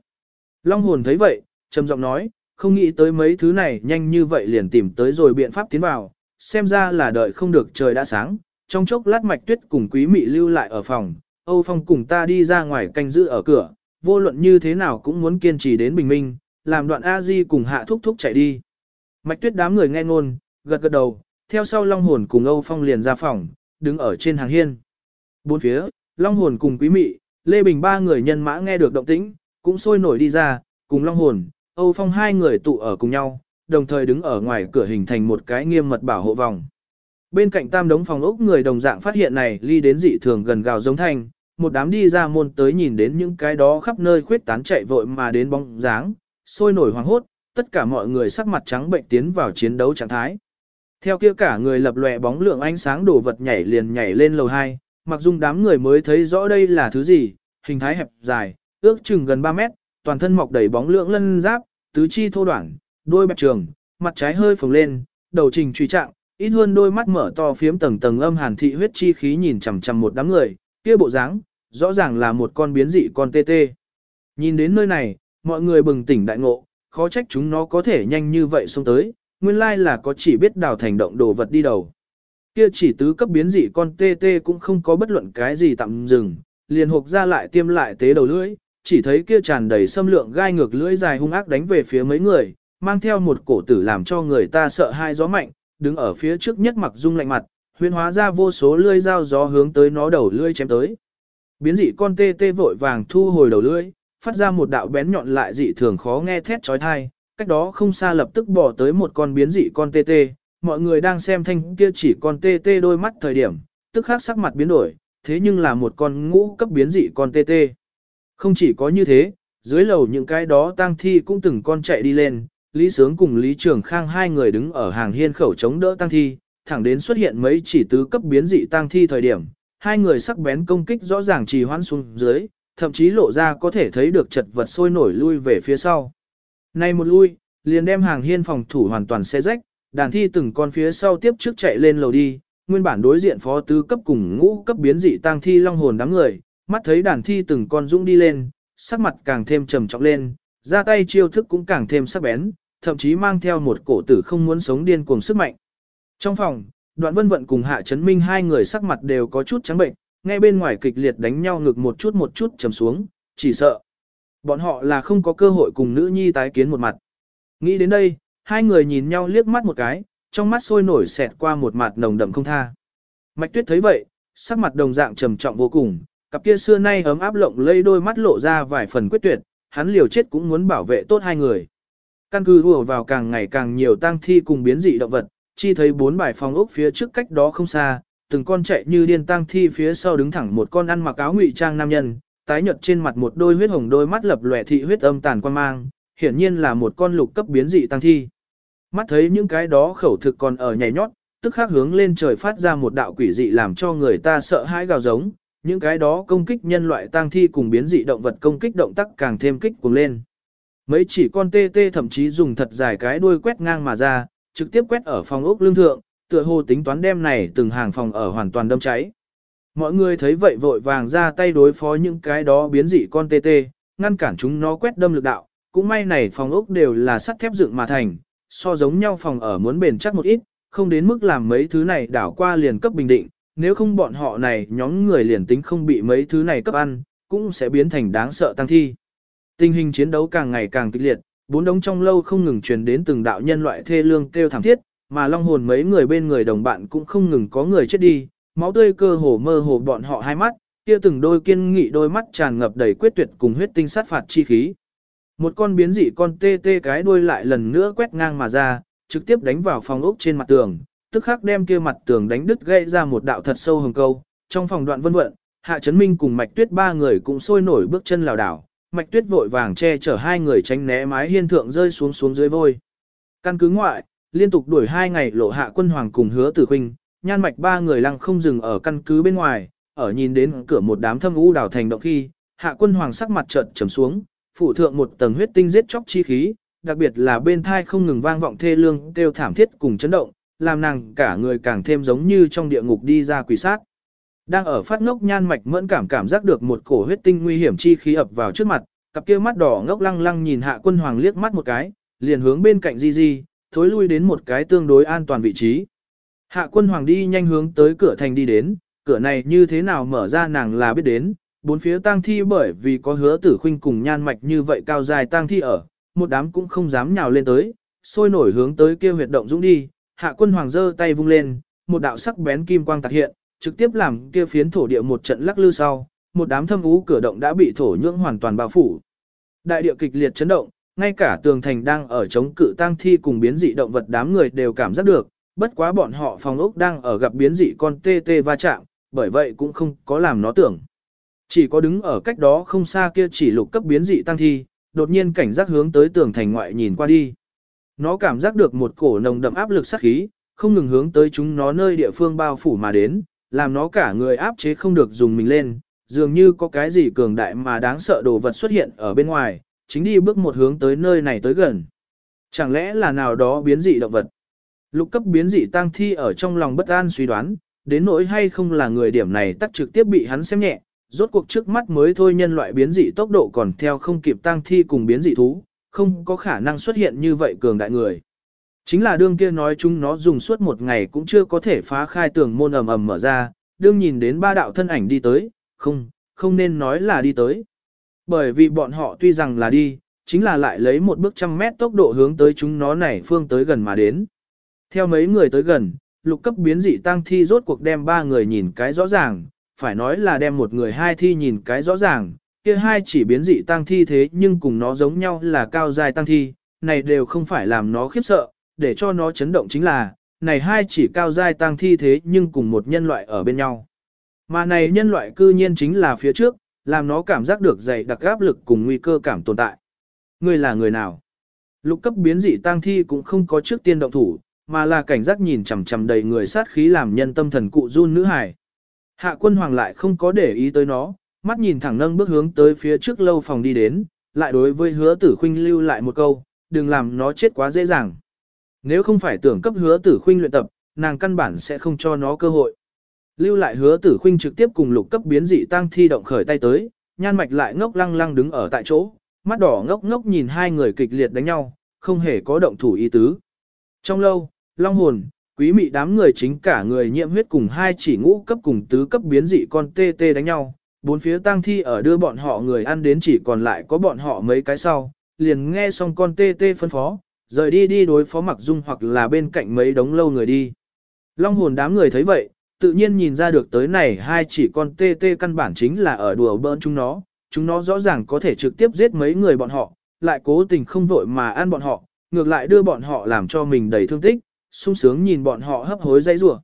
Long hồn thấy vậy, trầm giọng nói, không nghĩ tới mấy thứ này nhanh như vậy liền tìm tới rồi biện pháp tiến vào, xem ra là đợi không được trời đã sáng, trong chốc lát mạch tuyết cùng quý mị lưu lại ở phòng, Âu Phong cùng ta đi ra ngoài canh giữ ở cửa, vô luận như thế nào cũng muốn kiên trì đến bình minh, làm đoạn A-di cùng hạ thúc thúc chạy đi. Mạch tuyết đám người nghe ngôn, gật gật đầu, theo sau Long Hồn cùng Âu Phong liền ra phòng, đứng ở trên hàng hiên. Bốn phía, Long Hồn cùng Quý Mị, Lê Bình ba người nhân mã nghe được động tĩnh, cũng sôi nổi đi ra, cùng Long Hồn, Âu Phong hai người tụ ở cùng nhau, đồng thời đứng ở ngoài cửa hình thành một cái nghiêm mật bảo hộ vòng. Bên cạnh tam đống phòng ốc người đồng dạng phát hiện này ly đến dị thường gần gào giống thanh, một đám đi ra môn tới nhìn đến những cái đó khắp nơi khuyết tán chạy vội mà đến bóng dáng, sôi nổi hoàng hốt, tất cả mọi người sắc mặt trắng bệnh tiến vào chiến đấu trạng thái. Theo kia cả người lập lòe bóng lượng ánh sáng đổ vật nhảy liền nhảy lên lầu 2, mặc dung đám người mới thấy rõ đây là thứ gì, hình thái hẹp dài, ước chừng gần 3 mét, toàn thân mọc đầy bóng lượng lân giáp, tứ chi thô đoạn, đôi bẹp trường, mặt trái hơi phồng lên, đầu trình truy trạng, ít hơn đôi mắt mở to phiếm tầng tầng âm hàn thị huyết chi khí nhìn chằm chằm một đám người, kia bộ dáng, rõ ràng là một con biến dị con tê tê. Nhìn đến nơi này, mọi người bừng tỉnh đại ngộ, khó trách chúng nó có thể nhanh như vậy xông tới, nguyên lai là có chỉ biết đào thành động đồ vật đi đầu. Kia chỉ tứ cấp biến dị con tê tê cũng không có bất luận cái gì tạm dừng, liền hộp ra lại tiêm lại tế đầu lưỡi, chỉ thấy kia tràn đầy xâm lượng gai ngược lưỡi dài hung ác đánh về phía mấy người, mang theo một cổ tử làm cho người ta sợ hai gió mạnh, đứng ở phía trước nhất mặc dung lạnh mặt, huyên hóa ra vô số lưỡi dao gió hướng tới nó đầu lưỡi chém tới. Biến dị con tê tê vội vàng thu hồi đầu lưỡi, phát ra một đạo bén nhọn lại dị thường khó nghe thét chói tai, cách đó không xa lập tức bỏ tới một con biến dị con tê tê, mọi người đang xem thanh kia chỉ con tê tê đôi mắt thời điểm, tức khắc sắc mặt biến đổi, thế nhưng là một con ngũ cấp biến dị con tê tê. Không chỉ có như thế, dưới lầu những cái đó tang thi cũng từng con chạy đi lên, Lý Sướng cùng Lý Trường Khang hai người đứng ở hàng hiên khẩu chống đỡ tang thi, thẳng đến xuất hiện mấy chỉ tứ cấp biến dị tang thi thời điểm, hai người sắc bén công kích rõ ràng trì hoãn xuống dưới, thậm chí lộ ra có thể thấy được chật vật sôi nổi lui về phía sau. Này một lui, liền đem hàng hiên phòng thủ hoàn toàn xe rách, đàn thi từng con phía sau tiếp trước chạy lên lầu đi, nguyên bản đối diện phó tứ cấp cùng ngũ cấp biến dị tang thi long hồn đám người, mắt thấy đàn thi từng con dũng đi lên, sắc mặt càng thêm trầm trọng lên, ra tay chiêu thức cũng càng thêm sắc bén, thậm chí mang theo một cổ tử không muốn sống điên cuồng sức mạnh. Trong phòng, đoạn vân vận cùng hạ chấn minh hai người sắc mặt đều có chút trắng bệnh, ngay bên ngoài kịch liệt đánh nhau ngực một chút một chút trầm xuống, chỉ sợ. Bọn họ là không có cơ hội cùng nữ nhi tái kiến một mặt. Nghĩ đến đây, hai người nhìn nhau liếc mắt một cái, trong mắt sôi nổi xẹt qua một mặt nồng đậm không tha. Mạch tuyết thấy vậy, sắc mặt đồng dạng trầm trọng vô cùng, cặp kia xưa nay ấm áp lộng lây đôi mắt lộ ra vài phần quyết tuyệt, hắn liều chết cũng muốn bảo vệ tốt hai người. Căn cứ vừa vào càng ngày càng nhiều tang thi cùng biến dị động vật, chi thấy bốn bài phòng ốc phía trước cách đó không xa, từng con chạy như điên tang thi phía sau đứng thẳng một con ăn mặc áo ngụy trang nam nhân, tái nhợt trên mặt một đôi huyết hồng đôi mắt lập lòe thị huyết âm tàn quan mang, hiển nhiên là một con lục cấp biến dị tăng thi. Mắt thấy những cái đó khẩu thực còn ở nhảy nhót, tức khắc hướng lên trời phát ra một đạo quỷ dị làm cho người ta sợ hãi gào giống, những cái đó công kích nhân loại tăng thi cùng biến dị động vật công kích động tác càng thêm kích cuồng lên. Mấy chỉ con tê tê thậm chí dùng thật dài cái đuôi quét ngang mà ra, trực tiếp quét ở phòng ốc lương thượng, tựa hồ tính toán đem này từng hàng phòng ở hoàn toàn đâm cháy. Mọi người thấy vậy vội vàng ra tay đối phó những cái đó biến dị con tê tê, ngăn cản chúng nó quét đâm lực đạo, cũng may này phòng ốc đều là sắt thép dựng mà thành, so giống nhau phòng ở muốn bền chắc một ít, không đến mức làm mấy thứ này đảo qua liền cấp bình định, nếu không bọn họ này nhóm người liền tính không bị mấy thứ này cấp ăn, cũng sẽ biến thành đáng sợ tăng thi. Tình hình chiến đấu càng ngày càng kịch liệt, bốn đống trong lâu không ngừng truyền đến từng đạo nhân loại thê lương kêu thảm thiết, mà long hồn mấy người bên người đồng bạn cũng không ngừng có người chết đi, máu tươi cơ hồ mơ hồ bọn họ hai mắt, kia từng đôi kiên nghị đôi mắt tràn ngập đầy quyết tuyệt cùng huyết tinh sát phạt chi khí. Một con biến dị con tê tê cái đuôi lại lần nữa quét ngang mà ra, trực tiếp đánh vào phòng ốc trên mặt tường, tức khắc đem kia mặt tường đánh đứt gây ra một đạo thật sâu hồng câu. Trong phòng đoạn vân vận, Hạ Trấn Minh cùng Mạch Tuyết ba người cũng sôi nổi bước chân lảo đảo, Mạch Tuyết vội vàng che chở hai người tránh né mái hiên thượng rơi xuống xuống dưới vôi. Căn cứ ngoại, liên tục đuổi hai ngày lộ hạ quân hoàng cùng hứa tử huynh, nhan mạch ba người lăng không dừng ở căn cứ bên ngoài, ở nhìn đến cửa một đám thâm u đảo thành động khi, hạ quân hoàng sắc mặt trợn trầm xuống, phủ thượng một tầng huyết tinh giết chóc chi khí, đặc biệt là bên thai không ngừng vang vọng thê lương kêu thảm thiết cùng chấn động, làm nàng cả người càng thêm giống như trong địa ngục đi ra quỷ sát. Đang ở phát ngốc nhan mạch mẫn cảm cảm giác được một cổ huyết tinh nguy hiểm chi khí ập vào trước mặt, cặp kia mắt đỏ ngốc lăng lăng nhìn hạ quân hoàng liếc mắt một cái, liền hướng bên cạnh Di Di, thối lui đến một cái tương đối an toàn vị trí. Hạ quân hoàng đi nhanh hướng tới cửa thành đi đến, cửa này như thế nào mở ra nàng là biết đến, bốn phía tang thi bởi vì có hứa tử khuynh cùng nhan mạch như vậy cao dài tang thi ở, một đám cũng không dám nhào lên tới, sôi nổi hướng tới kia huyệt động dũng đi, hạ quân hoàng giơ tay vung lên, một đạo sắc bén kim quang tạc hiện, trực tiếp làm kia phiến thổ địa một trận lắc lư sau, một đám thâm ú cửa động đã bị thổ nhưỡng hoàn toàn bao phủ. Đại địa kịch liệt chấn động, ngay cả tường thành đang ở chống cự tang thi cùng biến dị động vật đám người đều cảm giác được, bất quá bọn họ phòng ốc đang ở gặp biến dị con tê tê va chạm, bởi vậy cũng không có làm nó tưởng. Chỉ có đứng ở cách đó không xa kia chỉ lục cấp biến dị tăng thi, đột nhiên cảnh giác hướng tới tường thành ngoại nhìn qua đi. Nó cảm giác được một cổ nồng đậm áp lực sát khí, không ngừng hướng tới chúng nó nơi địa phương bao phủ mà đến, làm nó cả người áp chế không được dùng mình lên, dường như có cái gì cường đại mà đáng sợ đồ vật xuất hiện ở bên ngoài, chính đi bước một hướng tới nơi này tới gần. Chẳng lẽ là nào đó biến dị động vật? Lục cấp biến dị tang thi ở trong lòng bất an suy đoán, đến nỗi hay không là người điểm này tắt trực tiếp bị hắn xem nhẹ, rốt cuộc trước mắt mới thôi nhân loại biến dị tốc độ còn theo không kịp tang thi cùng biến dị thú, không có khả năng xuất hiện như vậy cường đại người. Chính là đương kia nói chúng nó dùng suốt một ngày cũng chưa có thể phá khai tường môn ầm ầm mở ra, đương nhìn đến ba đạo thân ảnh đi tới, không, không nên nói là đi tới. Bởi vì bọn họ tuy rằng là đi, chính là lại lấy một bước trăm mét tốc độ hướng tới chúng nó này phương tới gần mà đến. Theo mấy người tới gần, lục cấp biến dị tăng thi rốt cuộc đem ba người nhìn cái rõ ràng, phải nói là đem một người hai thi nhìn cái rõ ràng, kia hai chỉ biến dị tăng thi thế nhưng cùng nó giống nhau là cao dài tăng thi, này đều không phải làm nó khiếp sợ, để cho nó chấn động chính là, này hai chỉ cao dai tăng thi thế nhưng cùng một nhân loại ở bên nhau. Mà này nhân loại cư nhiên chính là phía trước, làm nó cảm giác được dày đặc áp lực cùng nguy cơ cảm tồn tại. Người là người nào? Lục cấp biến dị tăng thi cũng không có trước tiên động thủ, mà là cảnh giác nhìn chằm chằm đầy người sát khí làm nhân tâm thần cụ run nữ hải. Hạ quân hoàng lại không có để ý tới nó, mắt nhìn thẳng nâng bước hướng tới phía trước lâu phòng đi đến, lại đối với hứa tử khuynh lưu lại một câu, đừng làm nó chết quá dễ dàng. Nếu không phải tưởng cấp hứa tử khuynh luyện tập, nàng căn bản sẽ không cho nó cơ hội. Lưu lại hứa tử khuynh trực tiếp cùng lục cấp biến dị tăng thi động khởi tay tới, nhan mạch lại ngốc lăng lăng đứng ở tại chỗ, mắt đỏ ngốc ngốc nhìn hai người kịch liệt đánh nhau, không hề có động thủ ý tứ. Trong lâu, long hồn, quý mị đám người chính cả người nhiễm huyết cùng hai chỉ ngũ cấp cùng tứ cấp biến dị con tê tê đánh nhau, bốn phía tang thi ở đưa bọn họ người ăn đến chỉ còn lại có bọn họ mấy cái sau, liền nghe xong con tê tê phân phó, rời đi đi đối phó mặc dung hoặc là bên cạnh mấy đống lâu người đi. Long hồn đám người thấy vậy, tự nhiên nhìn ra được tới này hai chỉ con tê tê căn bản chính là ở đùa bỡn chúng nó, chúng nó rõ ràng có thể trực tiếp giết mấy người bọn họ, lại cố tình không vội mà ăn bọn họ, ngược lại đưa bọn họ làm cho mình đầy thương tích, sung sướng nhìn bọn họ hấp hối dây rủa.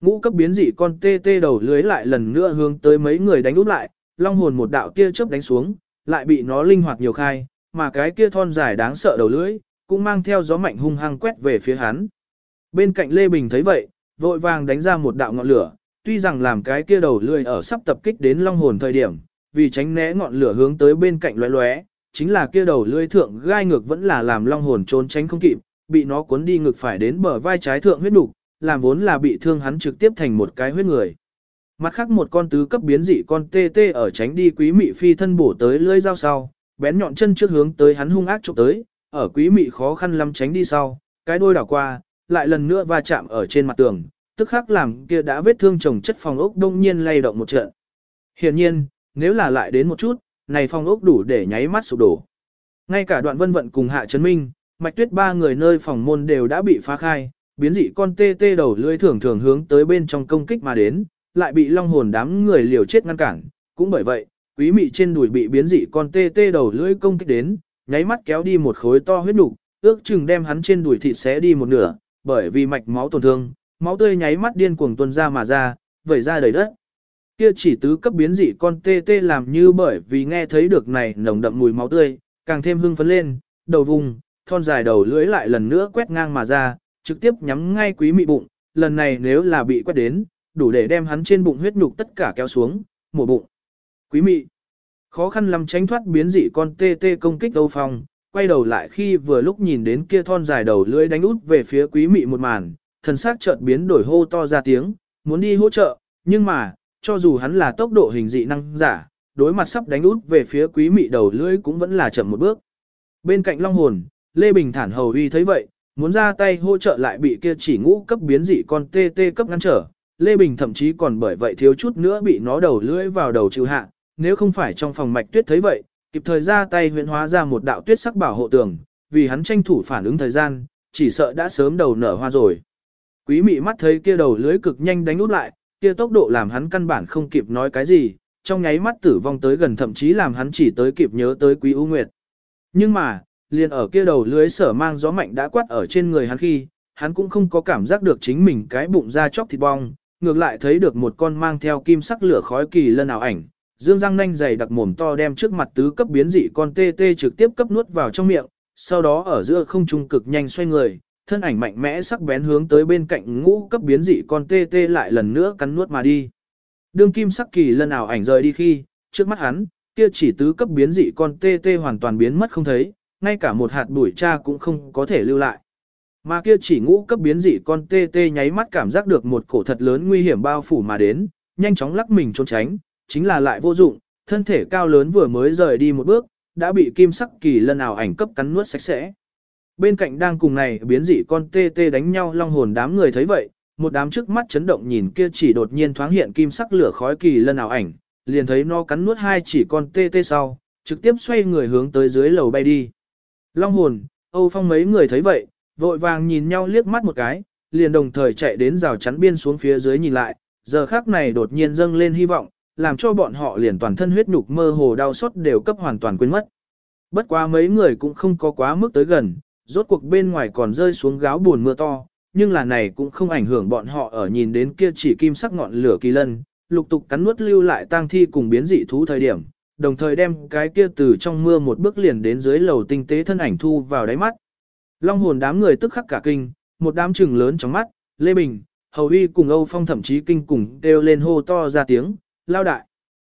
Ngũ cấp biến dị con tê tê đầu lưới lại lần nữa hướng tới mấy người đánh úp lại, long hồn một đạo tia chớp đánh xuống, lại bị nó linh hoạt nhiều khai, mà cái kia thon dài đáng sợ đầu lưới, cũng mang theo gió mạnh hung hăng quét về phía hắn. Bên cạnh Lê Bình thấy vậy, vội vàng đánh ra một đạo ngọn lửa, tuy rằng làm cái kia đầu lươi ở sắp tập kích đến long hồn thời điểm, vì tránh né ngọn lửa hướng tới bên cạnh lóe lóe, chính là kia đầu lưỡi thượng gai ngược vẫn là làm long hồn trốn tránh không kịp, bị nó cuốn đi ngược phải đến bờ vai trái thượng huyết đục, làm vốn là bị thương hắn trực tiếp thành một cái huyết người. Mặt khác một con tứ cấp biến dị con tê tê ở tránh đi quý mị phi thân bổ tới lưỡi dao sau, bén nhọn chân trước hướng tới hắn hung ác chụp tới, ở quý mị khó khăn lắm tránh đi sau, cái đôi đảo qua, lại lần nữa va chạm ở trên mặt tường, tức khắc làm kia đã vết thương chồng chất phòng ốc đông nhiên lay động một trận. Hiển nhiên, nếu là lại đến một chút, này phòng ốc đủ để nháy mắt sụp đổ. Ngay cả đoạn vân vận cùng hạ chấn minh, mạch tuyết ba người nơi phòng môn đều đã bị phá khai, biến dị con tê tê đầu lưỡi thường thường hướng tới bên trong công kích mà đến, lại bị long hồn đám người liều chết ngăn cản. Cũng bởi vậy, quý mị trên đùi bị biến dị con tê tê đầu lưỡi công kích đến, nháy mắt kéo đi một khối to huyết nục, ước chừng đem hắn trên đùi thịt xé đi một nửa, bởi vì mạch máu tổn thương, máu tươi nháy mắt điên cuồng tuôn ra mà ra, vẩy ra đầy đất. Kia chỉ tứ cấp biến dị con tê tê làm như bởi vì nghe thấy được này nồng đậm mùi máu tươi, càng thêm hưng phấn lên, đầu vùng, thon dài đầu lưỡi lại lần nữa quét ngang mà ra, trực tiếp nhắm ngay quý mị bụng, lần này nếu là bị quét đến, đủ để đem hắn trên bụng huyết nhục tất cả kéo xuống, mổ bụng. Quý mị, khó khăn lắm tránh thoát biến dị con tê tê công kích Âu Phong, quay đầu lại khi vừa lúc nhìn đến kia thon dài đầu lưỡi đánh út về phía quý mị một màn, thần sắc chợt biến đổi hô to ra tiếng, muốn đi hỗ trợ, nhưng mà, cho dù hắn là tốc độ hình dị năng giả, đối mặt sắp đánh út về phía quý mị đầu lưỡi cũng vẫn là chậm một bước. Bên cạnh long hồn, Lê Bình thản hầu uy thấy vậy, muốn ra tay hỗ trợ lại bị kia chỉ ngũ cấp biến dị con tê tê cấp ngăn trở. Lê Bình thậm chí còn bởi vậy thiếu chút nữa bị nó đầu lưỡi vào đầu chịu hạ, nếu không phải trong phòng mạch tuyết thấy vậy, kịp thời ra tay huyễn hóa ra một đạo tuyết sắc bảo hộ tường, vì hắn tranh thủ phản ứng thời gian, chỉ sợ đã sớm đầu nở hoa rồi. Quý mị mắt thấy kia đầu lưới cực nhanh đánh út lại, kia tốc độ làm hắn căn bản không kịp nói cái gì, trong nháy mắt tử vong tới gần thậm chí làm hắn chỉ tới kịp nhớ tới Quý U Nguyệt. Nhưng mà, liền ở kia đầu lưới sở mang gió mạnh đã quát ở trên người hắn khi, hắn cũng không có cảm giác được chính mình cái bụng ra chóc thịt bong, ngược lại thấy được một con mang theo kim sắc lửa khói kỳ lân ảo ảnh, dương răng nanh dày đặc mồm to đem trước mặt tứ cấp biến dị con tê tê trực tiếp cấp nuốt vào trong miệng, sau đó ở giữa không trung cực nhanh xoay người, thân ảnh mạnh mẽ sắc bén hướng tới bên cạnh ngũ cấp biến dị con tê tê lại lần nữa cắn nuốt mà đi. Đương kim sắc kỳ lần ảo ảnh rời đi khi, trước mắt hắn, kia chỉ tứ cấp biến dị con tê tê hoàn toàn biến mất không thấy, ngay cả một hạt bụi cha cũng không có thể lưu lại. Mà kia chỉ ngũ cấp biến dị con tê tê nháy mắt cảm giác được một cổ thật lớn nguy hiểm bao phủ mà đến, nhanh chóng lắc mình trốn tránh, chính là lại vô dụng, thân thể cao lớn vừa mới rời đi một bước, đã bị kim sắc kỳ lân ảo ảnh cấp cắn nuốt sạch sẽ. Bên cạnh đang cùng này biến dị con tê tê đánh nhau long hồn đám người thấy vậy, một đám trước mắt chấn động nhìn kia chỉ đột nhiên thoáng hiện kim sắc lửa khói kỳ lân ảo ảnh, liền thấy nó cắn nuốt hai chỉ con tê tê sau, trực tiếp xoay người hướng tới dưới lầu bay đi. Long hồn, Âu Phong mấy người thấy vậy, vội vàng nhìn nhau liếc mắt một cái, liền đồng thời chạy đến rào chắn biên xuống phía dưới nhìn lại, giờ khác này đột nhiên dâng lên hy vọng, làm cho bọn họ liền toàn thân huyết nhục mơ hồ đau xót đều cấp hoàn toàn quên mất. Bất quá mấy người cũng không có quá mức tới gần, rốt cuộc bên ngoài còn rơi xuống gáo buồn mưa to, nhưng là này cũng không ảnh hưởng bọn họ ở nhìn đến kia chỉ kim sắc ngọn lửa kỳ lân, lục tục cắn nuốt lưu lại tang thi cùng biến dị thú thời điểm, đồng thời đem cái kia từ trong mưa một bước liền đến dưới lầu tinh tế thân ảnh thu vào đáy mắt. Long hồn đám người tức khắc cả kinh, một đám trừng lớn trong mắt, Lê Bình, Hầu Uy cùng Âu Phong thậm chí kinh cùng đều lên hô to ra tiếng, lao đại.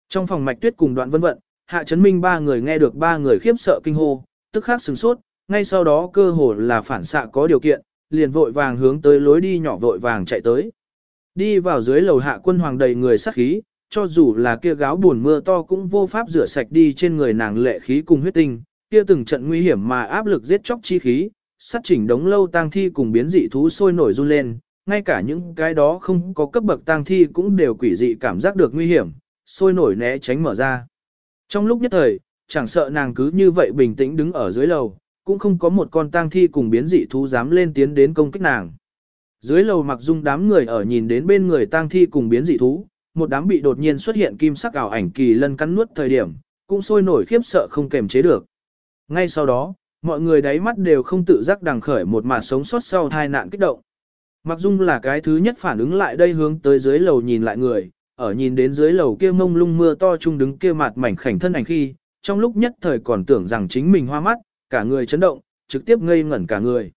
Trong phòng mạch tuyết cùng đoạn vân vận, hạ chấn minh ba người nghe được ba người khiếp sợ kinh hô, tức khắc sừng sốt, ngay sau đó cơ hồ là phản xạ có điều kiện, liền vội vàng hướng tới lối đi nhỏ vội vàng chạy tới. Đi vào dưới lầu hạ quân hoàng đầy người sát khí, cho dù là kia gáo buồn mưa to cũng vô pháp rửa sạch đi trên người nàng lệ khí cùng huyết tinh, kia từng trận nguy hiểm mà áp lực giết chóc chi khí, sát chỉnh đống lâu tang thi cùng biến dị thú sôi nổi run lên, ngay cả những cái đó không có cấp bậc tang thi cũng đều quỷ dị cảm giác được nguy hiểm, sôi nổi né tránh mở ra. Trong lúc nhất thời, chẳng sợ nàng cứ như vậy bình tĩnh đứng ở dưới lầu, cũng không có một con tang thi cùng biến dị thú dám lên tiến đến công kích nàng. Dưới lầu mặc dung đám người ở nhìn đến bên người tang thi cùng biến dị thú, một đám bị đột nhiên xuất hiện kim sắc ảo ảnh kỳ lân cắn nuốt thời điểm, cũng sôi nổi khiếp sợ không kềm chế được. Ngay sau đó, mọi người đáy mắt đều không tự giác đằng khởi một màn sống sót sau tai nạn kích động. Mặc dung là cái thứ nhất phản ứng lại đây hướng tới dưới lầu nhìn lại người, ở nhìn đến dưới lầu kia mông lung mưa to chung đứng kia mặt mảnh khảnh thân ảnh khi, trong lúc nhất thời còn tưởng rằng chính mình hoa mắt, cả người chấn động, trực tiếp ngây ngẩn cả người.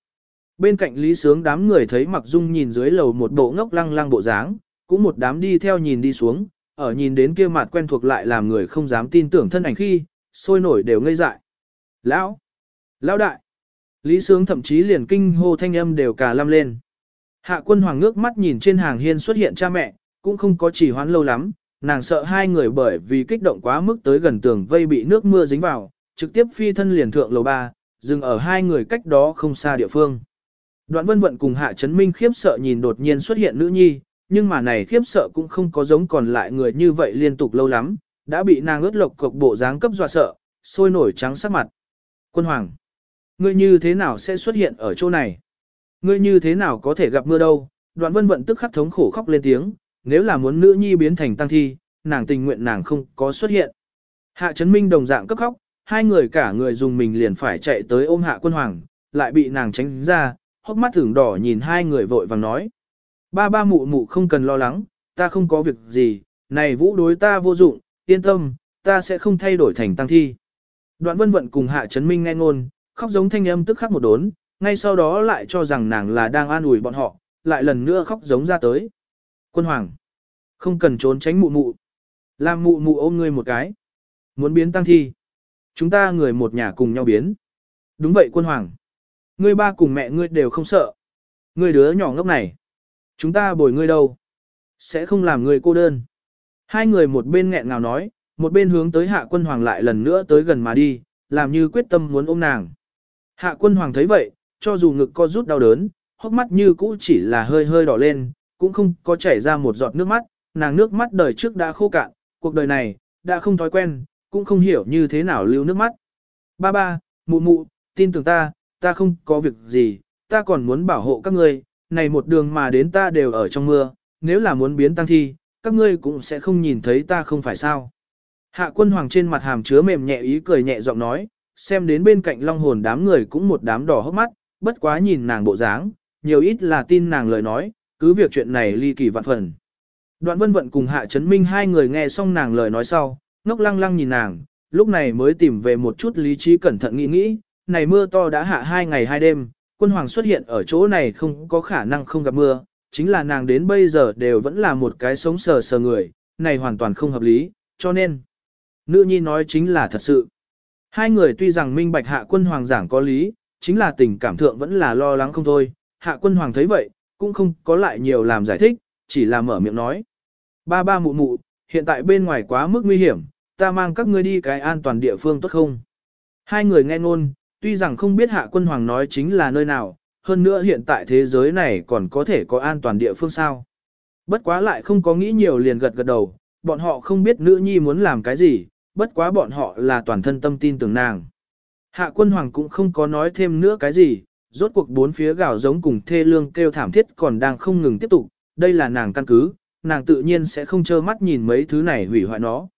Bên cạnh Lý Sướng đám người thấy Mặc Dung nhìn dưới lầu một bộ ngốc lăng lăng bộ dáng, cũng một đám đi theo nhìn đi xuống, ở nhìn đến kia mặt quen thuộc lại làm người không dám tin tưởng thân ảnh khi, sôi nổi đều ngây dại. Lão! Lão đại! Lý Sướng thậm chí liền kinh hô thanh âm đều cả lâm lên. Hạ quân hoàng ngước mắt nhìn trên hàng hiên xuất hiện cha mẹ, cũng không có chỉ hoán lâu lắm, nàng sợ hai người bởi vì kích động quá mức tới gần tường vây bị nước mưa dính vào, trực tiếp phi thân liền thượng lầu ba, dừng ở hai người cách đó không xa địa phương. Đoạn vân vận cùng hạ chấn minh khiếp sợ nhìn đột nhiên xuất hiện nữ nhi, nhưng mà này khiếp sợ cũng không có giống còn lại người như vậy liên tục lâu lắm, đã bị nàng ướt lộc cục bộ dáng cấp dọa sợ, sôi nổi trắng sắc mặt. Quân hoàng, ngươi như thế nào sẽ xuất hiện ở chỗ này? Ngươi như thế nào có thể gặp mưa đâu? Đoạn vân vận tức khắc thống khổ khóc lên tiếng, nếu là muốn nữ nhi biến thành tăng thi, nàng tình nguyện nàng không có xuất hiện. Hạ Trấn minh đồng dạng cấp khóc, hai người cả người dùng mình liền phải chạy tới ôm hạ quân hoàng, lại bị nàng tránh ra, hốc mắt thưởng đỏ nhìn hai người vội vàng nói. Ba ba mụ mụ không cần lo lắng, ta không có việc gì, này vũ đối ta vô dụng, yên tâm, ta sẽ không thay đổi thành tăng thi. Đoạn vân vận cùng hạ Trấn minh nghe ngôn, khóc giống thanh âm tức khắc một đốn, ngay sau đó lại cho rằng nàng là đang an ủi bọn họ, lại lần nữa khóc giống ra tới. Quân hoàng, không cần trốn tránh mụ mụ. Làm mụ mụ ôm ngươi một cái. Muốn biến tăng thi. Chúng ta người một nhà cùng nhau biến. Đúng vậy quân hoàng. Ngươi ba cùng mẹ ngươi đều không sợ. Ngươi đứa nhỏ ngốc này. Chúng ta bồi ngươi đâu. Sẽ không làm ngươi cô đơn. Hai người một bên nghẹn ngào nói, một bên hướng tới hạ quân hoàng lại lần nữa tới gần mà đi, làm như quyết tâm muốn ôm nàng. Hạ quân hoàng thấy vậy, cho dù ngực co rút đau đớn, hốc mắt như cũ chỉ là hơi hơi đỏ lên, cũng không có chảy ra một giọt nước mắt, nàng nước mắt đời trước đã khô cạn, cuộc đời này, đã không thói quen, cũng không hiểu như thế nào lưu nước mắt. Ba ba, mụ mụ, tin tưởng ta, ta không có việc gì, ta còn muốn bảo hộ các ngươi, này một đường mà đến ta đều ở trong mưa, nếu là muốn biến tăng thi, các ngươi cũng sẽ không nhìn thấy ta không phải sao. Hạ quân hoàng trên mặt hàm chứa mềm nhẹ ý cười nhẹ giọng nói, xem đến bên cạnh long hồn đám người cũng một đám đỏ hốc mắt, bất quá nhìn nàng bộ dáng, nhiều ít là tin nàng lời nói, cứ việc chuyện này ly kỳ vạn phần. Đoạn vân vận cùng hạ Trấn minh hai người nghe xong nàng lời nói sau, ngốc lăng lăng nhìn nàng, lúc này mới tìm về một chút lý trí cẩn thận nghĩ nghĩ, này mưa to đã hạ hai ngày hai đêm, quân hoàng xuất hiện ở chỗ này không có khả năng không gặp mưa, chính là nàng đến bây giờ đều vẫn là một cái sống sờ sờ người, này hoàn toàn không hợp lý, cho nên, nữ nhi nói chính là thật sự. Hai người tuy rằng minh bạch hạ quân hoàng giảng có lý, chính là tình cảm thượng vẫn là lo lắng không thôi, hạ quân hoàng thấy vậy, cũng không có lại nhiều làm giải thích, chỉ là mở miệng nói. Ba ba mụ mụ, hiện tại bên ngoài quá mức nguy hiểm, ta mang các ngươi đi cái an toàn địa phương tốt không? Hai người nghe ngôn, tuy rằng không biết hạ quân hoàng nói chính là nơi nào, hơn nữa hiện tại thế giới này còn có thể có an toàn địa phương sao. Bất quá lại không có nghĩ nhiều liền gật gật đầu, bọn họ không biết nữ nhi muốn làm cái gì, bất quá bọn họ là toàn thân tâm tin tưởng nàng. Hạ quân hoàng cũng không có nói thêm nữa cái gì, rốt cuộc bốn phía gạo giống cùng thê lương kêu thảm thiết còn đang không ngừng tiếp tục, đây là nàng căn cứ, nàng tự nhiên sẽ không trơ mắt nhìn mấy thứ này hủy hoại nó.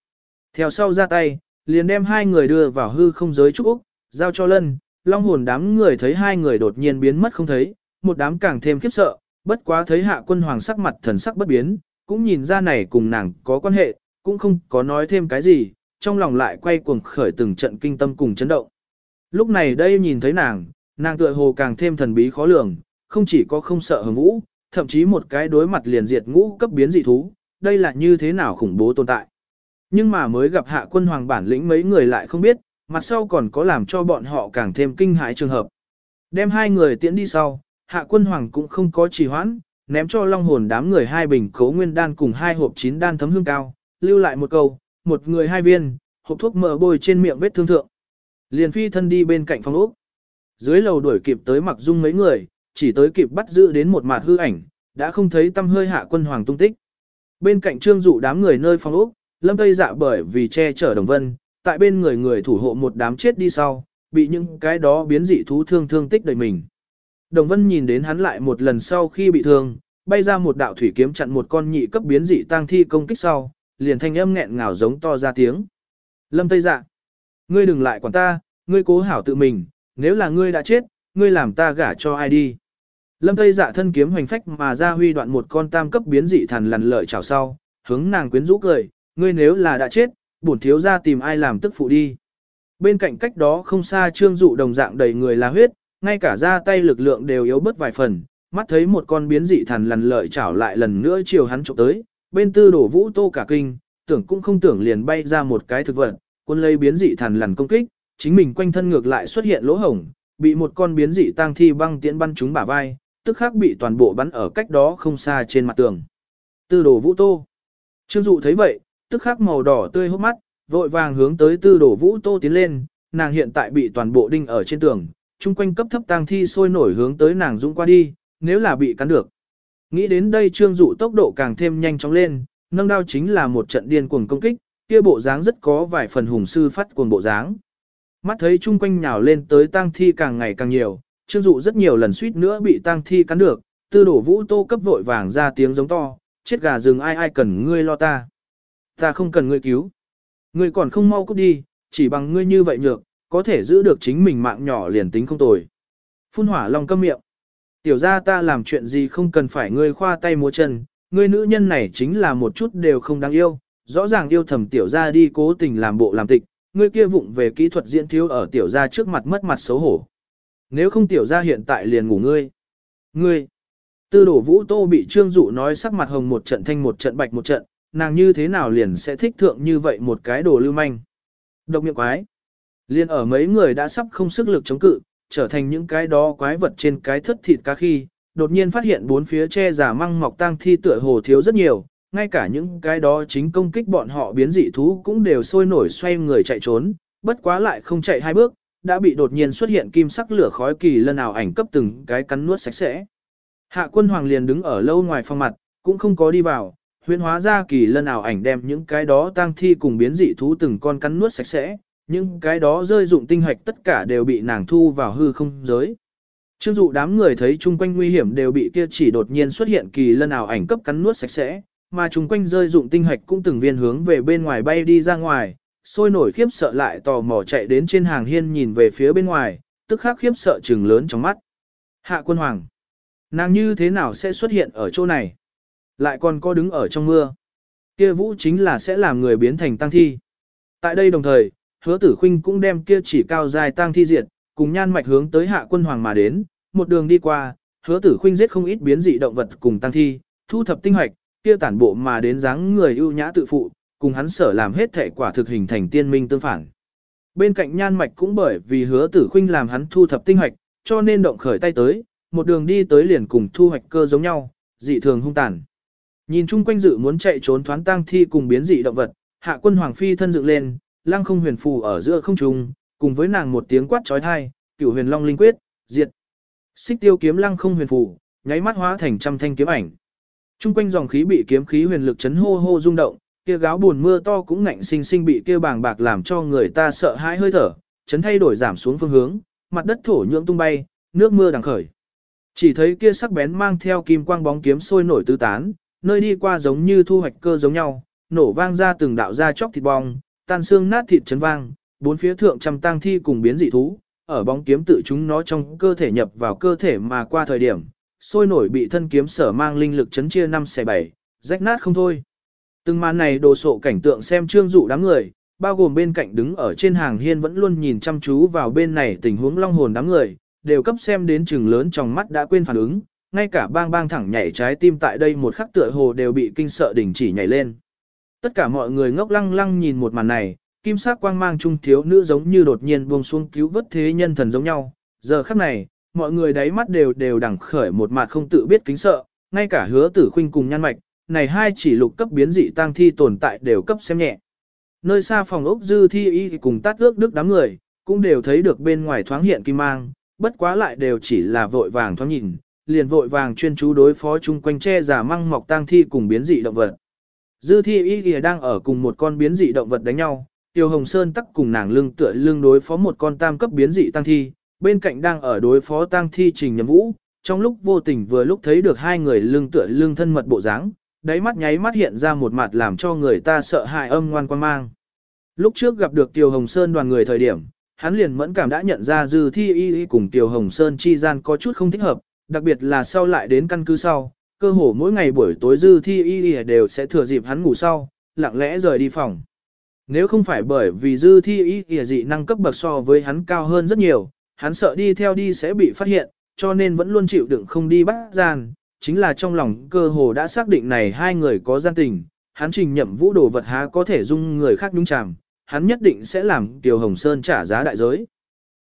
Theo sau ra tay, liền đem hai người đưa vào hư không giới trúc Úc, giao cho lân, long hồn đám người thấy hai người đột nhiên biến mất không thấy, một đám càng thêm khiếp sợ, bất quá thấy hạ quân hoàng sắc mặt thần sắc bất biến, cũng nhìn ra này cùng nàng có quan hệ, cũng không có nói thêm cái gì, trong lòng lại quay cuồng khởi từng trận kinh tâm cùng chấn động. Lúc này đây nhìn thấy nàng, nàng tựa hồ càng thêm thần bí khó lường, không chỉ có không sợ hồng vũ, thậm chí một cái đối mặt liền diệt ngũ cấp biến dị thú, đây là như thế nào khủng bố tồn tại. Nhưng mà mới gặp hạ quân hoàng bản lĩnh mấy người lại không biết, mặt sau còn có làm cho bọn họ càng thêm kinh hãi trường hợp. Đem hai người tiễn đi sau, hạ quân hoàng cũng không có trì hoãn, ném cho long hồn đám người hai bình cấu nguyên đan cùng hai hộp chín đan thấm hương cao, lưu lại một câu, một người hai viên, hộp thuốc mỡ bôi trên miệng vết thương thượng. Liền phi thân đi bên cạnh phòng ốc. Dưới lầu đuổi kịp tới mặc dung mấy người, chỉ tới kịp bắt giữ đến một mặt hư ảnh, đã không thấy tâm hơi hạ quân hoàng tung tích. Bên cạnh trương dụ đám người nơi phòng ốc, lâm tây dạ bởi vì che chở đồng vân, tại bên người người thủ hộ một đám chết đi sau, bị những cái đó biến dị thú thương thương tích đời mình. Đồng vân nhìn đến hắn lại một lần sau khi bị thương, bay ra một đạo thủy kiếm chặn một con nhị cấp biến dị tang thi công kích sau, liền thanh âm nghẹn ngào giống to ra tiếng. Lâm Tây Dạ, ngươi đừng lại quản ta, ngươi cố hảo tự mình, nếu là ngươi đã chết, ngươi làm ta gả cho ai đi. Lâm Tây Dạ thân kiếm hoành phách mà ra huy đoạn một con tam cấp biến dị thần lằn lợi chào sau, hướng nàng quyến rũ cười, ngươi nếu là đã chết, bổn thiếu ra tìm ai làm tức phụ đi. Bên cạnh cách đó không xa trương dụ đồng dạng đầy người là huyết, ngay cả ra tay lực lượng đều yếu bớt vài phần, mắt thấy một con biến dị thần lằn lợi chảo lại lần nữa chiều hắn trộm tới, bên tư đổ vũ tô cả kinh, tưởng cũng không tưởng liền bay ra một cái thực vật, cuốn lấy biến dị thần lằn công kích, chính mình quanh thân ngược lại xuất hiện lỗ hổng, bị một con biến dị tang thi băng tiễn bắn trúng bả vai, tức khắc bị toàn bộ bắn ở cách đó không xa trên mặt tường. Tư Đồ vũ tô. Trương dụ thấy vậy, tức khắc màu đỏ tươi hốc mắt, vội vàng hướng tới tư Đồ vũ tô tiến lên, nàng hiện tại bị toàn bộ đinh ở trên tường, chung quanh cấp thấp tang thi sôi nổi hướng tới nàng dũng qua đi, nếu là bị cắn được. Nghĩ đến đây trương dụ tốc độ càng thêm nhanh chóng lên, nâng đao chính là một trận điên cuồng công kích, kia bộ dáng rất có vài phần hùng sư phát cuồng bộ dáng. Mắt thấy chung quanh nhào lên tới tang thi càng ngày càng nhiều, trương dụ rất nhiều lần suýt nữa bị tang thi cắn được, tư đổ vũ tô cấp vội vàng ra tiếng giống to, chết gà rừng ai ai cần ngươi lo ta. Ta không cần ngươi cứu. Ngươi còn không mau cút đi, chỉ bằng ngươi như vậy nhược, có thể giữ được chính mình mạng nhỏ liền tính không tồi. Phun hỏa long câm miệng. Tiểu ra ta làm chuyện gì không cần phải ngươi khoa tay múa chân, ngươi nữ nhân này chính là một chút đều không đáng yêu, rõ ràng yêu thầm tiểu gia đi cố tình làm bộ làm tịch, ngươi kia vụng về kỹ thuật diễn thiếu ở tiểu gia trước mặt mất mặt xấu hổ. Nếu không tiểu gia hiện tại liền ngủ ngươi. Ngươi, tư đổ vũ tô bị trương dụ nói sắc mặt hồng một trận thanh một trận bạch một trận, nàng như thế nào liền sẽ thích thượng như vậy một cái đồ lưu manh. Độc miệng quái. Liên ở mấy người đã sắp không sức lực chống cự, trở thành những cái đó quái vật trên cái thất thịt cá khi, đột nhiên phát hiện bốn phía che giả măng mọc tang thi tựa hồ thiếu rất nhiều, ngay cả những cái đó chính công kích bọn họ biến dị thú cũng đều sôi nổi xoay người chạy trốn, bất quá lại không chạy hai bước, đã bị đột nhiên xuất hiện kim sắc lửa khói kỳ lân ảo ảnh cấp từng cái cắn nuốt sạch sẽ. Hạ quân hoàng liền đứng ở lâu ngoài phòng mặt, cũng không có đi vào, huyễn hóa ra kỳ lân ảo ảnh đem những cái đó tang thi cùng biến dị thú từng con cắn nuốt sạch sẽ, những cái đó rơi dụng tinh hoạch tất cả đều bị nàng thu vào hư không giới. Trương dụ đám người thấy chung quanh nguy hiểm đều bị kia chỉ đột nhiên xuất hiện kỳ lân ảo ảnh cấp cắn nuốt sạch sẽ, mà chúng quanh rơi dụng tinh hạch cũng từng viên hướng về bên ngoài bay đi ra ngoài, sôi nổi khiếp sợ lại tò mò chạy đến trên hàng hiên nhìn về phía bên ngoài, tức khắc khiếp sợ trừng lớn trong mắt. Hạ quân hoàng, nàng như thế nào sẽ xuất hiện ở chỗ này? Lại còn có đứng ở trong mưa. Kia vũ chính là sẽ làm người biến thành tăng thi. Tại đây đồng thời, hứa tử khinh cũng đem kia chỉ cao dài tăng thi diệt, cùng nhan mạch hướng tới hạ quân hoàng mà đến, một đường đi qua, hứa tử khuynh giết không ít biến dị động vật cùng tăng thi, thu thập tinh hoạch, kia tản bộ mà đến dáng người ưu nhã tự phụ, cùng hắn sở làm hết thể quả thực hình thành tiên minh tương phản. Bên cạnh nhan mạch cũng bởi vì hứa tử khuynh làm hắn thu thập tinh hoạch, cho nên động khởi tay tới, một đường đi tới liền cùng thu hoạch cơ giống nhau, dị thường hung tàn. Nhìn chung quanh dự muốn chạy trốn thoáng tang thi cùng biến dị động vật, hạ quân hoàng phi thân dựng lên, lăng không huyền phù ở giữa không trung, cùng với nàng một tiếng quát trói thai, cửu huyền long linh quyết, diệt. Xích tiêu kiếm lăng không huyền phù, nháy mắt hóa thành trăm thanh kiếm ảnh. Trung quanh dòng khí bị kiếm khí huyền lực chấn hô hô rung động, kia gáo buồn mưa to cũng ngạnh sinh sinh bị kia bàng bạc làm cho người ta sợ hãi hơi thở, chấn thay đổi giảm xuống phương hướng, mặt đất thổ nhưỡng tung bay, nước mưa đằng khởi. Chỉ thấy kia sắc bén mang theo kim quang bóng kiếm sôi nổi tứ tán, nơi đi qua giống như thu hoạch cơ giống nhau, nổ vang ra từng đạo ra chóc thịt bong, tan xương nát thịt chấn vang, bốn phía thượng trăm tang thi cùng biến dị thú, ở bóng kiếm tự chúng nó trong cơ thể nhập vào cơ thể mà qua thời điểm, sôi nổi bị thân kiếm sở mang linh lực chấn chia năm xẻ bảy, rách nát không thôi. Từng màn này đồ sộ cảnh tượng xem trương dụ đám người, bao gồm bên cạnh đứng ở trên hàng hiên vẫn luôn nhìn chăm chú vào bên này tình huống long hồn đám người, đều cấp xem đến chừng lớn trong mắt đã quên phản ứng, ngay cả bang bang thẳng nhảy trái tim tại đây một khắc tựa hồ đều bị kinh sợ đình chỉ nhảy lên. Tất cả mọi người ngốc lăng lăng nhìn một màn này, kim sắc quang mang trung thiếu nữ giống như đột nhiên buông xuống cứu vớt thế nhân thần giống nhau. Giờ khắc này, mọi người đáy mắt đều đều đằng khởi một mặt không tự biết kính sợ, ngay cả hứa tử khuynh cùng nhan mạch, này hai chỉ lục cấp biến dị tăng thi tồn tại đều cấp xem nhẹ. Nơi xa phòng ốc dư thi y cùng tát ước đức đám người, cũng đều thấy được bên ngoài thoáng hiện kim mang, bất quá lại đều chỉ là vội vàng thoáng nhìn, liền vội vàng chuyên chú đối phó chung quanh che giả măng mọc tang thi cùng biến dị động vật. Dư thi y kìa đang ở cùng một con biến dị động vật đánh nhau, Tiêu Hồng Sơn tắc cùng nàng lưng tựa lưng đối phó một con tam cấp biến dị tăng thi, bên cạnh đang ở đối phó tang thi trình nhầm vũ, trong lúc vô tình vừa lúc thấy được hai người lưng tựa lưng thân mật bộ dáng, đáy mắt nháy mắt hiện ra một mặt làm cho người ta sợ hãi âm ngoan quan mang. Lúc trước gặp được Tiêu Hồng Sơn đoàn người thời điểm, hắn liền mẫn cảm đã nhận ra dư thi y y cùng Tiêu Hồng Sơn chi gian có chút không thích hợp, đặc biệt là sau lại đến căn cứ sau, cơ hồ mỗi ngày buổi tối dư thi y y đều sẽ thừa dịp hắn ngủ sau, lặng lẽ rời đi phòng. Nếu không phải bởi vì dư thi y y dị năng cấp bậc so với hắn cao hơn rất nhiều, hắn sợ đi theo đi sẽ bị phát hiện, cho nên vẫn luôn chịu đựng không đi bắt gian, chính là trong lòng cơ hồ đã xác định này hai người có gian tình, hắn trình nhậm vũ đồ vật há có thể dung người khác nhúng chàm, hắn nhất định sẽ làm Kiều Hồng Sơn trả giá đại giới.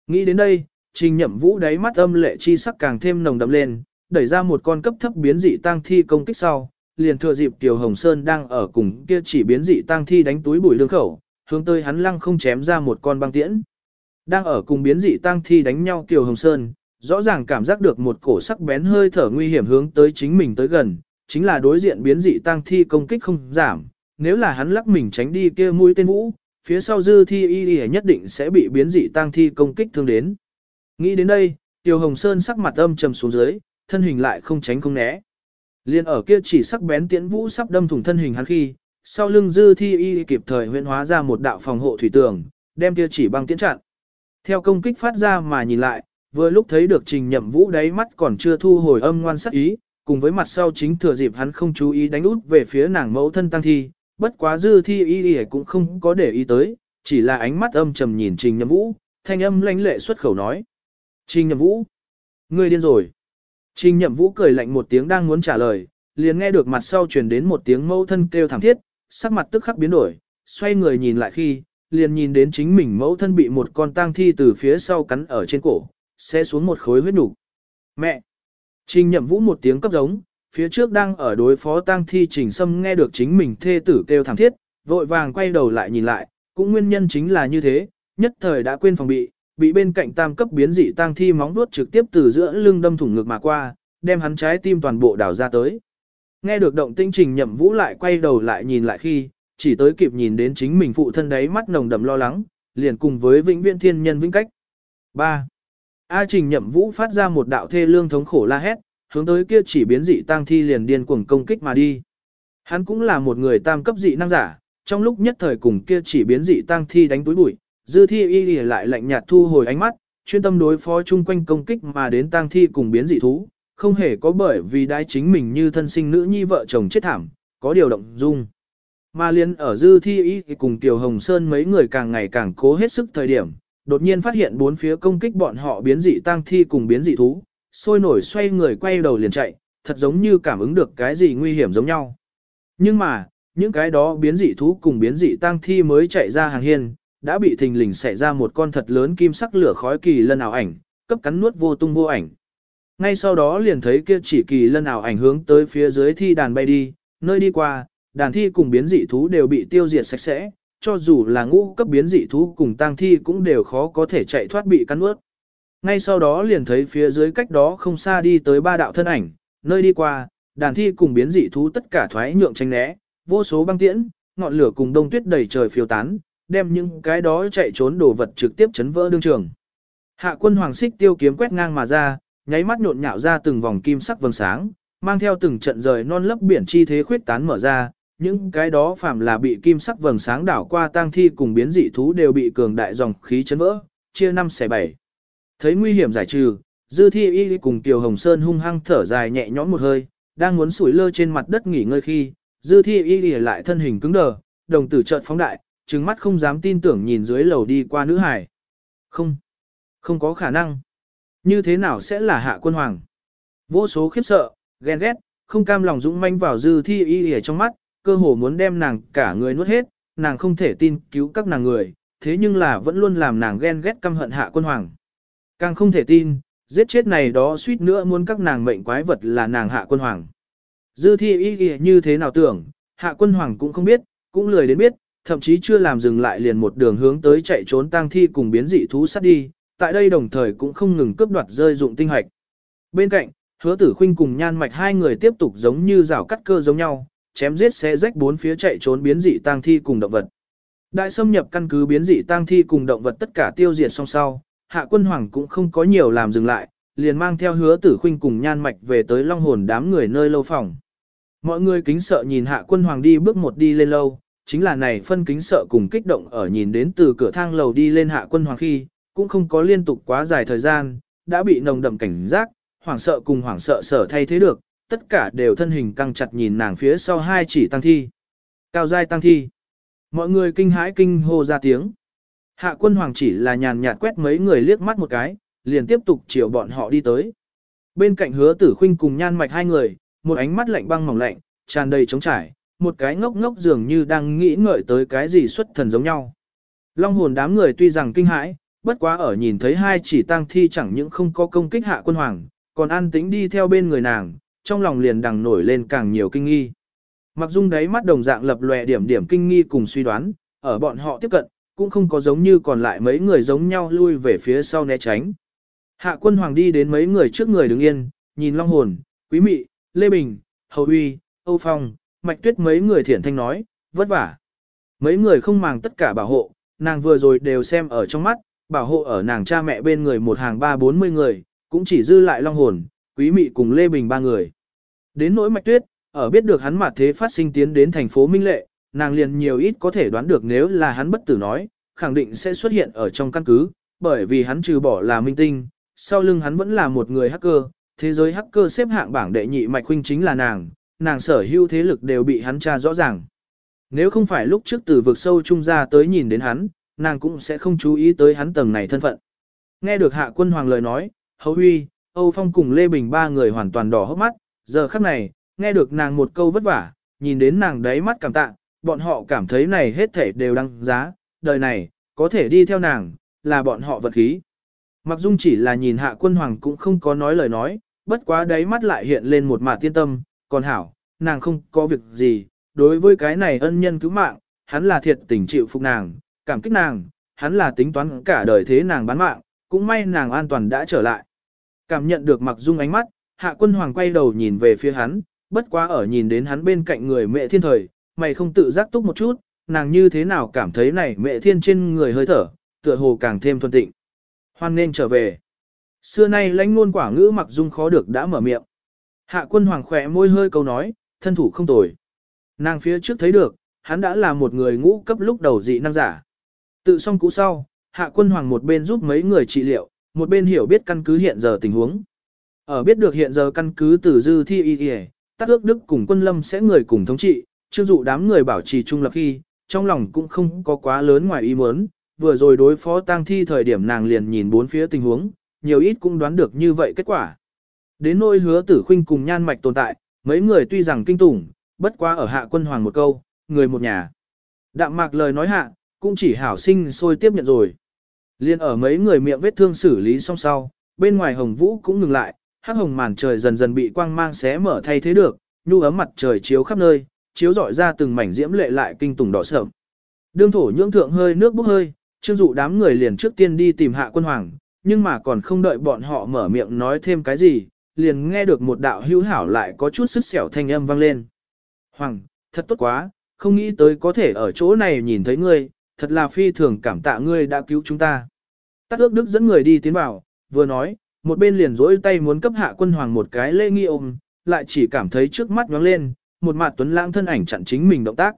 Nghĩ đến đây, trình nhậm vũ đáy mắt âm lệ chi sắc càng thêm nồng đậm lên, đẩy ra một con cấp thấp biến dị tăng thi công kích sau, liền thừa dịp Kiều Hồng Sơn đang ở cùng kia chỉ biến dị tăng thi đánh túi bụi lương khẩu, hướng tới hắn lăng không chém ra một con băng tiễn. Đang ở cùng biến dị tăng thi đánh nhau Kiều Hồng Sơn, rõ ràng cảm giác được một cổ sắc bén hơi thở nguy hiểm hướng tới chính mình tới gần, chính là đối diện biến dị tăng thi công kích không giảm, nếu là hắn lắc mình tránh đi kia mũi tên vũ, phía sau dư thi y y nhất định sẽ bị biến dị tăng thi công kích thương đến. Nghĩ đến đây, Tiêu Hồng Sơn sắc mặt âm trầm xuống dưới, thân hình lại không tránh không né. Liên ở kia chỉ sắc bén tiễn vũ sắp đâm thủng thân hình hắn khi, sau lưng dư thi y kịp thời huyễn hóa ra một đạo phòng hộ thủy tường, đem kia chỉ băng tiễn chặn. Theo công kích phát ra mà nhìn lại, vừa lúc thấy được trình nhậm vũ đáy mắt còn chưa thu hồi âm ngoan sắc ý, cùng với mặt sau chính thừa dịp hắn không chú ý đánh út về phía nàng mẫu thân tăng thi, bất quá dư thi y y cũng không có để ý tới, chỉ là ánh mắt âm trầm nhìn trình nhậm vũ, thanh âm lãnh lệ xuất khẩu nói. Trình nhậm vũ, ngươi điên rồi. Trình nhậm vũ cười lạnh một tiếng đang muốn trả lời, liền nghe được mặt sau truyền đến một tiếng mẫu thân kêu thảm thiết, sắc mặt tức khắc biến đổi, xoay người nhìn lại khi, liền nhìn đến chính mình mẫu thân bị một con tang thi từ phía sau cắn ở trên cổ, sẽ xuống một khối huyết nục. Mẹ! Trình nhậm vũ một tiếng cấp giống, phía trước đang ở đối phó tang thi trình sâm nghe được chính mình thê tử kêu thảm thiết, vội vàng quay đầu lại nhìn lại, cũng nguyên nhân chính là như thế, nhất thời đã quên phòng bị, bị bên cạnh tam cấp biến dị tang thi móng vuốt trực tiếp từ giữa lưng đâm thủng ngực mà qua, đem hắn trái tim toàn bộ đảo ra tới. Nghe được động tinh trình nhậm vũ lại quay đầu lại nhìn lại khi, chỉ tới kịp nhìn đến chính mình phụ thân đấy mắt nồng đậm lo lắng, liền cùng với vĩnh viễn thiên nhân vĩnh cách. 3. A trình nhậm vũ phát ra một đạo thê lương thống khổ la hét, hướng tới kia chỉ biến dị tang thi liền điên cuồng công kích mà đi. Hắn cũng là một người tam cấp dị năng giả, trong lúc nhất thời cùng kia chỉ biến dị tang thi đánh túi bụi, dư thi y lại lạnh nhạt thu hồi ánh mắt, chuyên tâm đối phó chung quanh công kích mà đến tang thi cùng biến dị thú, không hề có bởi vì đái chính mình như thân sinh nữ nhi vợ chồng chết thảm, có điều động dung. Mà liên ở dư thi ý cùng Tiểu Hồng Sơn mấy người càng ngày càng cố hết sức thời điểm, đột nhiên phát hiện bốn phía công kích bọn họ biến dị tang thi cùng biến dị thú, sôi nổi xoay người quay đầu liền chạy, thật giống như cảm ứng được cái gì nguy hiểm giống nhau. Nhưng mà, những cái đó biến dị thú cùng biến dị tang thi mới chạy ra hàng hiên, đã bị thình lình xảy ra một con thật lớn kim sắc lửa khói kỳ lân ảo ảnh, cấp cắn nuốt vô tung vô ảnh. Ngay sau đó liền thấy kia chỉ kỳ lân ảo ảnh hướng tới phía dưới thi đàn bay đi, nơi đi qua, đàn thi cùng biến dị thú đều bị tiêu diệt sạch sẽ, cho dù là ngũ cấp biến dị thú cùng tang thi cũng đều khó có thể chạy thoát bị cắn nuốt. Ngay sau đó liền thấy phía dưới cách đó không xa đi tới ba đạo thân ảnh, nơi đi qua, đàn thi cùng biến dị thú tất cả thoái nhượng tranh né, vô số băng tiễn, ngọn lửa cùng đông tuyết đầy trời phiêu tán, đem những cái đó chạy trốn đồ vật trực tiếp chấn vỡ đương trường. Hạ quân hoàng xích tiêu kiếm quét ngang mà ra, nháy mắt nhộn nhạo ra từng vòng kim sắc vầng sáng, mang theo từng trận rời non lấp biển chi thế khuyết tán mở ra, những cái đó phạm là bị kim sắc vầng sáng đảo qua tang thi cùng biến dị thú đều bị cường đại dòng khí chấn vỡ, chia năm xẻ bảy. Thấy nguy hiểm giải trừ, Dư Thi Y cùng Kiều Hồng Sơn hung hăng thở dài nhẹ nhõm một hơi, đang muốn sủi lơ trên mặt đất nghỉ ngơi khi, Dư Thi Y lại thân hình cứng đờ, đồng tử trợn phóng đại, trừng mắt không dám tin tưởng nhìn dưới lầu đi qua nữ hải. Không, không có khả năng. Như thế nào sẽ là hạ quân hoàng? Vô số khiếp sợ, ghen ghét, không cam lòng dũng manh vào Dư Thi Y trong mắt, cơ hồ muốn đem nàng cả người nuốt hết, nàng không thể tin cứu các nàng người, thế nhưng là vẫn luôn làm nàng ghen ghét căm hận hạ quân hoàng. Càng không thể tin, giết chết này đó suýt nữa muốn các nàng mệnh quái vật là nàng hạ quân hoàng. Dư thi ý nghĩa như thế nào tưởng, hạ quân hoàng cũng không biết, cũng lười đến biết, thậm chí chưa làm dừng lại liền một đường hướng tới chạy trốn tang thi cùng biến dị thú sát đi, tại đây đồng thời cũng không ngừng cướp đoạt rơi dụng tinh hoạch. Bên cạnh, hứa tử khuynh cùng nhan mạch hai người tiếp tục giống như rào cắt cơ giống nhau, chém giết sẽ rách bốn phía chạy trốn biến dị tang thi cùng động vật. Đại xâm nhập căn cứ biến dị tang thi cùng động vật tất cả tiêu diệt song sau, hạ quân hoàng cũng không có nhiều làm dừng lại, liền mang theo hứa tử khuynh cùng nhan mạch về tới long hồn đám người nơi lâu phòng. Mọi người kính sợ nhìn hạ quân hoàng đi bước một đi lên lâu, chính là này phân kính sợ cùng kích động ở nhìn đến từ cửa thang lầu đi lên hạ quân hoàng khi, cũng không có liên tục quá dài thời gian, đã bị nồng đậm cảnh giác, hoảng sợ cùng hoảng sợ sở thay thế được, tất cả đều thân hình căng chặt nhìn nàng phía sau hai chỉ tăng thi. Cao giai tăng thi. Mọi người kinh hãi kinh hô ra tiếng. Hạ quân hoàng chỉ là nhàn nhạt quét mấy người liếc mắt một cái, liền tiếp tục chiều bọn họ đi tới. Bên cạnh hứa tử khinh cùng nhan mạch hai người, một ánh mắt lạnh băng mỏng lạnh, tràn đầy trống trải, một cái ngốc ngốc dường như đang nghĩ ngợi tới cái gì xuất thần giống nhau. Long hồn đám người tuy rằng kinh hãi, bất quá ở nhìn thấy hai chỉ tang thi chẳng những không có công kích hạ quân hoàng, còn an tĩnh đi theo bên người nàng, trong lòng liền đằng nổi lên càng nhiều kinh nghi. Mặc dung đáy mắt đồng dạng lập lòe điểm điểm kinh nghi cùng suy đoán, ở bọn họ tiếp cận, cũng không có giống như còn lại mấy người giống nhau lui về phía sau né tránh. Hạ quân hoàng đi đến mấy người trước người đứng yên, nhìn long hồn, quý mị, lê bình, hầu uy, âu phong, mạch tuyết mấy người thiển thanh nói, vất vả. Mấy người không màng tất cả bảo hộ, nàng vừa rồi đều xem ở trong mắt, bảo hộ ở nàng cha mẹ bên người một hàng ba bốn mươi người, cũng chỉ dư lại long hồn, quý mị cùng lê bình ba người. Đến nỗi mạch tuyết, ở biết được hắn mặt thế phát sinh tiến đến thành phố Minh Lệ, nàng liền nhiều ít có thể đoán được nếu là hắn bất tử nói, khẳng định sẽ xuất hiện ở trong căn cứ, bởi vì hắn trừ bỏ là minh tinh, sau lưng hắn vẫn là một người hacker, thế giới hacker xếp hạng bảng đệ nhị mạch huynh chính là nàng, nàng sở hữu thế lực đều bị hắn tra rõ ràng. Nếu không phải lúc trước từ vực sâu trung ra tới nhìn đến hắn, nàng cũng sẽ không chú ý tới hắn tầng này thân phận. Nghe được hạ quân hoàng lời nói, Hầu Huy, Âu Phong cùng Lê Bình ba người hoàn toàn đỏ hốc mắt, giờ khắc này, nghe được nàng một câu vất vả, nhìn đến nàng đáy mắt cảm tạ, bọn họ cảm thấy này hết thể đều đăng giá, đời này, có thể đi theo nàng, là bọn họ vật khí. Mặc dung chỉ là nhìn hạ quân hoàng cũng không có nói lời nói, bất quá đáy mắt lại hiện lên một mạt tiên tâm, còn hảo, nàng không có việc gì, đối với cái này ân nhân cứu mạng, hắn là thiệt tình chịu phục nàng, cảm kích nàng, hắn là tính toán cả đời thế nàng bán mạng, cũng may nàng an toàn đã trở lại. Cảm nhận được mặc dung ánh mắt, hạ quân hoàng quay đầu nhìn về phía hắn, bất quá ở nhìn đến hắn bên cạnh người mẹ thiên thời, mày không tự giác túc một chút, nàng như thế nào cảm thấy này mẹ thiên trên người hơi thở, tựa hồ càng thêm thuần tịnh. Hoan nên trở về. Xưa nay lãnh ngôn quả ngữ mặc dung khó được đã mở miệng. Hạ quân hoàng khỏe môi hơi câu nói, thân thủ không tồi. Nàng phía trước thấy được, hắn đã là một người ngũ cấp lúc đầu dị năng giả. Tự xong cũ sau, hạ quân hoàng một bên giúp mấy người trị liệu, một bên hiểu biết căn cứ hiện giờ tình huống. Ở biết được hiện giờ căn cứ từ dư thi y y, tắc ước đức cùng quân lâm sẽ người cùng thống trị, chưa dụ đám người bảo trì trung lập khi, trong lòng cũng không có quá lớn ngoài ý muốn, vừa rồi đối phó tang thi thời điểm nàng liền nhìn bốn phía tình huống, nhiều ít cũng đoán được như vậy kết quả. Đến nỗi hứa tử khinh cùng nhan mạch tồn tại, mấy người tuy rằng kinh tủng, bất quá ở hạ quân hoàng một câu, người một nhà. Đạm mạc lời nói hạ, cũng chỉ hảo sinh sôi tiếp nhận rồi. Liên ở mấy người miệng vết thương xử lý xong sau, bên ngoài hồng vũ cũng ngừng lại, hắc hồng màn trời dần dần bị quang mang xé mở thay thế được, nhu ấm mặt trời chiếu khắp nơi, chiếu rọi ra từng mảnh diễm lệ lại kinh tủng đỏ sợm. Đương thổ nhưỡng thượng hơi nước bốc hơi, trương dụ đám người liền trước tiên đi tìm hạ quân hoàng, nhưng mà còn không đợi bọn họ mở miệng nói thêm cái gì, liền nghe được một đạo hữu hảo lại có chút sức sẹo thanh âm vang lên. Hoàng, thật tốt quá, không nghĩ tới có thể ở chỗ này nhìn thấy ngươi, thật là phi thường cảm tạ ngươi đã cứu chúng ta. Tắc ước đức dẫn người đi tiến vào, vừa nói, một bên liền rỗi tay muốn cấp hạ quân hoàng một cái lễ nghi ôm, lại chỉ cảm thấy trước mắt nhoáng lên, một mặt tuấn lãng thân ảnh chặn chính mình động tác.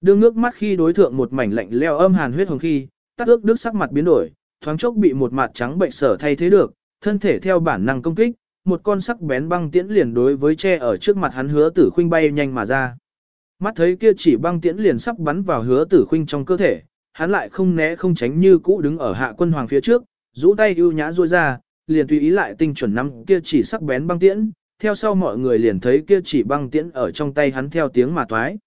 Đương nước mắt khi đối thượng một mảnh lạnh leo âm hàn huyết hồng khi, tắc ước đức sắc mặt biến đổi, thoáng chốc bị một mặt trắng bệnh sở thay thế được, thân thể theo bản năng công kích, một con sắc bén băng tiễn liền đối với che ở trước mặt hắn hứa tử khuynh bay nhanh mà ra. Mắt thấy kia chỉ băng tiễn liền sắp bắn vào hứa tử khuynh trong cơ thể, hắn lại không né không tránh như cũ đứng ở hạ quân hoàng phía trước, rũ tay ưu nhã duỗi ra, liền tùy ý lại tinh chuẩn năm kia chỉ sắc bén băng tiễn, theo sau mọi người liền thấy kia chỉ băng tiễn ở trong tay hắn theo tiếng mà toái.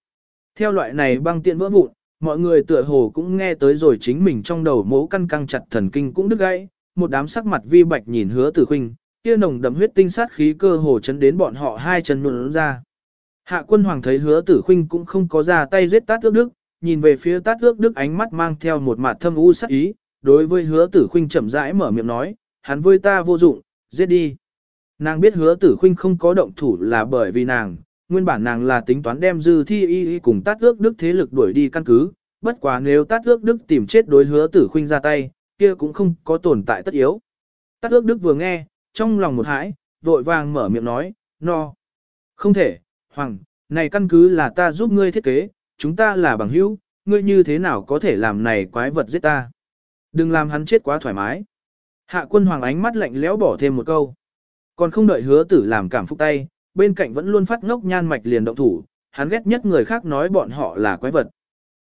Theo loại này băng tiễn vỡ vụn, mọi người tựa hồ cũng nghe tới rồi chính mình trong đầu mố căn căng chặt thần kinh cũng đứt gãy, một đám sắc mặt vi bạch nhìn hứa tử huynh, kia nồng đậm huyết tinh sát khí cơ hồ chấn đến bọn họ hai chân nhuận ra. Hạ quân hoàng thấy hứa tử huynh cũng không có ra tay giết tát ước đức, nhìn về phía tát ước đức ánh mắt mang theo một mặt thâm u sắc ý, đối với hứa tử huynh chậm rãi mở miệng nói, hắn với ta vô dụng, giết đi. Nàng biết hứa tử khinh không có động thủ là bởi vì nàng, nguyên bản nàng là tính toán đem dư thi y y cùng tát ước đức thế lực đuổi đi căn cứ, bất quá nếu tát ước đức tìm chết đối hứa tử khinh ra tay, kia cũng không có tồn tại tất yếu. Tát ước đức vừa nghe, trong lòng một hãi, vội vàng mở miệng nói, no. Không thể, Hoàng, này căn cứ là ta giúp ngươi thiết kế, chúng ta là bằng hữu, ngươi như thế nào có thể làm này quái vật giết ta. Đừng làm hắn chết quá thoải mái. Hạ quân Hoàng ánh mắt lạnh lẽo bỏ thêm một câu. Còn không đợi hứa tử làm cảm phúc tay, bên cạnh vẫn luôn phát ngốc nhan mạch liền động thủ, hắn ghét nhất người khác nói bọn họ là quái vật.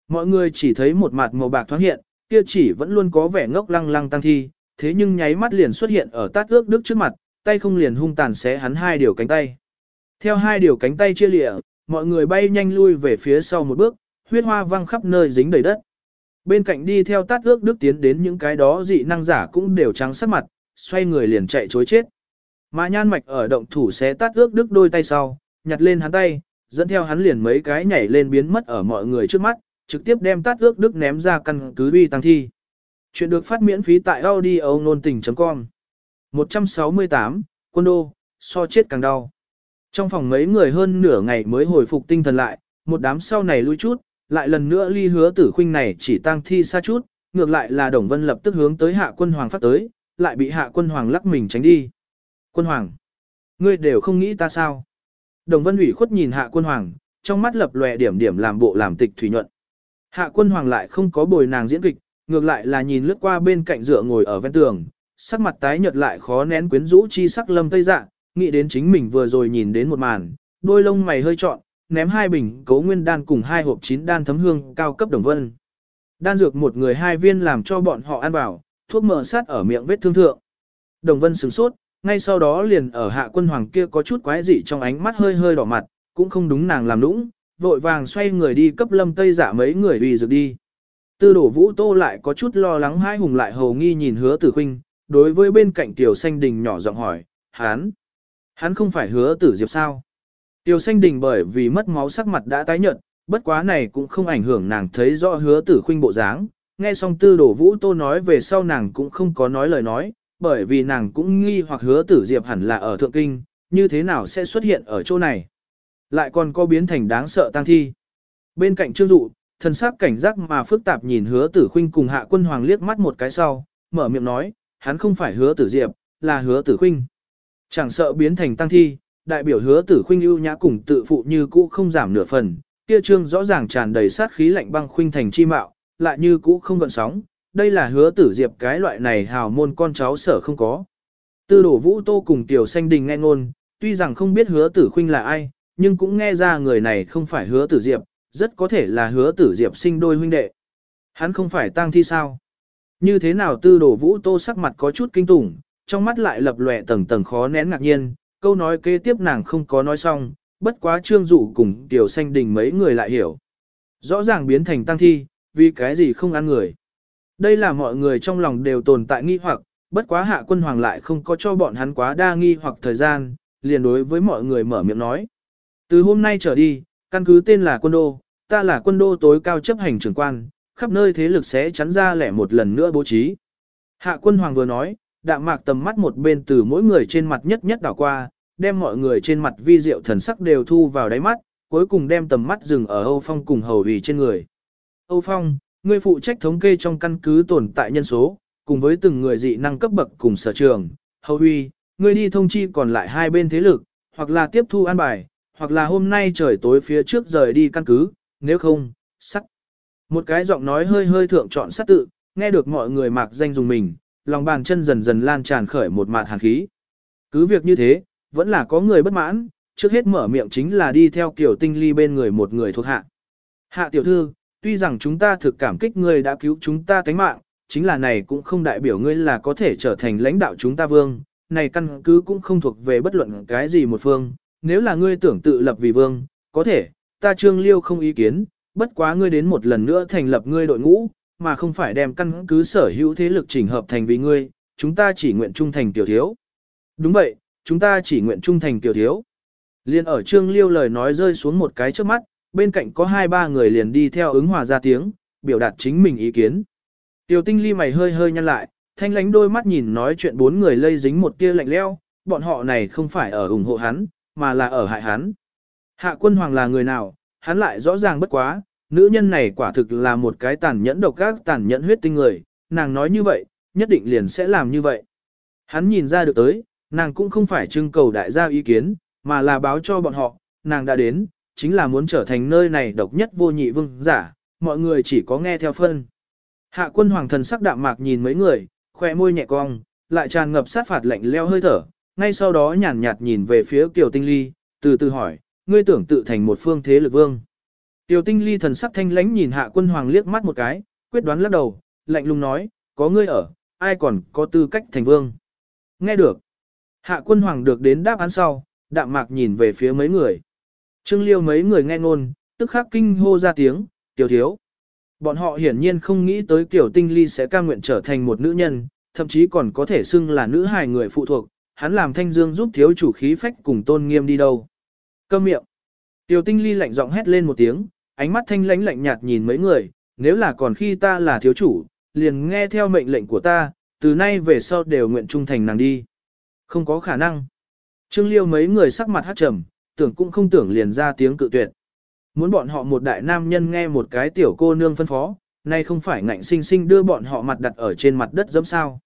Mọi người chỉ thấy một mặt màu bạc thoáng hiện, kia chỉ vẫn luôn có vẻ ngốc lăng lăng tăng thi, thế nhưng nháy mắt liền xuất hiện ở tát ước đức trước mặt, tay không liền hung tàn xé hắn hai điều cánh tay. Theo hai điều cánh tay chia lịa, mọi người bay nhanh lui về phía sau một bước, huyết hoa văng khắp nơi dính đầy đất. Bên cạnh đi theo tát ước đức tiến đến những cái đó dị năng giả cũng đều trắng sắc mặt, xoay người liền chạy chối chết. Mà nhan mạch ở động thủ xé tát ước đức đôi tay sau, nhặt lên hắn tay, dẫn theo hắn liền mấy cái nhảy lên biến mất ở mọi người trước mắt, trực tiếp đem tát ước đức ném ra căn cứ uy tăng thi. Chuyện được phát miễn phí tại audio nôn tình.com 168, quân đô, so chết càng đau. Trong phòng mấy người hơn nửa ngày mới hồi phục tinh thần lại, một đám sau này lui chút, lại lần nữa ly hứa tử khuynh này chỉ tăng thi xa chút, ngược lại là Đồng Vân lập tức hướng tới hạ quân hoàng phát tới, lại bị hạ quân hoàng lắc mình tránh đi. Quân hoàng, ngươi đều không nghĩ ta sao? Đồng Vân ủy khuất nhìn hạ quân hoàng, trong mắt lập lòe điểm điểm làm bộ làm tịch thủy nhuận. Hạ quân hoàng lại không có bồi nàng diễn kịch, ngược lại là nhìn lướt qua bên cạnh dựa ngồi ở ven tường, sắc mặt tái nhợt lại khó nén quyến rũ chi sắc lâm tây dạ, nghĩ đến chính mình vừa rồi nhìn đến một màn, đôi lông mày hơi trọn, ném hai bình cấu nguyên đan cùng hai hộp chín đan thấm hương cao cấp đồng vân. Đan dược một người hai viên làm cho bọn họ ăn vào, thuốc mỡ sát ở miệng vết thương thượng. Đồng vân sửng sốt, ngay sau đó liền ở hạ quân hoàng kia có chút quái dị trong ánh mắt hơi hơi đỏ mặt, cũng không đúng nàng làm nũng, vội vàng xoay người đi cấp lâm tây giả mấy người vì dược đi. Tư đổ vũ tô lại có chút lo lắng hai hùng lại hầu nghi nhìn hứa tử khinh, đối với bên cạnh tiểu xanh đình nhỏ giọng hỏi, hắn, hắn không phải hứa tử diệp sao? Tiểu xanh đình bởi vì mất máu sắc mặt đã tái nhợt, bất quá này cũng không ảnh hưởng nàng thấy rõ hứa tử khinh bộ dáng. Nghe xong tư đổ vũ tô nói về sau nàng cũng không có nói lời nói, bởi vì nàng cũng nghi hoặc hứa tử diệp hẳn là ở thượng kinh, như thế nào sẽ xuất hiện ở chỗ này. Lại còn có biến thành đáng sợ tăng thi. Bên cạnh trương dụ, thần sắc cảnh giác mà phức tạp nhìn hứa tử khinh cùng hạ quân hoàng liếc mắt một cái sau, mở miệng nói, hắn không phải hứa tử diệp, là hứa tử khinh. Chẳng sợ biến thành tăng thi, đại biểu hứa tử khuynh ưu nhã cùng tự phụ như cũ không giảm nửa phần, kia trương rõ ràng tràn đầy sát khí lạnh băng khuynh thành chi mạo, lại như cũ không gợn sóng, đây là hứa tử diệp cái loại này hào môn con cháu sở không có. Tư đổ vũ tô cùng tiểu xanh đình nghe ngôn, tuy rằng không biết hứa tử khuynh là ai, nhưng cũng nghe ra người này không phải hứa tử diệp, rất có thể là hứa tử diệp sinh đôi huynh đệ. Hắn không phải tang thi sao? Như thế nào tư đổ vũ tô sắc mặt có chút kinh tủng, trong mắt lại lập lòe tầng tầng khó nén ngạc nhiên, câu nói kế tiếp nàng không có nói xong, bất quá trương dụ cùng tiểu xanh đình mấy người lại hiểu. Rõ ràng biến thành tăng thi, vì cái gì không ăn người. Đây là mọi người trong lòng đều tồn tại nghi hoặc, bất quá hạ quân hoàng lại không có cho bọn hắn quá đa nghi hoặc thời gian, liền đối với mọi người mở miệng nói. Từ hôm nay trở đi, căn cứ tên là quân đô, ta là quân đô tối cao chấp hành trưởng quan, khắp nơi thế lực sẽ chắn ra lẻ một lần nữa bố trí. Hạ quân hoàng vừa nói, đạm mạc tầm mắt một bên từ mỗi người trên mặt nhất nhất đảo qua, đem mọi người trên mặt vi diệu thần sắc đều thu vào đáy mắt, cuối cùng đem tầm mắt dừng ở Âu Phong cùng hầu ủy trên người. Âu Phong, ngươi phụ trách thống kê trong căn cứ tồn tại nhân số, cùng với từng người dị năng cấp bậc cùng sở trường. Hầu huy, ngươi đi thông chi còn lại hai bên thế lực, hoặc là tiếp thu an bài, hoặc là hôm nay trời tối phía trước rời đi căn cứ, nếu không, sắt. Một cái giọng nói hơi hơi thượng chọn sát tự, nghe được mọi người mạc danh dùng mình, lòng bàn chân dần dần lan tràn khởi một mạt hàn khí. Cứ việc như thế, vẫn là có người bất mãn, trước hết mở miệng chính là đi theo kiểu tinh ly bên người một người thuộc hạ. Hạ tiểu thư, tuy rằng chúng ta thực cảm kích ngươi đã cứu chúng ta tánh mạng, chính là này cũng không đại biểu ngươi là có thể trở thành lãnh đạo chúng ta vương, này căn cứ cũng không thuộc về bất luận cái gì một phương, nếu là ngươi tưởng tự lập vì vương, có thể, ta trương liêu không ý kiến, bất quá ngươi đến một lần nữa thành lập ngươi đội ngũ, mà không phải đem căn cứ sở hữu thế lực chỉnh hợp thành vì ngươi, chúng ta chỉ nguyện trung thành tiểu thiếu. Đúng vậy, chúng ta chỉ nguyện trung thành tiểu thiếu. Liên ở trương liêu lời nói rơi xuống một cái trước mắt, bên cạnh có hai ba người liền đi theo ứng hòa ra tiếng, biểu đạt chính mình ý kiến. Tiểu tinh ly mày hơi hơi nhăn lại, thanh lánh đôi mắt nhìn nói chuyện bốn người lây dính một tia lạnh leo, bọn họ này không phải ở ủng hộ hắn, mà là ở hại hắn. Hạ quân hoàng là người nào, hắn lại rõ ràng bất quá, nữ nhân này quả thực là một cái tàn nhẫn độc ác tàn nhẫn huyết tinh người, nàng nói như vậy, nhất định liền sẽ làm như vậy. Hắn nhìn ra được tới, nàng cũng không phải trưng cầu đại gia ý kiến, mà là báo cho bọn họ, nàng đã đến, chính là muốn trở thành nơi này độc nhất vô nhị vương giả, mọi người chỉ có nghe theo phân. Hạ quân hoàng thần sắc đạm mạc nhìn mấy người, khoe môi nhẹ cong, lại tràn ngập sát phạt lạnh leo hơi thở, ngay sau đó nhàn nhạt nhìn về phía Kiều Tinh Ly, từ từ hỏi, ngươi tưởng tự thành một phương thế lực vương. Tiểu Tinh Ly thần sắc thanh lãnh nhìn hạ quân hoàng liếc mắt một cái, quyết đoán lắc đầu, lạnh lùng nói, có ngươi ở, ai còn có tư cách thành vương. Nghe được. Hạ quân hoàng được đến đáp án sau, đạm mạc nhìn về phía mấy người. Trương liêu mấy người nghe ngôn, tức khắc kinh hô ra tiếng, tiểu thiếu. Bọn họ hiển nhiên không nghĩ tới tiểu tinh ly sẽ ca nguyện trở thành một nữ nhân, thậm chí còn có thể xưng là nữ hài người phụ thuộc, hắn làm thanh dương giúp thiếu chủ khí phách cùng tôn nghiêm đi đâu. Câm miệng. Tiểu tinh ly lạnh giọng hét lên một tiếng, ánh mắt thanh lãnh lạnh nhạt nhìn mấy người, nếu là còn khi ta là thiếu chủ, liền nghe theo mệnh lệnh của ta, từ nay về sau đều nguyện trung thành nàng đi. Không có khả năng. Trương liêu mấy người sắc mặt hát trầm, tưởng cũng không tưởng liền ra tiếng cự tuyệt. Muốn bọn họ một đại nam nhân nghe một cái tiểu cô nương phân phó, nay không phải ngạnh sinh sinh đưa bọn họ mặt đặt ở trên mặt đất giống sao.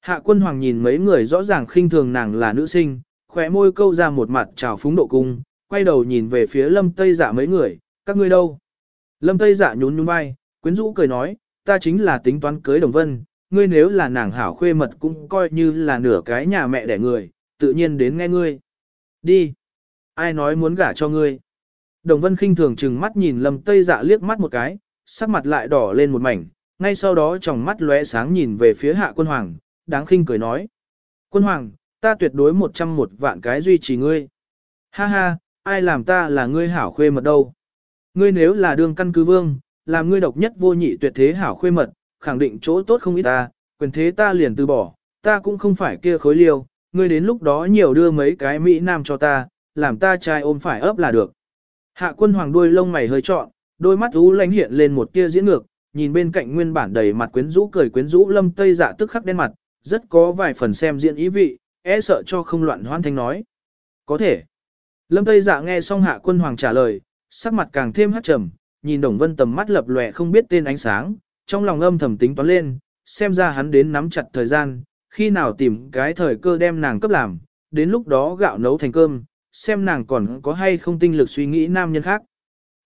Hạ quân hoàng nhìn mấy người rõ ràng khinh thường nàng là nữ sinh, khóe môi câu ra một mặt trào phúng độ cung, quay đầu nhìn về phía lâm tây giả mấy người, các ngươi đâu? Lâm tây dạ nhún nhún vai, quyến rũ cười nói, ta chính là tính toán cưới đồng vân, ngươi nếu là nàng hảo khuê mật cũng coi như là nửa cái nhà mẹ đẻ người, tự nhiên đến nghe ngươi. Đi. Ai nói muốn gả cho ngươi? Đồng Vân khinh thường chừng mắt nhìn Lâm Tây Dạ liếc mắt một cái, sắc mặt lại đỏ lên một mảnh, ngay sau đó trong mắt lóe sáng nhìn về phía Hạ Quân Hoàng, đáng khinh cười nói: "Quân Hoàng, ta tuyệt đối một trăm một vạn cái duy trì ngươi." Ha ha, ai làm ta là ngươi hảo khuê mật đâu? Ngươi nếu là đương căn cứ vương, làm ngươi độc nhất vô nhị tuyệt thế hảo khuê mật, khẳng định chỗ tốt không ít ta, quyền thế ta liền từ bỏ, ta cũng không phải kia khối liêu, ngươi đến lúc đó nhiều đưa mấy cái Mỹ Nam cho ta, làm ta trai ôm phải ấp là được. Hạ quân hoàng đuôi lông mày hơi trọn, đôi mắt ú lánh hiện lên một tia diễn ngược, nhìn bên cạnh nguyên bản đầy mặt quyến rũ cười quyến rũ lâm tây dạ tức khắc đen mặt, rất có vài phần xem diễn ý vị, e sợ cho không loạn hoan thanh nói. Có thể. Lâm tây dạ nghe xong hạ quân hoàng trả lời, sắc mặt càng thêm hắt trầm, nhìn đồng vân tầm mắt lập lòe không biết tên ánh sáng, trong lòng âm thầm tính toán lên, xem ra hắn đến nắm chặt thời gian, khi nào tìm cái thời cơ đem nàng cấp làm, đến lúc đó gạo nấu thành cơm, xem nàng còn có hay không tinh lực suy nghĩ nam nhân khác.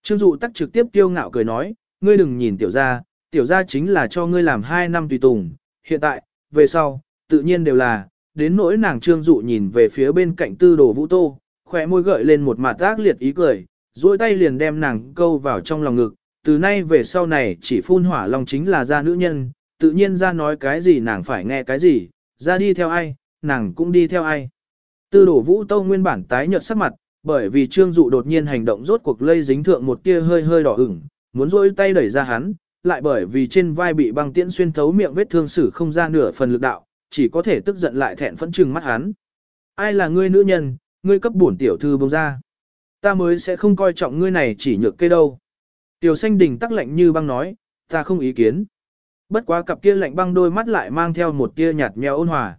Trương dụ tắc trực tiếp kiêu ngạo cười nói, ngươi đừng nhìn tiểu gia, tiểu gia chính là cho ngươi làm 2 năm tùy tùng, hiện tại, về sau, tự nhiên đều là, đến nỗi nàng trương dụ nhìn về phía bên cạnh tư đồ vũ tô, khỏe môi gợi lên một mặt ác liệt ý cười, duỗi tay liền đem nàng câu vào trong lòng ngực, từ nay về sau này chỉ phun hỏa lòng chính là gia nữ nhân, tự nhiên ra nói cái gì nàng phải nghe cái gì, ra đi theo ai, nàng cũng đi theo ai. Tư đổ vũ tâu nguyên bản tái nhợt sắc mặt, bởi vì trương dụ đột nhiên hành động rốt cuộc lây dính thượng một tia hơi hơi đỏ ửng, muốn rôi tay đẩy ra hắn, lại bởi vì trên vai bị băng tiễn xuyên thấu miệng vết thương sử không ra nửa phần lực đạo, chỉ có thể tức giận lại thẹn phẫn trừng mắt hắn. Ai là ngươi nữ nhân, ngươi cấp bổn tiểu thư bông ra. Ta mới sẽ không coi trọng ngươi này chỉ nhược cây đâu. Tiểu xanh Đỉnh tắc lạnh như băng nói, ta không ý kiến. Bất quá cặp kia lạnh băng đôi mắt lại mang theo một tia nhạt nhẽo ôn hòa.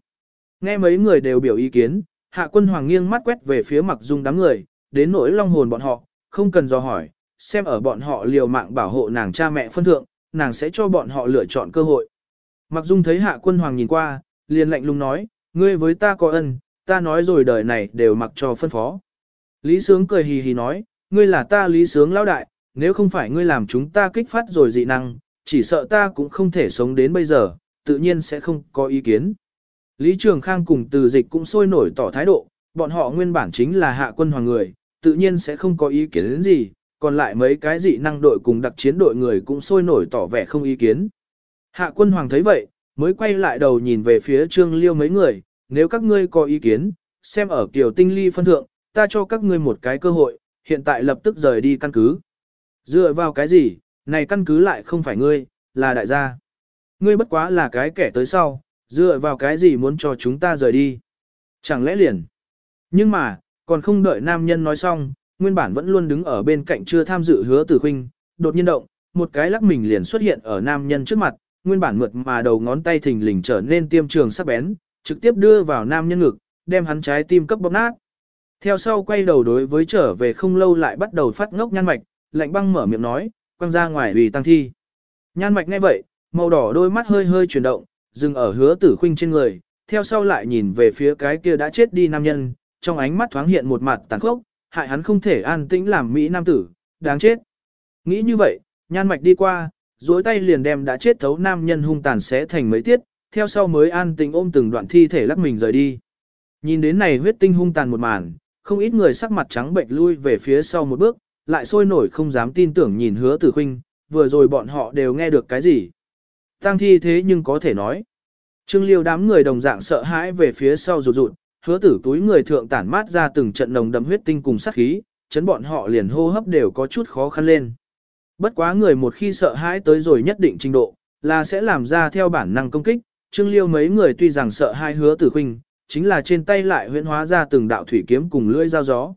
Nghe mấy người đều biểu ý kiến, hạ quân hoàng nghiêng mắt quét về phía mặc dung đám người, đến nỗi long hồn bọn họ, không cần do hỏi, xem ở bọn họ liều mạng bảo hộ nàng cha mẹ phân thượng, nàng sẽ cho bọn họ lựa chọn cơ hội. Mặc dung thấy hạ quân hoàng nhìn qua, liền lạnh lùng nói, ngươi với ta có ân, ta nói rồi đời này đều mặc cho phân phó. Lý Sướng cười hì hì nói, ngươi là ta Lý Sướng lão đại, nếu không phải ngươi làm chúng ta kích phát rồi dị năng, chỉ sợ ta cũng không thể sống đến bây giờ, tự nhiên sẽ không có ý kiến. Lý Trường Khang cùng từ dịch cũng sôi nổi tỏ thái độ, bọn họ nguyên bản chính là hạ quân hoàng người, tự nhiên sẽ không có ý kiến đến gì, còn lại mấy cái dị năng đội cùng đặc chiến đội người cũng sôi nổi tỏ vẻ không ý kiến. Hạ quân hoàng thấy vậy, mới quay lại đầu nhìn về phía trương liêu mấy người, nếu các ngươi có ý kiến, xem ở kiểu tinh ly phân thượng, ta cho các ngươi một cái cơ hội, hiện tại lập tức rời đi căn cứ. Dựa vào cái gì, này căn cứ lại không phải ngươi, là đại gia. Ngươi bất quá là cái kẻ tới sau, dựa vào cái gì muốn cho chúng ta rời đi. Chẳng lẽ liền. Nhưng mà, còn không đợi nam nhân nói xong, nguyên bản vẫn luôn đứng ở bên cạnh chưa tham dự hứa tử huynh. đột nhiên động, một cái lắc mình liền xuất hiện ở nam nhân trước mặt, nguyên bản mượt mà đầu ngón tay thình lình trở nên tiêm trường sắc bén, trực tiếp đưa vào nam nhân ngực, đem hắn trái tim cấp bóp nát. Theo sau quay đầu đối với trở về không lâu lại bắt đầu phát ngốc nhan mạch, lạnh băng mở miệng nói, quăng ra ngoài vì tăng thi. Nhan mạch nghe vậy, màu đỏ đôi mắt hơi hơi chuyển động, dừng ở hứa tử khinh trên người, theo sau lại nhìn về phía cái kia đã chết đi nam nhân, trong ánh mắt thoáng hiện một mặt tàn khốc, hại hắn không thể an tĩnh làm Mỹ nam tử, đáng chết. Nghĩ như vậy, nhan mạch đi qua, duỗi tay liền đem đã chết thấu nam nhân hung tàn xé thành mấy tiết, theo sau mới an tĩnh ôm từng đoạn thi thể lắc mình rời đi. Nhìn đến này huyết tinh hung tàn một màn, không ít người sắc mặt trắng bệnh lui về phía sau một bước, lại sôi nổi không dám tin tưởng nhìn hứa tử khinh, vừa rồi bọn họ đều nghe được cái gì. Tăng thi thế nhưng có thể nói. Trương liêu đám người đồng dạng sợ hãi về phía sau rụt rụt, hứa tử túi người thượng tản mát ra từng trận nồng đậm huyết tinh cùng sát khí, chấn bọn họ liền hô hấp đều có chút khó khăn lên. Bất quá người một khi sợ hãi tới rồi nhất định trình độ, là sẽ làm ra theo bản năng công kích, Trương Liêu mấy người tuy rằng sợ hai hứa tử huynh, chính là trên tay lại huyễn hóa ra từng đạo thủy kiếm cùng lưỡi dao gió.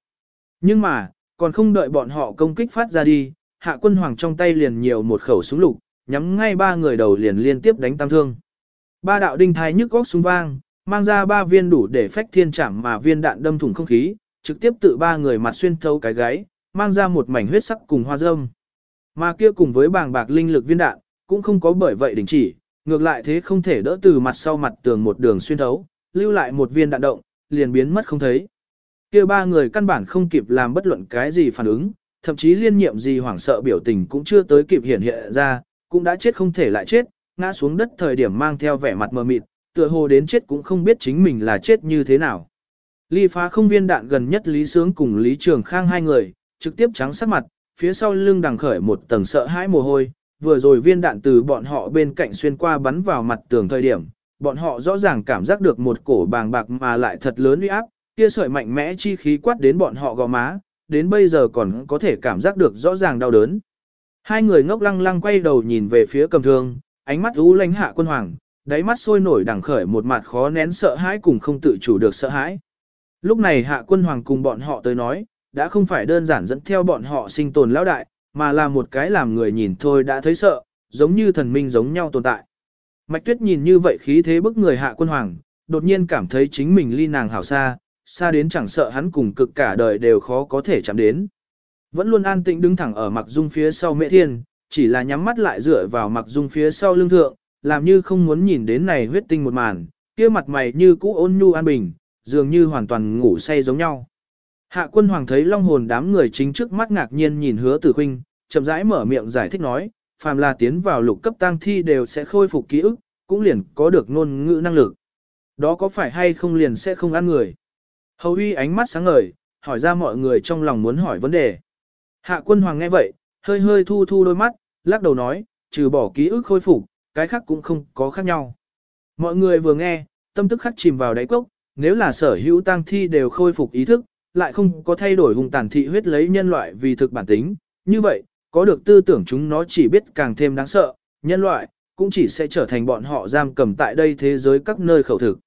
Nhưng mà, còn không đợi bọn họ công kích phát ra đi, hạ quân hoàng trong tay liền nhiều một khẩu súng lục, nhắm ngay ba người đầu liền liên tiếp đánh tam thương. Ba đạo đinh thái nhức góc súng vang, mang ra ba viên đủ để phách thiên chạm mà viên đạn đâm thủng không khí, trực tiếp tự ba người mặt xuyên thấu cái gáy, mang ra một mảnh huyết sắc cùng hoa dâm Mà kia cùng với bàng bạc linh lực viên đạn, cũng không có bởi vậy đình chỉ, ngược lại thế không thể đỡ từ mặt sau mặt tường một đường xuyên thấu, lưu lại một viên đạn động, liền biến mất không thấy. Kia ba người căn bản không kịp làm bất luận cái gì phản ứng, thậm chí liên nhiệm gì hoảng sợ biểu tình cũng chưa tới kịp hiện hiện ra, cũng đã chết không thể lại chết, ngã xuống đất thời điểm mang theo vẻ mặt mờ mịt, tựa hồ đến chết cũng không biết chính mình là chết như thế nào. Ly phá không viên đạn gần nhất Lý Sướng cùng Lý Trường Khang hai người, trực tiếp trắng sắc mặt, phía sau lưng đằng khởi một tầng sợ hãi mồ hôi, vừa rồi viên đạn từ bọn họ bên cạnh xuyên qua bắn vào mặt tường thời điểm, bọn họ rõ ràng cảm giác được một cổ bàng bạc mà lại thật lớn uy áp, kia sợi mạnh mẽ chi khí quát đến bọn họ gò má, đến bây giờ còn có thể cảm giác được rõ ràng đau đớn. Hai người ngốc lăng lăng quay đầu nhìn về phía cầm thương, ánh mắt u lãnh hạ quân hoàng, đáy mắt sôi nổi đằng khởi một mặt khó nén sợ hãi cùng không tự chủ được sợ hãi. Lúc này hạ quân hoàng cùng bọn họ tới nói, đã không phải đơn giản dẫn theo bọn họ sinh tồn lão đại, mà là một cái làm người nhìn thôi đã thấy sợ, giống như thần minh giống nhau tồn tại. Mạch tuyết nhìn như vậy khí thế bức người hạ quân hoàng, đột nhiên cảm thấy chính mình ly nàng hảo xa, xa đến chẳng sợ hắn cùng cực cả đời đều khó có thể chạm đến. Vẫn luôn an tĩnh đứng thẳng ở mặc dung phía sau Mễ thiên, chỉ là nhắm mắt lại dựa vào mặc dung phía sau lưng thượng, làm như không muốn nhìn đến này huyết tinh một màn, kia mặt mày như cũ ôn nhu an bình, dường như hoàn toàn ngủ say giống nhau. Hạ quân hoàng thấy long hồn đám người chính trước mắt ngạc nhiên nhìn hứa tử huynh, chậm rãi mở miệng giải thích nói, phàm là tiến vào lục cấp tăng thi đều sẽ khôi phục ký ức, cũng liền có được ngôn ngữ năng lực. Đó có phải hay không liền sẽ không ăn người? Hầu uy ánh mắt sáng ngời, hỏi ra mọi người trong lòng muốn hỏi vấn đề. Hạ quân hoàng nghe vậy, hơi hơi thu thu đôi mắt, lắc đầu nói, trừ bỏ ký ức khôi phục, cái khác cũng không có khác nhau. Mọi người vừa nghe, tâm tức khắc chìm vào đáy cốc, nếu là sở hữu tăng thi đều khôi phục ý thức, lại không có thay đổi hùng tàn thị huyết lấy nhân loại vì thực bản tính, như vậy, có được tư tưởng chúng nó chỉ biết càng thêm đáng sợ, nhân loại, cũng chỉ sẽ trở thành bọn họ giam cầm tại đây thế giới các nơi khẩu thực.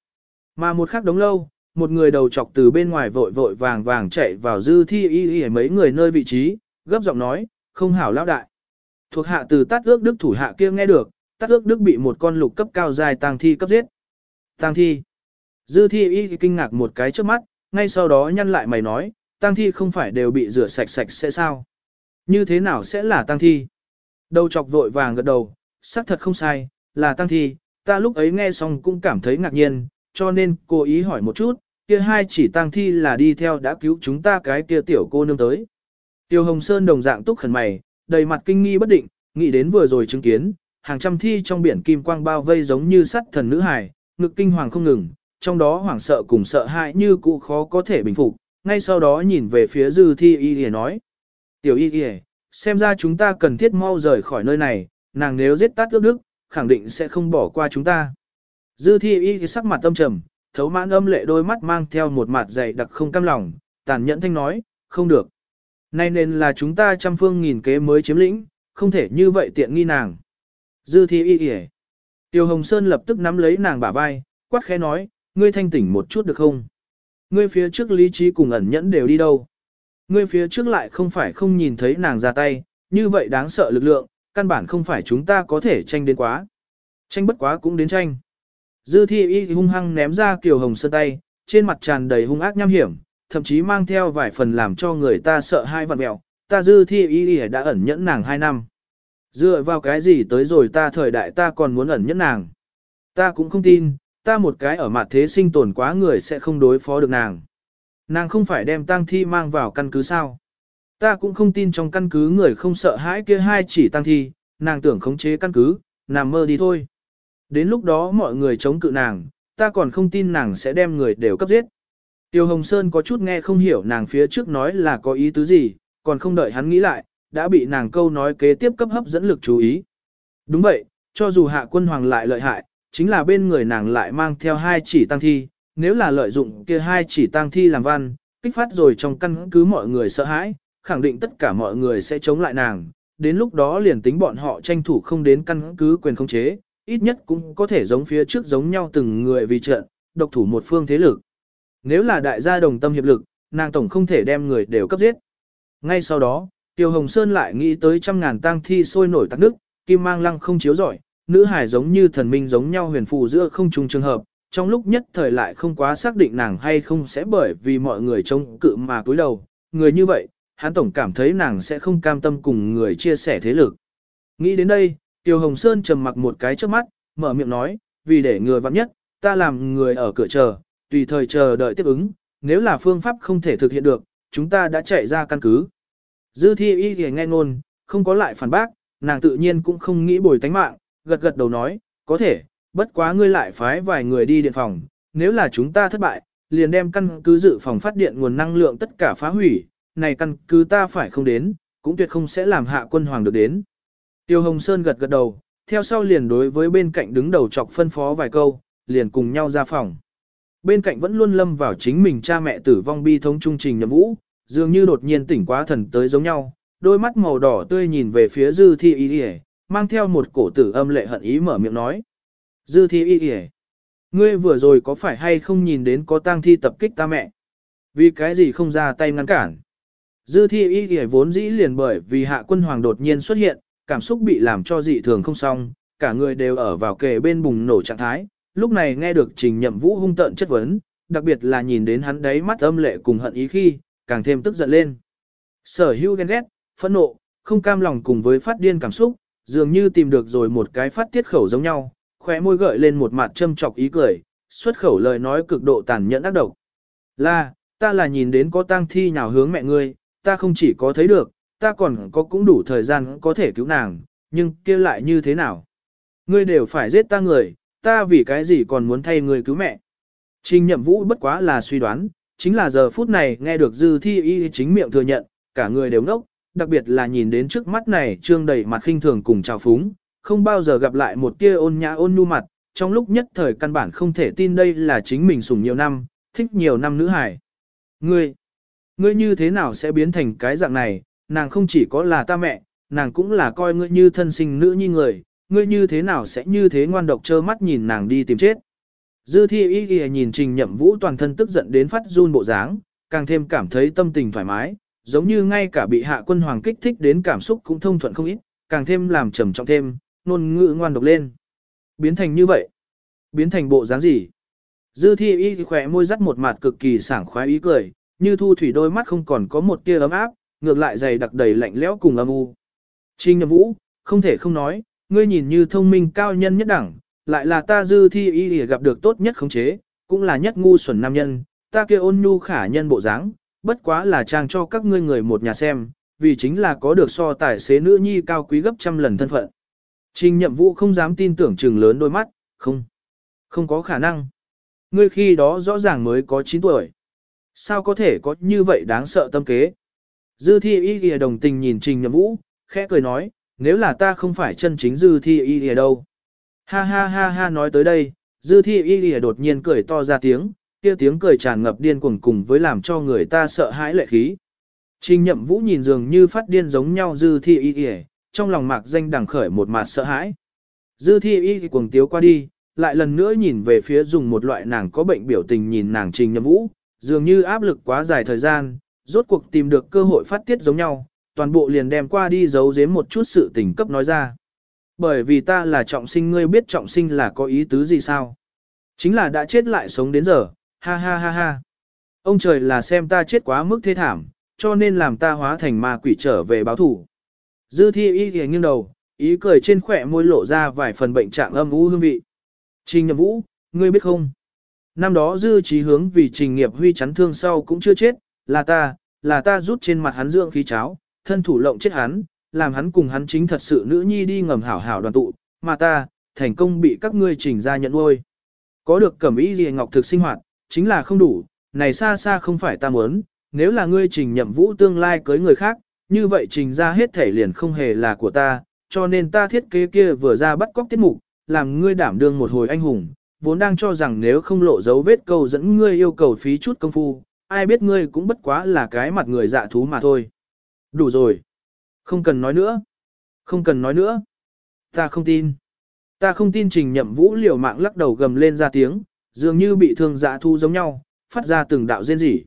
Mà một khắc đống lâu, một người đầu chọc từ bên ngoài vội vội vàng vàng chạy vào dư thi y y mấy người nơi vị trí, gấp giọng nói, không hảo lão đại. Thuộc hạ từ tát ước đức thủ hạ kia nghe được, tát ước đức bị một con lục cấp cao dài tang thi cấp giết. Tang thi. Dư thi y kinh ngạc một cái trước mắt, ngay sau đó nhăn lại mày nói, tang thi không phải đều bị rửa sạch sạch sẽ sao? Như thế nào sẽ là tăng thi? Đầu chọc vội vàng gật đầu, xác thật không sai, là tăng thi, ta lúc ấy nghe xong cũng cảm thấy ngạc nhiên, cho nên cố ý hỏi một chút, kia hai chỉ tăng thi là đi theo đã cứu chúng ta cái kia tiểu cô nương tới. Tiêu Hồng Sơn đồng dạng túc khẩn mày, đầy mặt kinh nghi bất định, nghĩ đến vừa rồi chứng kiến, hàng trăm thi trong biển kim quang bao vây giống như sắt thần nữ hài, ngực kinh hoàng không ngừng, trong đó hoảng sợ cùng sợ hãi như cũ khó có thể bình phục, ngay sau đó nhìn về phía dư thi y y nói. Tiểu y y, xem ra chúng ta cần thiết mau rời khỏi nơi này, nàng nếu giết tát ước đức, khẳng định sẽ không bỏ qua chúng ta. Dư thi y sắc mặt âm trầm, thấu mãn âm lệ đôi mắt mang theo một mặt dày đặc không cam lòng, tàn nhẫn thanh nói, không được. Nay nên là chúng ta trăm phương nghìn kế mới chiếm lĩnh, không thể như vậy tiện nghi nàng. Dư thi y y Tiêu Hồng Sơn lập tức nắm lấy nàng bả vai, quát khẽ nói, ngươi thanh tỉnh một chút được không? Ngươi phía trước lý trí cùng ẩn nhẫn đều đi đâu? Ngươi phía trước lại không phải không nhìn thấy nàng ra tay, như vậy đáng sợ lực lượng, căn bản không phải chúng ta có thể tranh đến quá. Tranh bất quá cũng đến tranh. Dư thi y hung hăng ném ra Kiều Hồng Sơn tay, trên mặt tràn đầy hung ác nham hiểm, thậm chí mang theo vài phần làm cho người ta sợ hai vạn mẹo. Ta dư thi y đã ẩn nhẫn nàng hai năm. Dựa vào cái gì tới rồi ta thời đại ta còn muốn ẩn nhẫn nàng. Ta cũng không tin, ta một cái ở mặt thế sinh tồn quá người sẽ không đối phó được nàng. Nàng không phải đem tang thi mang vào căn cứ sao. Ta cũng không tin trong căn cứ người không sợ hãi kia hai chỉ tang thi, nàng tưởng khống chế căn cứ, nằm mơ đi thôi. Đến lúc đó mọi người chống cự nàng, ta còn không tin nàng sẽ đem người đều cấp giết. Tiêu Hồng Sơn có chút nghe không hiểu nàng phía trước nói là có ý tứ gì, còn không đợi hắn nghĩ lại, đã bị nàng câu nói kế tiếp cấp hấp dẫn lực chú ý. Đúng vậy, cho dù hạ quân hoàng lại lợi hại, chính là bên người nàng lại mang theo hai chỉ tăng thi, nếu là lợi dụng kia hai chỉ tăng thi làm văn, kích phát rồi trong căn cứ mọi người sợ hãi, khẳng định tất cả mọi người sẽ chống lại nàng, đến lúc đó liền tính bọn họ tranh thủ không đến căn cứ quyền khống chế, ít nhất cũng có thể giống phía trước giống nhau từng người vì trận, độc thủ một phương thế lực. Nếu là đại gia đồng tâm hiệp lực, nàng tổng không thể đem người đều cấp giết. Ngay sau đó, Tiêu Hồng Sơn lại nghĩ tới trăm ngàn tang thi sôi nổi tắc nước, kim mang lăng không chiếu giỏi, nữ hải giống như thần minh giống nhau huyền phù giữa không trùng trường hợp, trong lúc nhất thời lại không quá xác định nàng hay không sẽ bởi vì mọi người trông cự mà cúi đầu, người như vậy, hắn tổng cảm thấy nàng sẽ không cam tâm cùng người chia sẻ thế lực. Nghĩ đến đây, Tiêu Hồng Sơn trầm mặc một cái trước mắt, mở miệng nói, vì để người vặn nhất, ta làm người ở cửa chờ, tùy thời chờ đợi tiếp ứng, nếu là phương pháp không thể thực hiện được, chúng ta đã chạy ra căn cứ. Dư thi y thì nghe ngôn, không có lại phản bác, nàng tự nhiên cũng không nghĩ bồi tánh mạng, gật gật đầu nói, có thể, bất quá ngươi lại phái vài người đi điện phòng, nếu là chúng ta thất bại, liền đem căn cứ dự phòng phát điện nguồn năng lượng tất cả phá hủy, này căn cứ ta phải không đến, cũng tuyệt không sẽ làm hạ quân hoàng được đến. Tiêu Hồng Sơn gật gật đầu, theo sau liền đối với bên cạnh đứng đầu chọc phân phó vài câu, liền cùng nhau ra phòng. Bên cạnh vẫn luôn lâm vào chính mình cha mẹ tử vong bi thống trung trình nhậm vũ, dường như đột nhiên tỉnh quá thần tới giống nhau, đôi mắt màu đỏ tươi nhìn về phía dư thi y mang theo một cổ tử âm lệ hận ý mở miệng nói. Dư thi y kìa. ngươi vừa rồi có phải hay không nhìn đến có tang thi tập kích ta mẹ? Vì cái gì không ra tay ngăn cản? Dư thi y kìa vốn dĩ liền bởi vì hạ quân hoàng đột nhiên xuất hiện, cảm xúc bị làm cho dị thường không xong, cả người đều ở vào kề bên bùng nổ trạng thái. Lúc này nghe được trình nhậm vũ hung tợn chất vấn, đặc biệt là nhìn đến hắn đấy mắt âm lệ cùng hận ý khi, càng thêm tức giận lên. Sở hữu ghen ghét, phẫn nộ, không cam lòng cùng với phát điên cảm xúc, dường như tìm được rồi một cái phát tiết khẩu giống nhau, khóe môi gợi lên một mặt châm chọc ý cười, xuất khẩu lời nói cực độ tàn nhẫn ác độc. Là, ta là nhìn đến có tang thi nhào hướng mẹ ngươi, ta không chỉ có thấy được, ta còn có cũng đủ thời gian có thể cứu nàng, nhưng kia lại như thế nào? Ngươi đều phải giết ta người, ta vì cái gì còn muốn thay ngươi cứu mẹ? Trình nhậm vũ bất quá là suy đoán, chính là giờ phút này nghe được dư thi y chính miệng thừa nhận, cả người đều ngốc, đặc biệt là nhìn đến trước mắt này trương đầy mặt khinh thường cùng trào phúng, không bao giờ gặp lại một tia ôn nhã ôn nhu mặt, trong lúc nhất thời căn bản không thể tin đây là chính mình sủng nhiều năm, thích nhiều năm nữ hải. Ngươi, ngươi như thế nào sẽ biến thành cái dạng này, nàng không chỉ có là ta mẹ, nàng cũng là coi ngươi như thân sinh nữ nhi người, ngươi như thế nào sẽ như thế ngoan độc trơ mắt nhìn nàng đi tìm chết. Dư thi y ghi nhìn trình nhậm vũ toàn thân tức giận đến phát run bộ dáng, càng thêm cảm thấy tâm tình thoải mái, giống như ngay cả bị hạ quân hoàng kích thích đến cảm xúc cũng thông thuận không ít, càng thêm làm trầm trọng thêm, nôn ngữ ngoan độc lên. Biến thành như vậy. Biến thành bộ dáng gì? Dư thi y khỏe môi dắt một mặt cực kỳ sảng khoái ý cười, như thu thủy đôi mắt không còn có một tia ấm áp, ngược lại dày đặc đầy lạnh lẽo cùng âm u. Trình nhậm vũ, không thể không nói, ngươi nhìn như thông minh cao nhân nhất đẳng, lại là ta dư thi y gặp được tốt nhất khống chế, cũng là nhất ngu xuẩn nam nhân, ta kia ôn nhu khả nhân bộ dáng, bất quá là trang cho các ngươi người một nhà xem, vì chính là có được so tài xế nữ nhi cao quý gấp trăm lần thân phận. Trình nhậm vũ không dám tin tưởng trừng lớn đôi mắt, không, không có khả năng. Ngươi khi đó rõ ràng mới có 9 tuổi. Sao có thể có như vậy đáng sợ tâm kế? Dư thi y ghi đồng tình nhìn trình nhậm vũ, khẽ cười nói, nếu là ta không phải chân chính dư thi y ghi đâu. Ha ha ha ha nói tới đây, dư thi y ghi đột nhiên cười to ra tiếng, kia tiếng cười tràn ngập điên cuồng cùng với làm cho người ta sợ hãi lệ khí. Trình nhậm vũ nhìn dường như phát điên giống nhau dư thi y y, trong lòng mạc danh đằng khởi một mặt sợ hãi. Dư thi y cuồng tiếu qua đi, lại lần nữa nhìn về phía dùng một loại nàng có bệnh biểu tình nhìn nàng trình nhậm vũ, dường như áp lực quá dài thời gian, rốt cuộc tìm được cơ hội phát tiết giống nhau, toàn bộ liền đem qua đi giấu giếm một chút sự tình cấp nói ra. Bởi vì ta là trọng sinh ngươi biết trọng sinh là có ý tứ gì sao? Chính là đã chết lại sống đến giờ, ha ha ha ha. Ông trời là xem ta chết quá mức thê thảm, cho nên làm ta hóa thành ma quỷ trở về báo thủ. Dư thi y thì nghiêng đầu, ý cười trên khỏe môi lộ ra vài phần bệnh trạng âm u hương vị. Trình nhậm vũ, ngươi biết không? Năm đó dư trí hướng vì trình nghiệp huy chắn thương sau cũng chưa chết, là ta, là ta rút trên mặt hắn dưỡng khí cháo, thân thủ lộng chết hắn, làm hắn cùng hắn chính thật sự nữ nhi đi ngầm hảo hảo đoàn tụ, mà ta, thành công bị các ngươi trình ra nhận nuôi. Có được cẩm ý gì ngọc thực sinh hoạt, chính là không đủ, này xa xa không phải ta muốn, nếu là ngươi trình nhậm vũ tương lai cưới người khác, như vậy trình ra hết thể liền không hề là của ta, cho nên ta thiết kế kia vừa ra bắt cóc tiết mục, làm ngươi đảm đương một hồi anh hùng, vốn đang cho rằng nếu không lộ dấu vết câu dẫn ngươi yêu cầu phí chút công phu, ai biết ngươi cũng bất quá là cái mặt người dạ thú mà thôi. Đủ rồi. Không cần nói nữa. Không cần nói nữa. Ta không tin. Ta không tin trình nhậm vũ liều mạng lắc đầu gầm lên ra tiếng, dường như bị thương dạ thu giống nhau, phát ra từng đạo rên rỉ.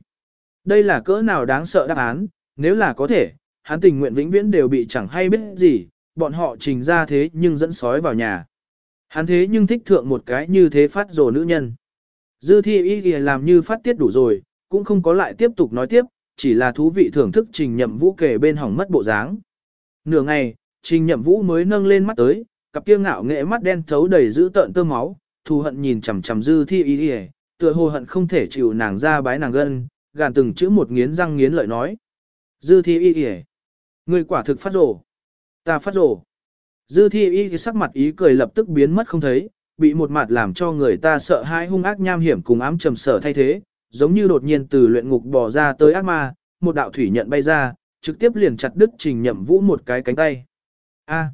Đây là cỡ nào đáng sợ đáp án, nếu là có thể, hắn tình nguyện vĩnh viễn đều bị chẳng hay biết gì, bọn họ trình ra thế nhưng dẫn sói vào nhà. Hắn thế nhưng thích thượng một cái như thế phát rồ nữ nhân. Dư thi y kìa làm như phát tiết đủ rồi, cũng không có lại tiếp tục nói tiếp, chỉ là thú vị thưởng thức trình nhậm vũ kể bên hỏng mất bộ dáng. Nửa ngày, trình nhậm vũ mới nâng lên mắt tới, cặp kia ngạo nghệ mắt đen thấu đầy dữ tợn tơ máu, thù hận nhìn chằm chằm dư thi y kìa, tựa hồ hận không thể chịu nàng ra bái nàng gân, gàn từng chữ một nghiến răng nghiến lợi nói. Dư thi y kìa, người quả thực phát rổ. Ta phát rổ. Dư thi y thì sắc mặt ý cười lập tức biến mất không thấy, bị một mặt làm cho người ta sợ hãi hung ác nham hiểm cùng ám trầm sở thay thế, giống như đột nhiên từ luyện ngục bỏ ra tới ác ma, một đạo thủy nhận bay ra, trực tiếp liền chặt đứt trình nhậm vũ một cái cánh tay. A.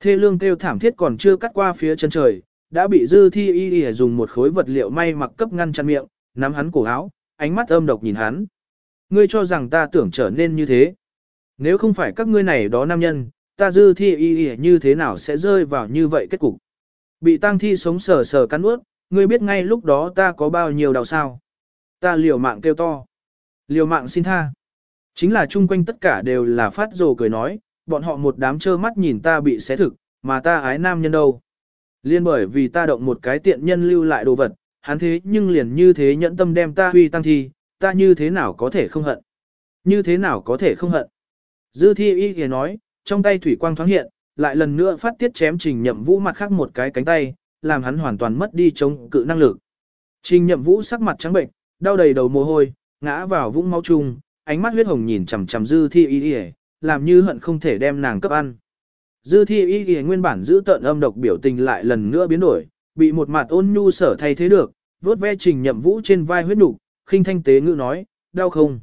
Thê lương kêu thảm thiết còn chưa cắt qua phía chân trời, đã bị dư thi y y dùng một khối vật liệu may mặc cấp ngăn chặn miệng, nắm hắn cổ áo, ánh mắt âm độc nhìn hắn. Ngươi cho rằng ta tưởng trở nên như thế. Nếu không phải các ngươi này đó nam nhân, ta dư thi y y như thế nào sẽ rơi vào như vậy kết cục. Bị tang thi sống sờ sờ cắn ướt, ngươi biết ngay lúc đó ta có bao nhiêu đau sao. Ta liều mạng kêu to. Liều mạng xin tha. Chính là chung quanh tất cả đều là phát rồ cười nói, bọn họ một đám trơ mắt nhìn ta bị xé thực, mà ta ái nam nhân đâu. Liên bởi vì ta động một cái tiện nhân lưu lại đồ vật, hắn thế nhưng liền như thế nhẫn tâm đem ta huy tăng thi, ta như thế nào có thể không hận. Như thế nào có thể không hận. Dư thi y thì nói, trong tay thủy quang thoáng hiện, lại lần nữa phát tiết chém trình nhậm vũ mặt khác một cái cánh tay, làm hắn hoàn toàn mất đi chống cự năng lực. Trình nhậm vũ sắc mặt trắng bệnh, đau đầy đầu mồ hôi, ngã vào vũng máu chung, ánh mắt huyết hồng nhìn chằm chằm dư thi y y, làm như hận không thể đem nàng cấp ăn. Dư thi y y nguyên bản giữ tợn âm độc biểu tình lại lần nữa biến đổi, bị một mặt ôn nhu sở thay thế được, vuốt ve trình nhậm vũ trên vai huyết nục, khinh thanh tế ngữ nói, đau không.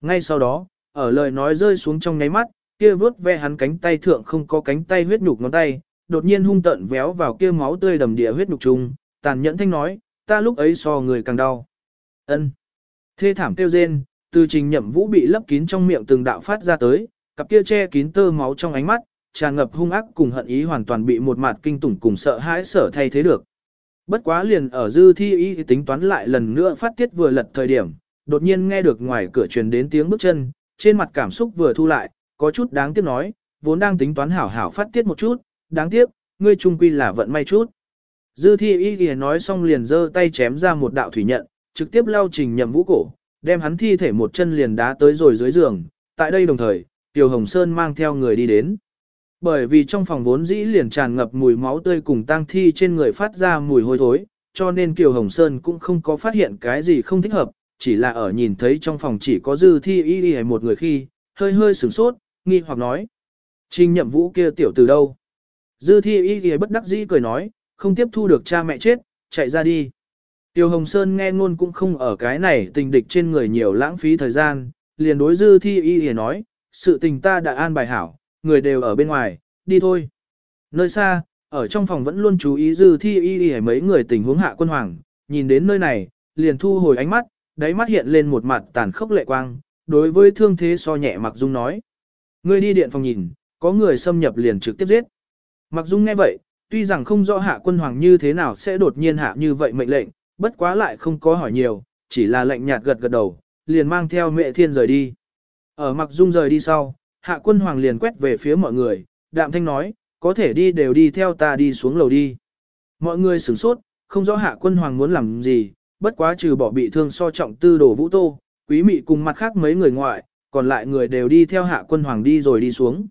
Ngay sau đó, ở lời nói rơi xuống trong nháy mắt, kia vớt ve hắn cánh tay thượng không có cánh tay huyết nhục ngón tay, đột nhiên hung tận véo vào kia máu tươi đầm địa huyết nhục trùng, tàn nhẫn thanh nói, ta lúc ấy so người càng đau. Ân. Thê thảm tiêu rên, từ trình nhậm vũ bị lấp kín trong miệng từng đạo phát ra tới, cặp kia che kín tơ máu trong ánh mắt, tràn ngập hung ác cùng hận ý hoàn toàn bị một mặt kinh tủng cùng sợ hãi sở thay thế được. Bất quá liền ở dư thi ý tính toán lại lần nữa phát tiết vừa lật thời điểm, đột nhiên nghe được ngoài cửa truyền đến tiếng bước chân, trên mặt cảm xúc vừa thu lại, có chút đáng tiếc nói, vốn đang tính toán hảo hảo phát tiết một chút, đáng tiếc, ngươi trung quy là vận may chút. Dư thi y ghi nói xong liền giơ tay chém ra một đạo thủy nhận, trực tiếp lao trình nhậm vũ cổ, đem hắn thi thể một chân liền đá tới rồi dưới giường. Tại đây đồng thời, Tiểu Hồng Sơn mang theo người đi đến. Bởi vì trong phòng vốn dĩ liền tràn ngập mùi máu tươi cùng tang thi trên người phát ra mùi hôi thối, cho nên Kiều Hồng Sơn cũng không có phát hiện cái gì không thích hợp, chỉ là ở nhìn thấy trong phòng chỉ có dư thi y y một người khi, hơi hơi sửng sốt, nghi hoặc nói. Trình nhậm vũ kia tiểu từ đâu? Dư thi y y bất đắc dĩ cười nói, không tiếp thu được cha mẹ chết, chạy ra đi. Tiêu Hồng Sơn nghe ngôn cũng không ở cái này tình địch trên người nhiều lãng phí thời gian, liền đối dư thi y y nói, sự tình ta đã an bài hảo, người đều ở bên ngoài, đi thôi. Nơi xa, ở trong phòng vẫn luôn chú ý dư thi y y mấy người tình huống hạ quân hoàng, nhìn đến nơi này, liền thu hồi ánh mắt, đáy mắt hiện lên một mặt tàn khốc lệ quang, đối với thương thế so nhẹ Mặc Dung nói. Ngươi đi điện phòng nhìn, có người xâm nhập liền trực tiếp giết. Mặc Dung nghe vậy, tuy rằng không rõ hạ quân hoàng như thế nào sẽ đột nhiên hạ như vậy mệnh lệnh, bất quá lại không có hỏi nhiều, chỉ là lệnh nhạt gật gật đầu, liền mang theo mẹ thiên rời đi. Ở Mặc Dung rời đi sau, hạ quân hoàng liền quét về phía mọi người, đạm thanh nói, có thể đi đều đi theo ta đi xuống lầu đi. Mọi người sửng sốt, không rõ hạ quân hoàng muốn làm gì, bất quá trừ bỏ bị thương so trọng tư đồ vũ tô, quý mị cùng mặt khác mấy người ngoại, còn lại người đều đi theo hạ quân hoàng đi rồi đi xuống.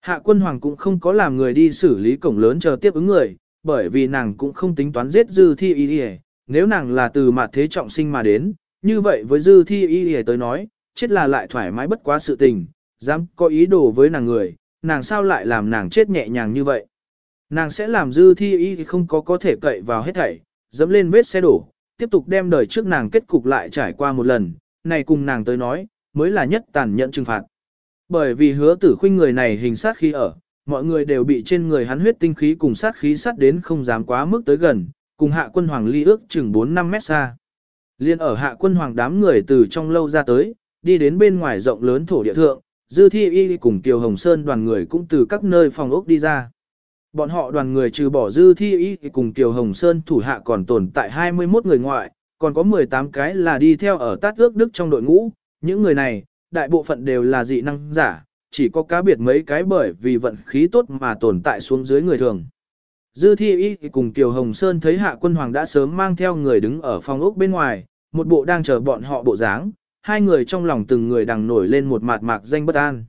Hạ quân hoàng cũng không có làm người đi xử lý cổng lớn chờ tiếp ứng người, bởi vì nàng cũng không tính toán giết dư thi y y nếu nàng là từ mặt thế trọng sinh mà đến, như vậy với dư thi y y tới nói, chết là lại thoải mái bất quá sự tình, dám có ý đồ với nàng người, nàng sao lại làm nàng chết nhẹ nhàng như vậy. Nàng sẽ làm dư thi y không có có thể cậy vào hết thảy, dẫm lên vết xe đổ, tiếp tục đem đời trước nàng kết cục lại trải qua một lần, này cùng nàng tới nói, mới là nhất tàn nhẫn trừng phạt. Bởi vì hứa tử khuynh người này hình sát khí ở, mọi người đều bị trên người hắn huyết tinh khí cùng sát khí sát đến không dám quá mức tới gần, cùng hạ quân hoàng ly ước chừng 4-5 mét xa. Liên ở hạ quân hoàng đám người từ trong lâu ra tới, đi đến bên ngoài rộng lớn thổ địa thượng, dư thi y cùng Kiều Hồng Sơn đoàn người cũng từ các nơi phòng ốc đi ra. Bọn họ đoàn người trừ bỏ dư thi y cùng Kiều Hồng Sơn thủ hạ còn tồn tại 21 người ngoại, còn có 18 cái là đi theo ở tát ước đức trong đội ngũ, những người này, đại bộ phận đều là dị năng giả, chỉ có cá biệt mấy cái bởi vì vận khí tốt mà tồn tại xuống dưới người thường. Dư thi y cùng Kiều Hồng Sơn thấy hạ quân hoàng đã sớm mang theo người đứng ở phòng ốc bên ngoài, một bộ đang chờ bọn họ bộ dáng, hai người trong lòng từng người đằng nổi lên một mạt mạc danh bất an.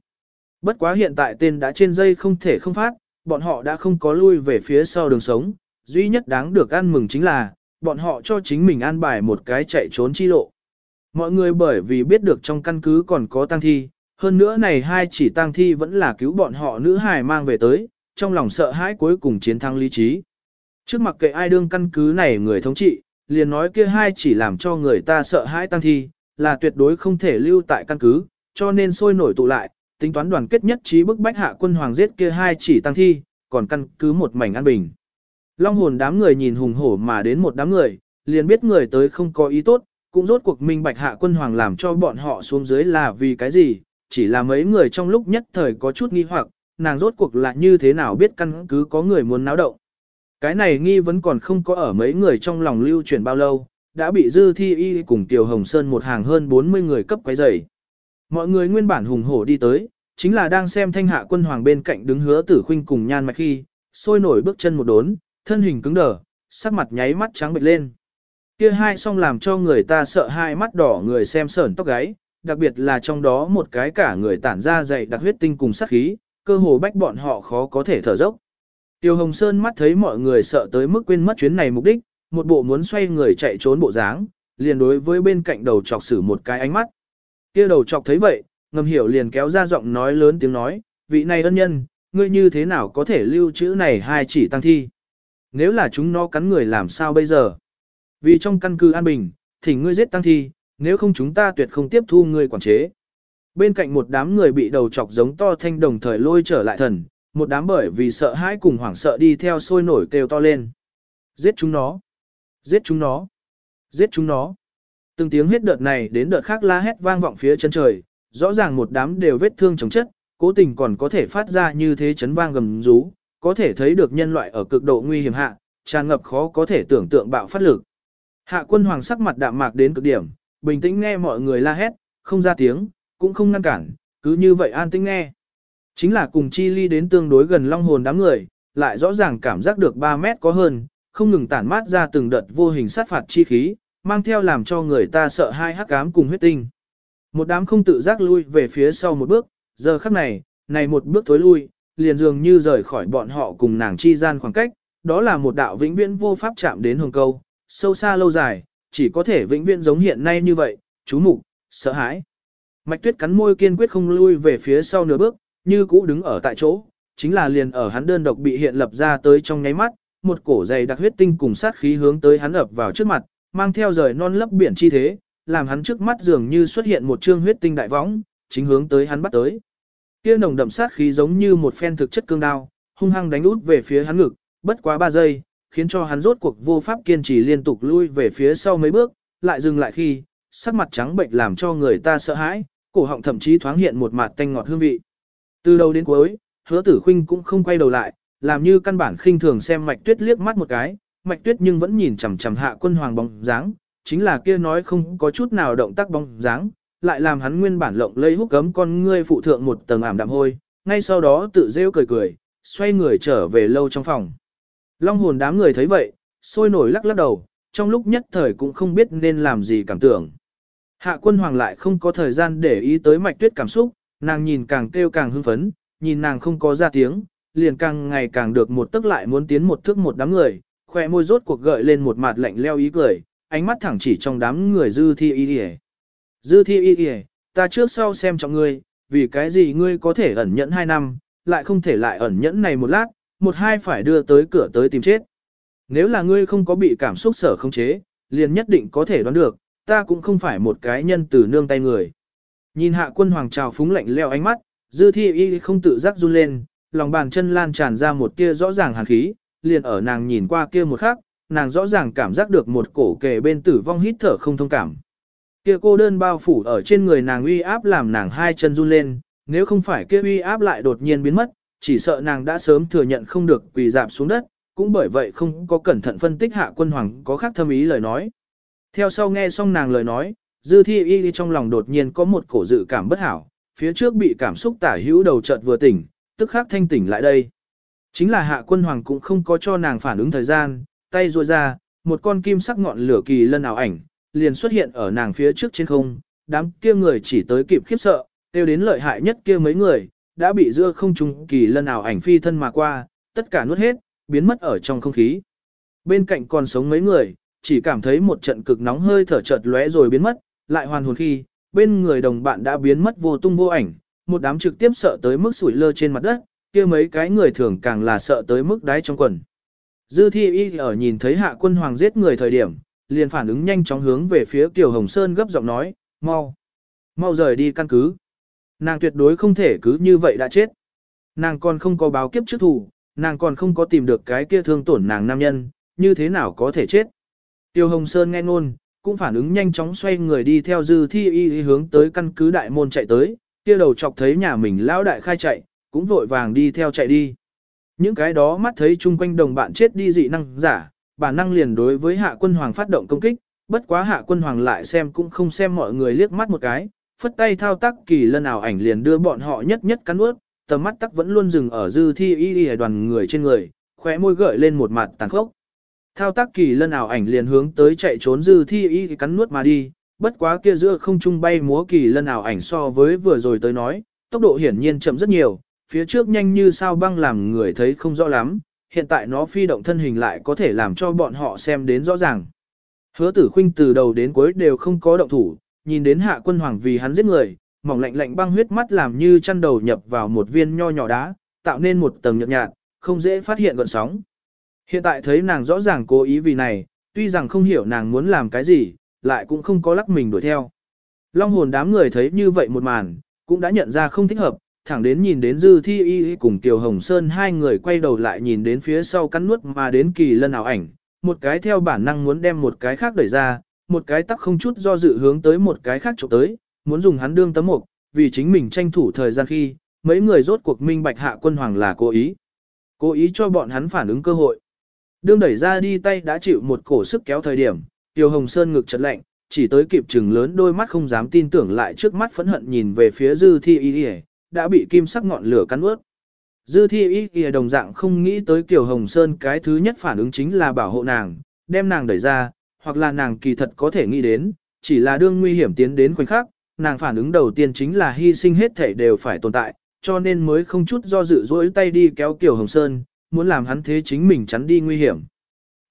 Bất quá hiện tại tên đã trên dây không thể không phát, bọn họ đã không có lui về phía sau đường sống, duy nhất đáng được ăn mừng chính là, bọn họ cho chính mình an bài một cái chạy trốn chi lộ. Mọi người bởi vì biết được trong căn cứ còn có tang thi, hơn nữa này hai chỉ tang thi vẫn là cứu bọn họ nữ hài mang về tới, trong lòng sợ hãi cuối cùng chiến thắng lý trí. Trước mặc kệ ai đương căn cứ này người thống trị, liền nói kia hai chỉ làm cho người ta sợ hãi tăng thi, là tuyệt đối không thể lưu tại căn cứ, cho nên sôi nổi tụ lại, tính toán đoàn kết nhất trí bức bách hạ quân hoàng giết kia hai chỉ tăng thi, còn căn cứ một mảnh an bình. Long hồn đám người nhìn hùng hổ mà đến một đám người, liền biết người tới không có ý tốt, cũng rốt cuộc minh bạch hạ quân hoàng làm cho bọn họ xuống dưới là vì cái gì, chỉ là mấy người trong lúc nhất thời có chút nghi hoặc, nàng rốt cuộc là như thế nào biết căn cứ có người muốn náo động. Cái này nghi vẫn còn không có ở mấy người trong lòng lưu chuyển bao lâu, đã bị dư thi y cùng Tiểu Hồng Sơn một hàng hơn 40 người cấp quấy rầy. Mọi người nguyên bản hùng hổ đi tới, chính là đang xem thanh hạ quân hoàng bên cạnh đứng hứa tử khuynh cùng nhan mạch khi, sôi nổi bước chân một đốn, thân hình cứng đờ, sắc mặt nháy mắt trắng bệch lên. Kia hai song làm cho người ta sợ hai mắt đỏ người xem sởn tóc gáy, đặc biệt là trong đó một cái cả người tản ra dày đặc huyết tinh cùng sát khí, cơ hồ bách bọn họ khó có thể thở dốc. Tiêu Hồng Sơn mắt thấy mọi người sợ tới mức quên mất chuyến này mục đích, một bộ muốn xoay người chạy trốn bộ dáng, liền đối với bên cạnh đầu chọc sử một cái ánh mắt. Kia đầu chọc thấy vậy, ngầm hiểu liền kéo ra giọng nói lớn tiếng nói, vị này ân nhân, ngươi như thế nào có thể lưu trữ này hai chỉ tăng thi. Nếu là chúng nó cắn người làm sao bây giờ? Vì trong căn cứ an bình, thỉnh ngươi giết tăng thi, nếu không chúng ta tuyệt không tiếp thu ngươi quản chế. Bên cạnh một đám người bị đầu chọc giống to thanh đồng thời lôi trở lại thần, một đám bởi vì sợ hãi cùng hoảng sợ đi theo sôi nổi kêu to lên. Giết chúng nó! Giết chúng nó! Giết chúng nó! Từng tiếng hết đợt này đến đợt khác la hét vang vọng phía chân trời, rõ ràng một đám đều vết thương chống chất, cố tình còn có thể phát ra như thế chấn vang gầm rú, có thể thấy được nhân loại ở cực độ nguy hiểm hạ, tràn ngập khó có thể tưởng tượng bạo phát lực. Hạ quân hoàng sắc mặt đạm mạc đến cực điểm, bình tĩnh nghe mọi người la hét, không ra tiếng, cũng không ngăn cản, cứ như vậy an tĩnh nghe. Chính là cùng chi ly đến tương đối gần long hồn đám người, lại rõ ràng cảm giác được 3 mét có hơn, không ngừng tản mát ra từng đợt vô hình sát phạt chi khí, mang theo làm cho người ta sợ hai hắc ám cùng huyết tinh. Một đám không tự giác lui về phía sau một bước, giờ khắc này, này một bước tối lui, liền dường như rời khỏi bọn họ cùng nàng chi gian khoảng cách, đó là một đạo vĩnh viễn vô pháp chạm đến hồng câu, sâu xa lâu dài, chỉ có thể vĩnh viễn giống hiện nay như vậy, chú mục, sợ hãi. Mạch tuyết cắn môi kiên quyết không lui về phía sau nửa bước, như cũ đứng ở tại chỗ, chính là liền ở hắn đơn độc bị hiện lập ra tới trong nháy mắt, một cổ dày đặc huyết tinh cùng sát khí hướng tới hắn ập vào trước mặt, mang theo rời non lấp biển chi thế, làm hắn trước mắt dường như xuất hiện một trương huyết tinh đại võng, chính hướng tới hắn bắt tới. Kia nồng đậm sát khí giống như một phen thực chất cương đao, hung hăng đánh út về phía hắn ngực, bất quá 3 giây, khiến cho hắn rốt cuộc vô pháp kiên trì liên tục lui về phía sau mấy bước, lại dừng lại khi, sắc mặt trắng bệnh làm cho người ta sợ hãi, cổ họng thậm chí thoáng hiện một mặt tanh ngọt hương vị. Từ đầu đến cuối, hứa tử Khuynh cũng không quay đầu lại, làm như căn bản khinh thường xem mạch tuyết liếc mắt một cái, mạch tuyết nhưng vẫn nhìn chằm chằm hạ quân hoàng bóng dáng, chính là kia nói không có chút nào động tác bóng dáng, lại làm hắn nguyên bản lộng lây hút cấm con ngươi phụ thượng một tầng ảm đạm hôi, ngay sau đó tự rêu cười cười, xoay người trở về lâu trong phòng. Long hồn đám người thấy vậy, sôi nổi lắc lắc đầu, trong lúc nhất thời cũng không biết nên làm gì cảm tưởng. Hạ quân hoàng lại không có thời gian để ý tới mạch tuyết cảm xúc, nàng nhìn càng kêu càng hưng phấn, nhìn nàng không có ra tiếng, liền càng ngày càng được một tức lại muốn tiến một thước một đám người, khỏe môi rốt cuộc gợi lên một mặt lạnh leo ý cười, ánh mắt thẳng chỉ trong đám người dư thi y y. Dư thi y y, ta trước sau xem trọng ngươi, vì cái gì ngươi có thể ẩn nhẫn hai năm, lại không thể lại ẩn nhẫn này một lát, một hai phải đưa tới cửa tới tìm chết. Nếu là ngươi không có bị cảm xúc sở không chế, liền nhất định có thể đoán được, ta cũng không phải một cái nhân từ nương tay người. Nhìn hạ quân hoàng trào phúng lạnh leo ánh mắt, dư thi y không tự giác run lên, lòng bàn chân lan tràn ra một tia rõ ràng hàn khí, liền ở nàng nhìn qua kia một khắc, nàng rõ ràng cảm giác được một cổ kề bên tử vong hít thở không thông cảm. Kia cô đơn bao phủ ở trên người nàng uy áp làm nàng hai chân run lên, nếu không phải kia uy áp lại đột nhiên biến mất, chỉ sợ nàng đã sớm thừa nhận không được quỳ dạp xuống đất, cũng bởi vậy không có cẩn thận phân tích hạ quân hoàng có khác thâm ý lời nói. Theo sau nghe xong nàng lời nói, dư thi y trong lòng đột nhiên có một cổ dự cảm bất hảo, phía trước bị cảm xúc tả hữu đầu chợt vừa tỉnh, tức khắc thanh tỉnh lại đây. Chính là hạ quân hoàng cũng không có cho nàng phản ứng thời gian, tay ruôi ra, một con kim sắc ngọn lửa kỳ lân ảo ảnh, liền xuất hiện ở nàng phía trước trên không, đám kia người chỉ tới kịp khiếp sợ, tiêu đến lợi hại nhất kia mấy người, đã bị giữa không trung kỳ lân ảo ảnh phi thân mà qua, tất cả nuốt hết, biến mất ở trong không khí. Bên cạnh còn sống mấy người, chỉ cảm thấy một trận cực nóng hơi thở chợt lóe rồi biến mất, lại hoàn hồn khi, bên người đồng bạn đã biến mất vô tung vô ảnh, một đám trực tiếp sợ tới mức sủi lơ trên mặt đất, kia mấy cái người thường càng là sợ tới mức đáy trong quần. Dư thi y ở nhìn thấy hạ quân hoàng giết người thời điểm, liền phản ứng nhanh chóng hướng về phía Kiều Hồng Sơn gấp giọng nói, mau, mau rời đi căn cứ. Nàng tuyệt đối không thể cứ như vậy đã chết. Nàng còn không có báo kiếp trước thủ, nàng còn không có tìm được cái kia thương tổn nàng nam nhân, như thế nào có thể chết. Tiêu Hồng Sơn nghe ngôn, cũng phản ứng nhanh chóng xoay người đi theo dư thi y hướng tới căn cứ đại môn chạy tới, kia đầu chọc thấy nhà mình lão đại khai chạy, cũng vội vàng đi theo chạy đi. Những cái đó mắt thấy chung quanh đồng bạn chết đi dị năng giả, bản năng liền đối với hạ quân hoàng phát động công kích, bất quá hạ quân hoàng lại xem cũng không xem mọi người liếc mắt một cái, phất tay thao tác kỳ lân ảo ảnh liền đưa bọn họ nhất nhất cắn ướt, tầm mắt tắc vẫn luôn dừng ở dư thi y y đoàn người trên người, khóe môi gợi lên một mặt tàn khốc. Thao tác kỳ lân ảo ảnh liền hướng tới chạy trốn dư thi y cắn nuốt mà đi, bất quá kia giữa không trung bay múa kỳ lân ảo ảnh so với vừa rồi tới nói, tốc độ hiển nhiên chậm rất nhiều, phía trước nhanh như sao băng làm người thấy không rõ lắm, hiện tại nó phi động thân hình lại có thể làm cho bọn họ xem đến rõ ràng. Hứa tử khinh từ đầu đến cuối đều không có động thủ, nhìn đến hạ quân hoàng vì hắn giết người, mỏng lạnh lạnh băng huyết mắt làm như chăn đầu nhập vào một viên nho nhỏ đá, tạo nên một tầng nhợt nhạt, không dễ phát hiện gọn sóng. Hiện tại thấy nàng rõ ràng cố ý vì này, tuy rằng không hiểu nàng muốn làm cái gì, lại cũng không có lắc mình đuổi theo. Long hồn đám người thấy như vậy một màn, cũng đã nhận ra không thích hợp, thẳng đến nhìn đến Dư Thi Y cùng Kiều Hồng Sơn hai người quay đầu lại nhìn đến phía sau cắn nuốt mà đến kỳ lân ảo ảnh, một cái theo bản năng muốn đem một cái khác đẩy ra, một cái tắc không chút do dự hướng tới một cái khác chụp tới, muốn dùng hắn đương tấm mục, vì chính mình tranh thủ thời gian khi, mấy người rốt cuộc minh bạch hạ quân hoàng là cố ý. Cố ý cho bọn hắn phản ứng cơ hội. Đương đẩy ra đi tay đã chịu một cổ sức kéo thời điểm, Tiêu Hồng Sơn ngực chật lạnh, chỉ tới kịp chừng lớn đôi mắt không dám tin tưởng lại trước mắt phẫn hận nhìn về phía Dư Thi Y Y, đã bị kim sắc ngọn lửa cắn ướt. Dư Thi Y kìa đồng dạng không nghĩ tới Kiều Hồng Sơn cái thứ nhất phản ứng chính là bảo hộ nàng, đem nàng đẩy ra, hoặc là nàng kỳ thật có thể nghĩ đến, chỉ là đương nguy hiểm tiến đến khoảnh khắc, nàng phản ứng đầu tiên chính là hy sinh hết thể đều phải tồn tại, cho nên mới không chút do dự dỗi tay đi kéo Kiều Hồng Sơn, muốn làm hắn thế chính mình chắn đi nguy hiểm.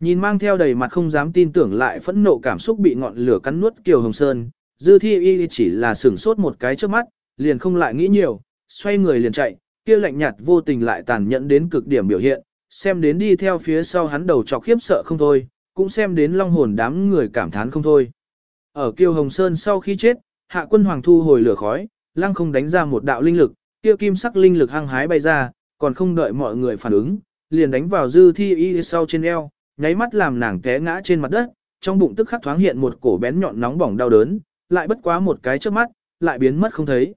Nhìn mang theo đầy mặt không dám tin tưởng lại phẫn nộ cảm xúc bị ngọn lửa cắn nuốt Kiều Hồng Sơn, Dư Thi Y chỉ là sửng sốt một cái trước mắt, liền không lại nghĩ nhiều, xoay người liền chạy, kia lạnh nhạt vô tình lại tàn nhẫn đến cực điểm biểu hiện, xem đến đi theo phía sau hắn đầu chọc khiếp sợ không thôi, cũng xem đến long hồn đám người cảm thán không thôi. Ở Kiêu Hồng Sơn sau khi chết, hạ quân hoàng thu hồi lửa khói, lăng không đánh ra một đạo linh lực, kia kim sắc linh lực hăng hái bay ra, còn không đợi mọi người phản ứng, liền đánh vào dư thi y sau trên eo, nháy mắt làm nàng té ngã trên mặt đất, trong bụng tức khắc thoáng hiện một cổ bén nhọn nóng bỏng đau đớn, lại bất quá một cái trước mắt, lại biến mất không thấy.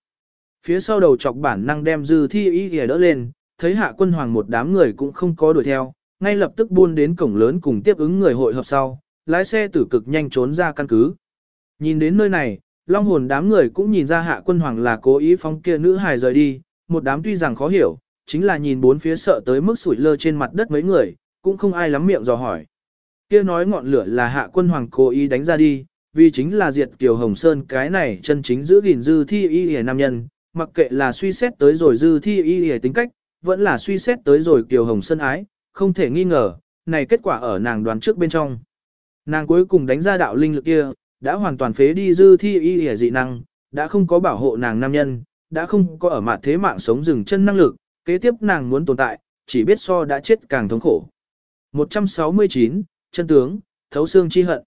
Phía sau đầu chọc bản năng đem dư thi y ghề đỡ lên, thấy hạ quân hoàng một đám người cũng không có đuổi theo, ngay lập tức buôn đến cổng lớn cùng tiếp ứng người hội hợp sau, lái xe tử cực nhanh trốn ra căn cứ. Nhìn đến nơi này, long hồn đám người cũng nhìn ra hạ quân hoàng là cố ý phóng kia nữ hài rời đi, một đám tuy rằng khó hiểu, chính là nhìn bốn phía sợ tới mức sủi lơ trên mặt đất mấy người, cũng không ai lắm miệng dò hỏi. Kia nói ngọn lửa là hạ quân hoàng cố ý đánh ra đi, vì chính là diệt Kiều Hồng Sơn cái này chân chính giữ gìn dư thi y hề nam nhân, mặc kệ là suy xét tới rồi dư thi y hề tính cách, vẫn là suy xét tới rồi Kiều Hồng Sơn ái, không thể nghi ngờ, này kết quả ở nàng đoán trước bên trong. Nàng cuối cùng đánh ra đạo linh lực kia, đã hoàn toàn phế đi dư thi y hề dị năng, đã không có bảo hộ nàng nam nhân, đã không có ở mặt thế mạng sống dừng chân năng lực, kế tiếp nàng muốn tồn tại, chỉ biết so đã chết càng thống khổ. 169, chân tướng, thấu xương chi hận.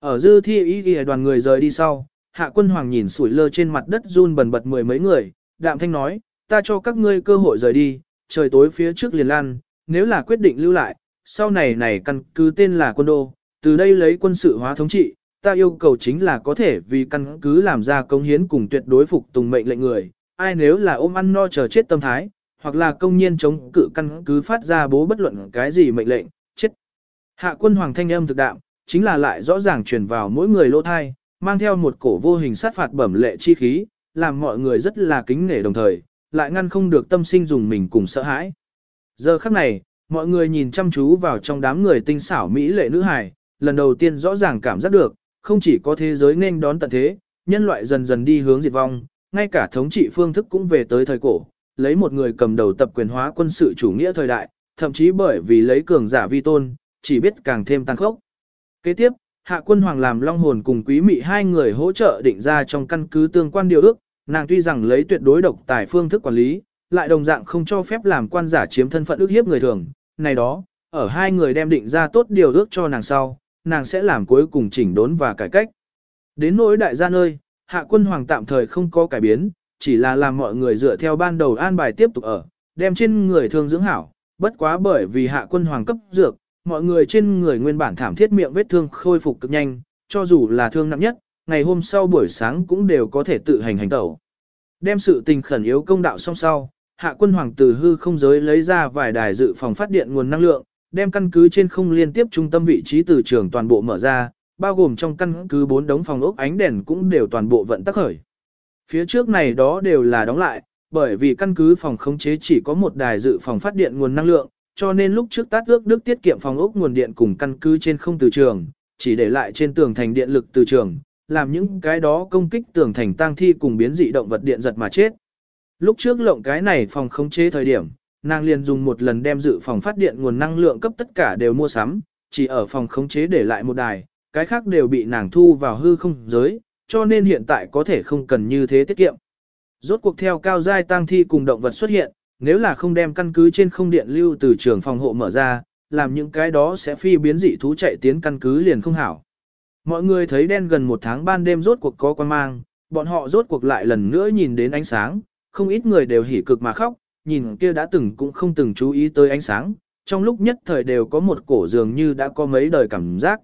Ở dư thi y ghi đoàn người rời đi sau, hạ quân hoàng nhìn sủi lơ trên mặt đất run bần bật mười mấy người, đạm thanh nói, ta cho các ngươi cơ hội rời đi, trời tối phía trước liền lan, nếu là quyết định lưu lại, sau này này căn cứ tên là quân đô, từ đây lấy quân sự hóa thống trị, ta yêu cầu chính là có thể vì căn cứ làm ra công hiến cùng tuyệt đối phục tùng mệnh lệnh người, ai nếu là ôm ăn no chờ chết tâm thái, hoặc là công nhiên chống cự căn cứ phát ra bố bất luận cái gì mệnh lệnh, chết. Hạ quân hoàng thanh âm thực đạm, chính là lại rõ ràng truyền vào mỗi người lỗ thai, mang theo một cổ vô hình sát phạt bẩm lệ chi khí, làm mọi người rất là kính nể đồng thời, lại ngăn không được tâm sinh dùng mình cùng sợ hãi. Giờ khắc này, mọi người nhìn chăm chú vào trong đám người tinh xảo mỹ lệ nữ hài, lần đầu tiên rõ ràng cảm giác được, không chỉ có thế giới nên đón tận thế, nhân loại dần dần đi hướng diệt vong, ngay cả thống trị phương thức cũng về tới thời cổ, lấy một người cầm đầu tập quyền hóa quân sự chủ nghĩa thời đại, thậm chí bởi vì lấy cường giả vi tôn, chỉ biết càng thêm tăng khốc. Kế tiếp, Hạ Quân Hoàng làm Long Hồn cùng Quý Mị hai người hỗ trợ định ra trong căn cứ tương quan điều ước, nàng tuy rằng lấy tuyệt đối độc tài phương thức quản lý, lại đồng dạng không cho phép làm quan giả chiếm thân phận ước hiếp người thường. Này đó, ở hai người đem định ra tốt điều ước cho nàng sau, nàng sẽ làm cuối cùng chỉnh đốn và cải cách. Đến nỗi đại gia nơi, hạ quân hoàng tạm thời không có cải biến, chỉ là làm mọi người dựa theo ban đầu an bài tiếp tục ở, đem trên người thương dưỡng hảo, bất quá bởi vì hạ quân hoàng cấp dược, mọi người trên người nguyên bản thảm thiết miệng vết thương khôi phục cực nhanh, cho dù là thương nặng nhất, ngày hôm sau buổi sáng cũng đều có thể tự hành hành tẩu. Đem sự tình khẩn yếu công đạo xong sau, hạ quân hoàng từ hư không giới lấy ra vài đài dự phòng phát điện nguồn năng lượng, đem căn cứ trên không liên tiếp trung tâm vị trí từ trường toàn bộ mở ra, bao gồm trong căn cứ bốn đống phòng ốc ánh đèn cũng đều toàn bộ vận tắc khởi. Phía trước này đó đều là đóng lại, bởi vì căn cứ phòng khống chế chỉ có một đài dự phòng phát điện nguồn năng lượng, cho nên lúc trước tát ước đức tiết kiệm phòng ốc nguồn điện cùng căn cứ trên không từ trường, chỉ để lại trên tường thành điện lực từ trường, làm những cái đó công kích tường thành tang thi cùng biến dị động vật điện giật mà chết. Lúc trước lộng cái này phòng khống chế thời điểm, nàng liền dùng một lần đem dự phòng phát điện nguồn năng lượng cấp tất cả đều mua sắm, chỉ ở phòng khống chế để lại một đài, cái khác đều bị nàng thu vào hư không giới, cho nên hiện tại có thể không cần như thế tiết kiệm. Rốt cuộc theo cao giai tang thi cùng động vật xuất hiện, nếu là không đem căn cứ trên không điện lưu từ trường phòng hộ mở ra, làm những cái đó sẽ phi biến dị thú chạy tiến căn cứ liền không hảo. Mọi người thấy đen gần một tháng ban đêm rốt cuộc có quan mang, bọn họ rốt cuộc lại lần nữa nhìn đến ánh sáng, không ít người đều hỉ cực mà khóc, nhìn kia đã từng cũng không từng chú ý tới ánh sáng, trong lúc nhất thời đều có một cổ dường như đã có mấy đời cảm giác.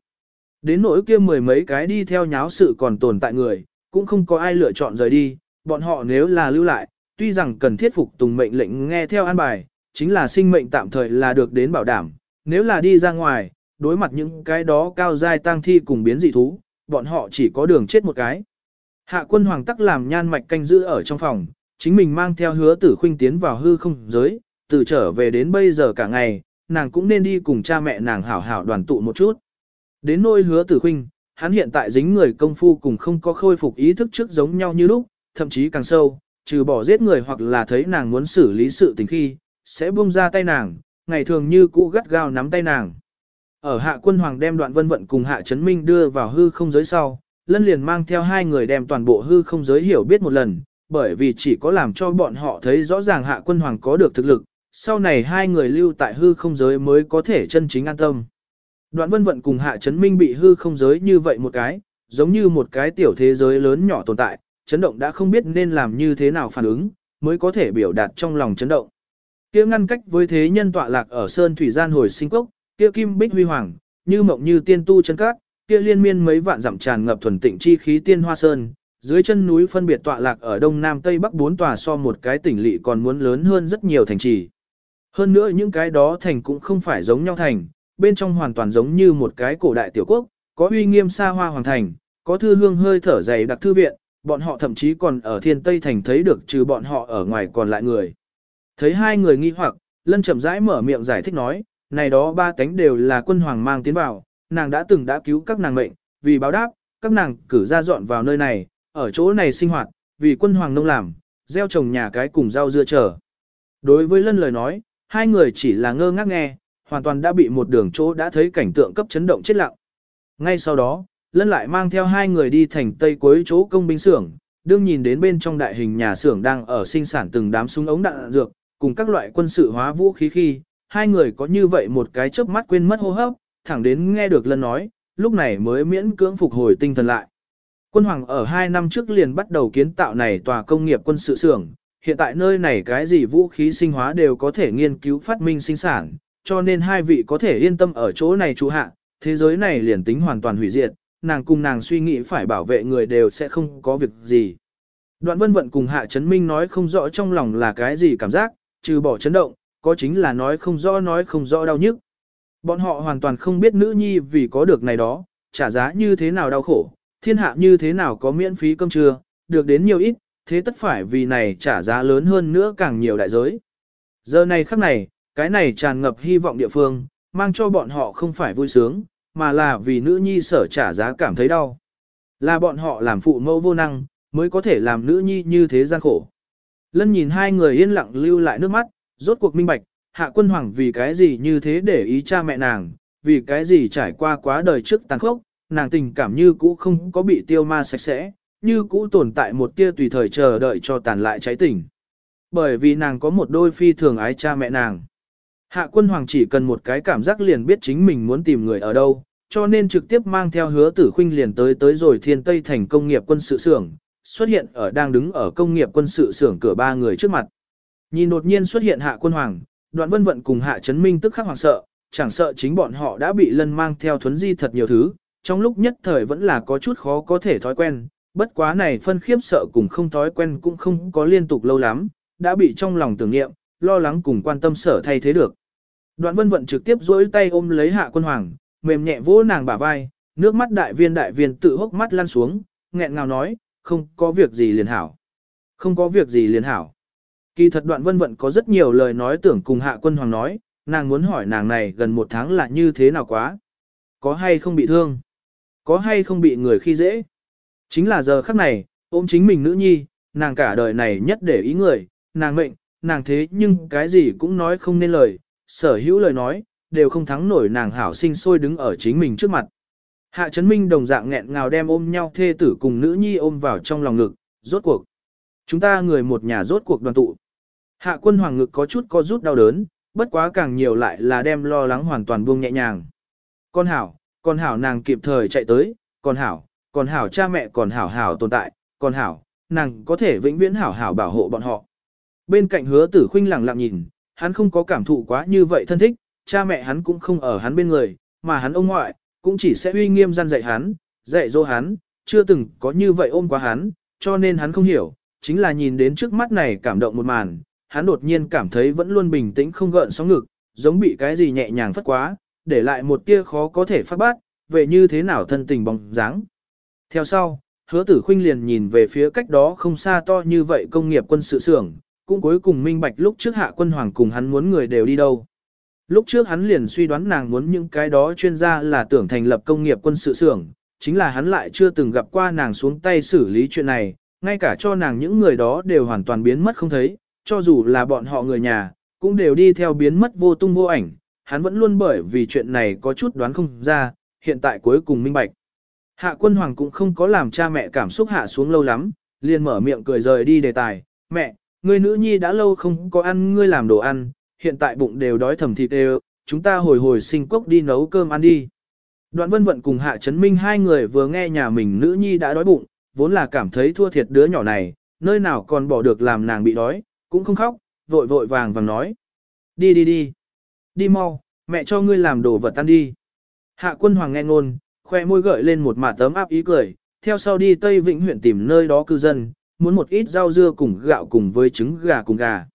Đến nỗi kia mười mấy cái đi theo nháo sự còn tồn tại người, cũng không có ai lựa chọn rời đi, bọn họ nếu là lưu lại, tuy rằng cần thiết phục tùng mệnh lệnh nghe theo an bài, chính là sinh mệnh tạm thời là được đến bảo đảm, nếu là đi ra ngoài, đối mặt những cái đó cao giai tang thi cùng biến dị thú, bọn họ chỉ có đường chết một cái. Hạ quân hoàng tắc làm nhan mạch canh giữ ở trong phòng, chính mình mang theo hứa tử khuynh tiến vào hư không giới, từ trở về đến bây giờ cả ngày, nàng cũng nên đi cùng cha mẹ nàng hảo hảo đoàn tụ một chút. Đến nôi hứa tử khuynh, hắn hiện tại dính người công phu cùng không có khôi phục ý thức trước giống nhau như lúc, thậm chí càng sâu, trừ bỏ giết người hoặc là thấy nàng muốn xử lý sự tình khi, sẽ buông ra tay nàng, ngày thường như cũ gắt gao nắm tay nàng. Ở hạ quân hoàng đem đoạn vân vận cùng hạ chấn minh đưa vào hư không giới sau, lân liền mang theo hai người đem toàn bộ hư không giới hiểu biết một lần, bởi vì chỉ có làm cho bọn họ thấy rõ ràng hạ quân hoàng có được thực lực, sau này hai người lưu tại hư không giới mới có thể chân chính an tâm. Đoạn vân vận cùng hạ chấn minh bị hư không giới như vậy một cái, giống như một cái tiểu thế giới lớn nhỏ tồn tại, chấn động đã không biết nên làm như thế nào phản ứng, mới có thể biểu đạt trong lòng chấn động. Kia ngăn cách với thế nhân tọa lạc ở sơn thủy gian hồi sinh cốc, kia kim bích huy hoàng, như mộng như tiên tu chân cát, kia liên miên mấy vạn dặm tràn ngập thuần tịnh chi khí tiên hoa sơn, dưới chân núi phân biệt tọa lạc ở đông nam tây bắc bốn tòa so một cái tỉnh lỵ còn muốn lớn hơn rất nhiều thành trì. Hơn nữa những cái đó thành cũng không phải giống nhau thành, bên trong hoàn toàn giống như một cái cổ đại tiểu quốc, có uy nghiêm xa hoa hoàng thành, có thư hương hơi thở dày đặc thư viện, bọn họ thậm chí còn ở thiên tây thành thấy được trừ bọn họ ở ngoài còn lại người. Thấy hai người nghi hoặc, lân chậm rãi mở miệng giải thích nói, này đó ba tánh đều là quân hoàng mang tiến vào, nàng đã từng đã cứu các nàng mệnh, vì báo đáp, các nàng cử ra dọn vào nơi này, ở chỗ này sinh hoạt, vì quân hoàng nông làm, gieo trồng nhà cái cùng rau dưa trở Đối với lân lời nói, hai người chỉ là ngơ ngác nghe, hoàn toàn đã bị một đường chỗ đã thấy cảnh tượng cấp chấn động chết lặng. Ngay sau đó, lân lại mang theo hai người đi thành tây cuối chỗ công binh xưởng, đương nhìn đến bên trong đại hình nhà xưởng đang ở sinh sản từng đám súng ống đạn dược, cùng các loại quân sự hóa vũ khí khi, hai người có như vậy một cái chớp mắt quên mất hô hấp, thẳng đến nghe được lân nói, lúc này mới miễn cưỡng phục hồi tinh thần lại. Quân hoàng ở hai năm trước liền bắt đầu kiến tạo này tòa công nghiệp quân sự xưởng, hiện tại nơi này cái gì vũ khí sinh hóa đều có thể nghiên cứu phát minh sinh sản, cho nên hai vị có thể yên tâm ở chỗ này trụ hạ, thế giới này liền tính hoàn toàn hủy diệt, nàng cùng nàng suy nghĩ phải bảo vệ người đều sẽ không có việc gì. Đoạn vân vận cùng hạ Trấn minh nói không rõ trong lòng là cái gì cảm giác, trừ bỏ chấn động, có chính là nói không rõ nói không rõ đau nhức. Bọn họ hoàn toàn không biết nữ nhi vì có được này đó, trả giá như thế nào đau khổ, thiên hạ như thế nào có miễn phí cơm trưa, được đến nhiều ít, thế tất phải vì này trả giá lớn hơn nữa càng nhiều đại giới. Giờ này khắc này, cái này tràn ngập hy vọng địa phương, mang cho bọn họ không phải vui sướng, mà là vì nữ nhi sở trả giá cảm thấy đau. Là bọn họ làm phụ mẫu vô năng, mới có thể làm nữ nhi như thế gian khổ. Lân nhìn hai người yên lặng lưu lại nước mắt, rốt cuộc minh bạch, hạ quân hoàng vì cái gì như thế để ý cha mẹ nàng, vì cái gì trải qua quá đời trước tàn khốc, nàng tình cảm như cũ không có bị tiêu ma sạch sẽ, như cũ tồn tại một tia tùy thời chờ đợi cho tàn lại cháy tỉnh. Bởi vì nàng có một đôi phi thường ái cha mẹ nàng. Hạ quân hoàng chỉ cần một cái cảm giác liền biết chính mình muốn tìm người ở đâu, cho nên trực tiếp mang theo hứa tử khuynh liền tới tới rồi thiên tây thành công nghiệp quân sự xưởng, xuất hiện ở đang đứng ở công nghiệp quân sự xưởng cửa ba người trước mặt. Nhìn đột nhiên xuất hiện hạ quân hoàng, đoạn vân vận cùng hạ chấn minh tức khắc hoàng sợ, chẳng sợ chính bọn họ đã bị lân mang theo thuấn di thật nhiều thứ, trong lúc nhất thời vẫn là có chút khó có thể thói quen, bất quá này phân khiếp sợ cùng không thói quen cũng không có liên tục lâu lắm, đã bị trong lòng tưởng niệm, lo lắng cùng quan tâm sở thay thế được. Đoạn vân vận trực tiếp duỗi tay ôm lấy hạ quân hoàng, mềm nhẹ vỗ nàng bả vai, nước mắt đại viên đại viên tự hốc mắt lăn xuống, nghẹn ngào nói, không có việc gì liền hảo. Không có việc gì liền hảo. Kỳ thật đoạn vân vận có rất nhiều lời nói tưởng cùng hạ quân hoàng nói, nàng muốn hỏi nàng này gần một tháng là như thế nào quá. Có hay không bị thương? Có hay không bị người khi dễ? Chính là giờ khắc này, ôm chính mình nữ nhi, nàng cả đời này nhất để ý người, nàng mệnh, nàng thế nhưng cái gì cũng nói không nên lời, sở hữu lời nói, đều không thắng nổi nàng hảo sinh sôi đứng ở chính mình trước mặt. Hạ Trấn Minh đồng dạng nghẹn ngào đem ôm nhau thê tử cùng nữ nhi ôm vào trong lòng ngực, rốt cuộc. Chúng ta người một nhà rốt cuộc đoàn tụ. Hạ quân hoàng ngực có chút có rút đau đớn, bất quá càng nhiều lại là đem lo lắng hoàn toàn buông nhẹ nhàng. Con hảo, con hảo nàng kịp thời chạy tới, con hảo, con hảo cha mẹ còn hảo hảo tồn tại, con hảo, nàng có thể vĩnh viễn hảo hảo bảo hộ bọn họ. Bên cạnh hứa tử khinh lặng lặng nhìn, hắn không có cảm thụ quá như vậy thân thích, cha mẹ hắn cũng không ở hắn bên người, mà hắn ông ngoại, cũng chỉ sẽ uy nghiêm gian dạy hắn, dạy dỗ hắn, chưa từng có như vậy ôm quá hắn, cho nên hắn không hiểu, chính là nhìn đến trước mắt này cảm động một màn, hắn đột nhiên cảm thấy vẫn luôn bình tĩnh không gợn sóng ngực, giống bị cái gì nhẹ nhàng phất quá, để lại một tia khó có thể phát bát, về như thế nào thân tình bóng dáng. Theo sau, hứa tử khuynh liền nhìn về phía cách đó không xa to như vậy công nghiệp quân sự xưởng, cũng cuối cùng minh bạch lúc trước hạ quân hoàng cùng hắn muốn người đều đi đâu. Lúc trước hắn liền suy đoán nàng muốn những cái đó chuyên gia là tưởng thành lập công nghiệp quân sự xưởng, chính là hắn lại chưa từng gặp qua nàng xuống tay xử lý chuyện này, ngay cả cho nàng những người đó đều hoàn toàn biến mất không thấy, cho dù là bọn họ người nhà, cũng đều đi theo biến mất vô tung vô ảnh, hắn vẫn luôn bởi vì chuyện này có chút đoán không ra, hiện tại cuối cùng minh bạch. Hạ quân hoàng cũng không có làm cha mẹ cảm xúc hạ xuống lâu lắm, liền mở miệng cười rời đi đề tài, mẹ, người nữ nhi đã lâu không có ăn ngươi làm đồ ăn, hiện tại bụng đều đói thầm thịt đều, chúng ta hồi hồi sinh cốc đi nấu cơm ăn đi. Đoạn vân vận cùng Hạ Trấn Minh hai người vừa nghe nhà mình nữ nhi đã đói bụng, vốn là cảm thấy thua thiệt đứa nhỏ này, nơi nào còn bỏ được làm nàng bị đói, cũng không khóc, vội vội vàng vàng nói. Đi đi đi, đi mau, mẹ cho ngươi làm đồ vật ăn đi. Hạ quân hoàng nghe ngôn, khoe môi gợi lên một mả tấm áp ý cười, theo sau đi Tây Vĩnh huyện tìm nơi đó cư dân, muốn một ít rau dưa cùng gạo cùng với trứng gà cùng gà.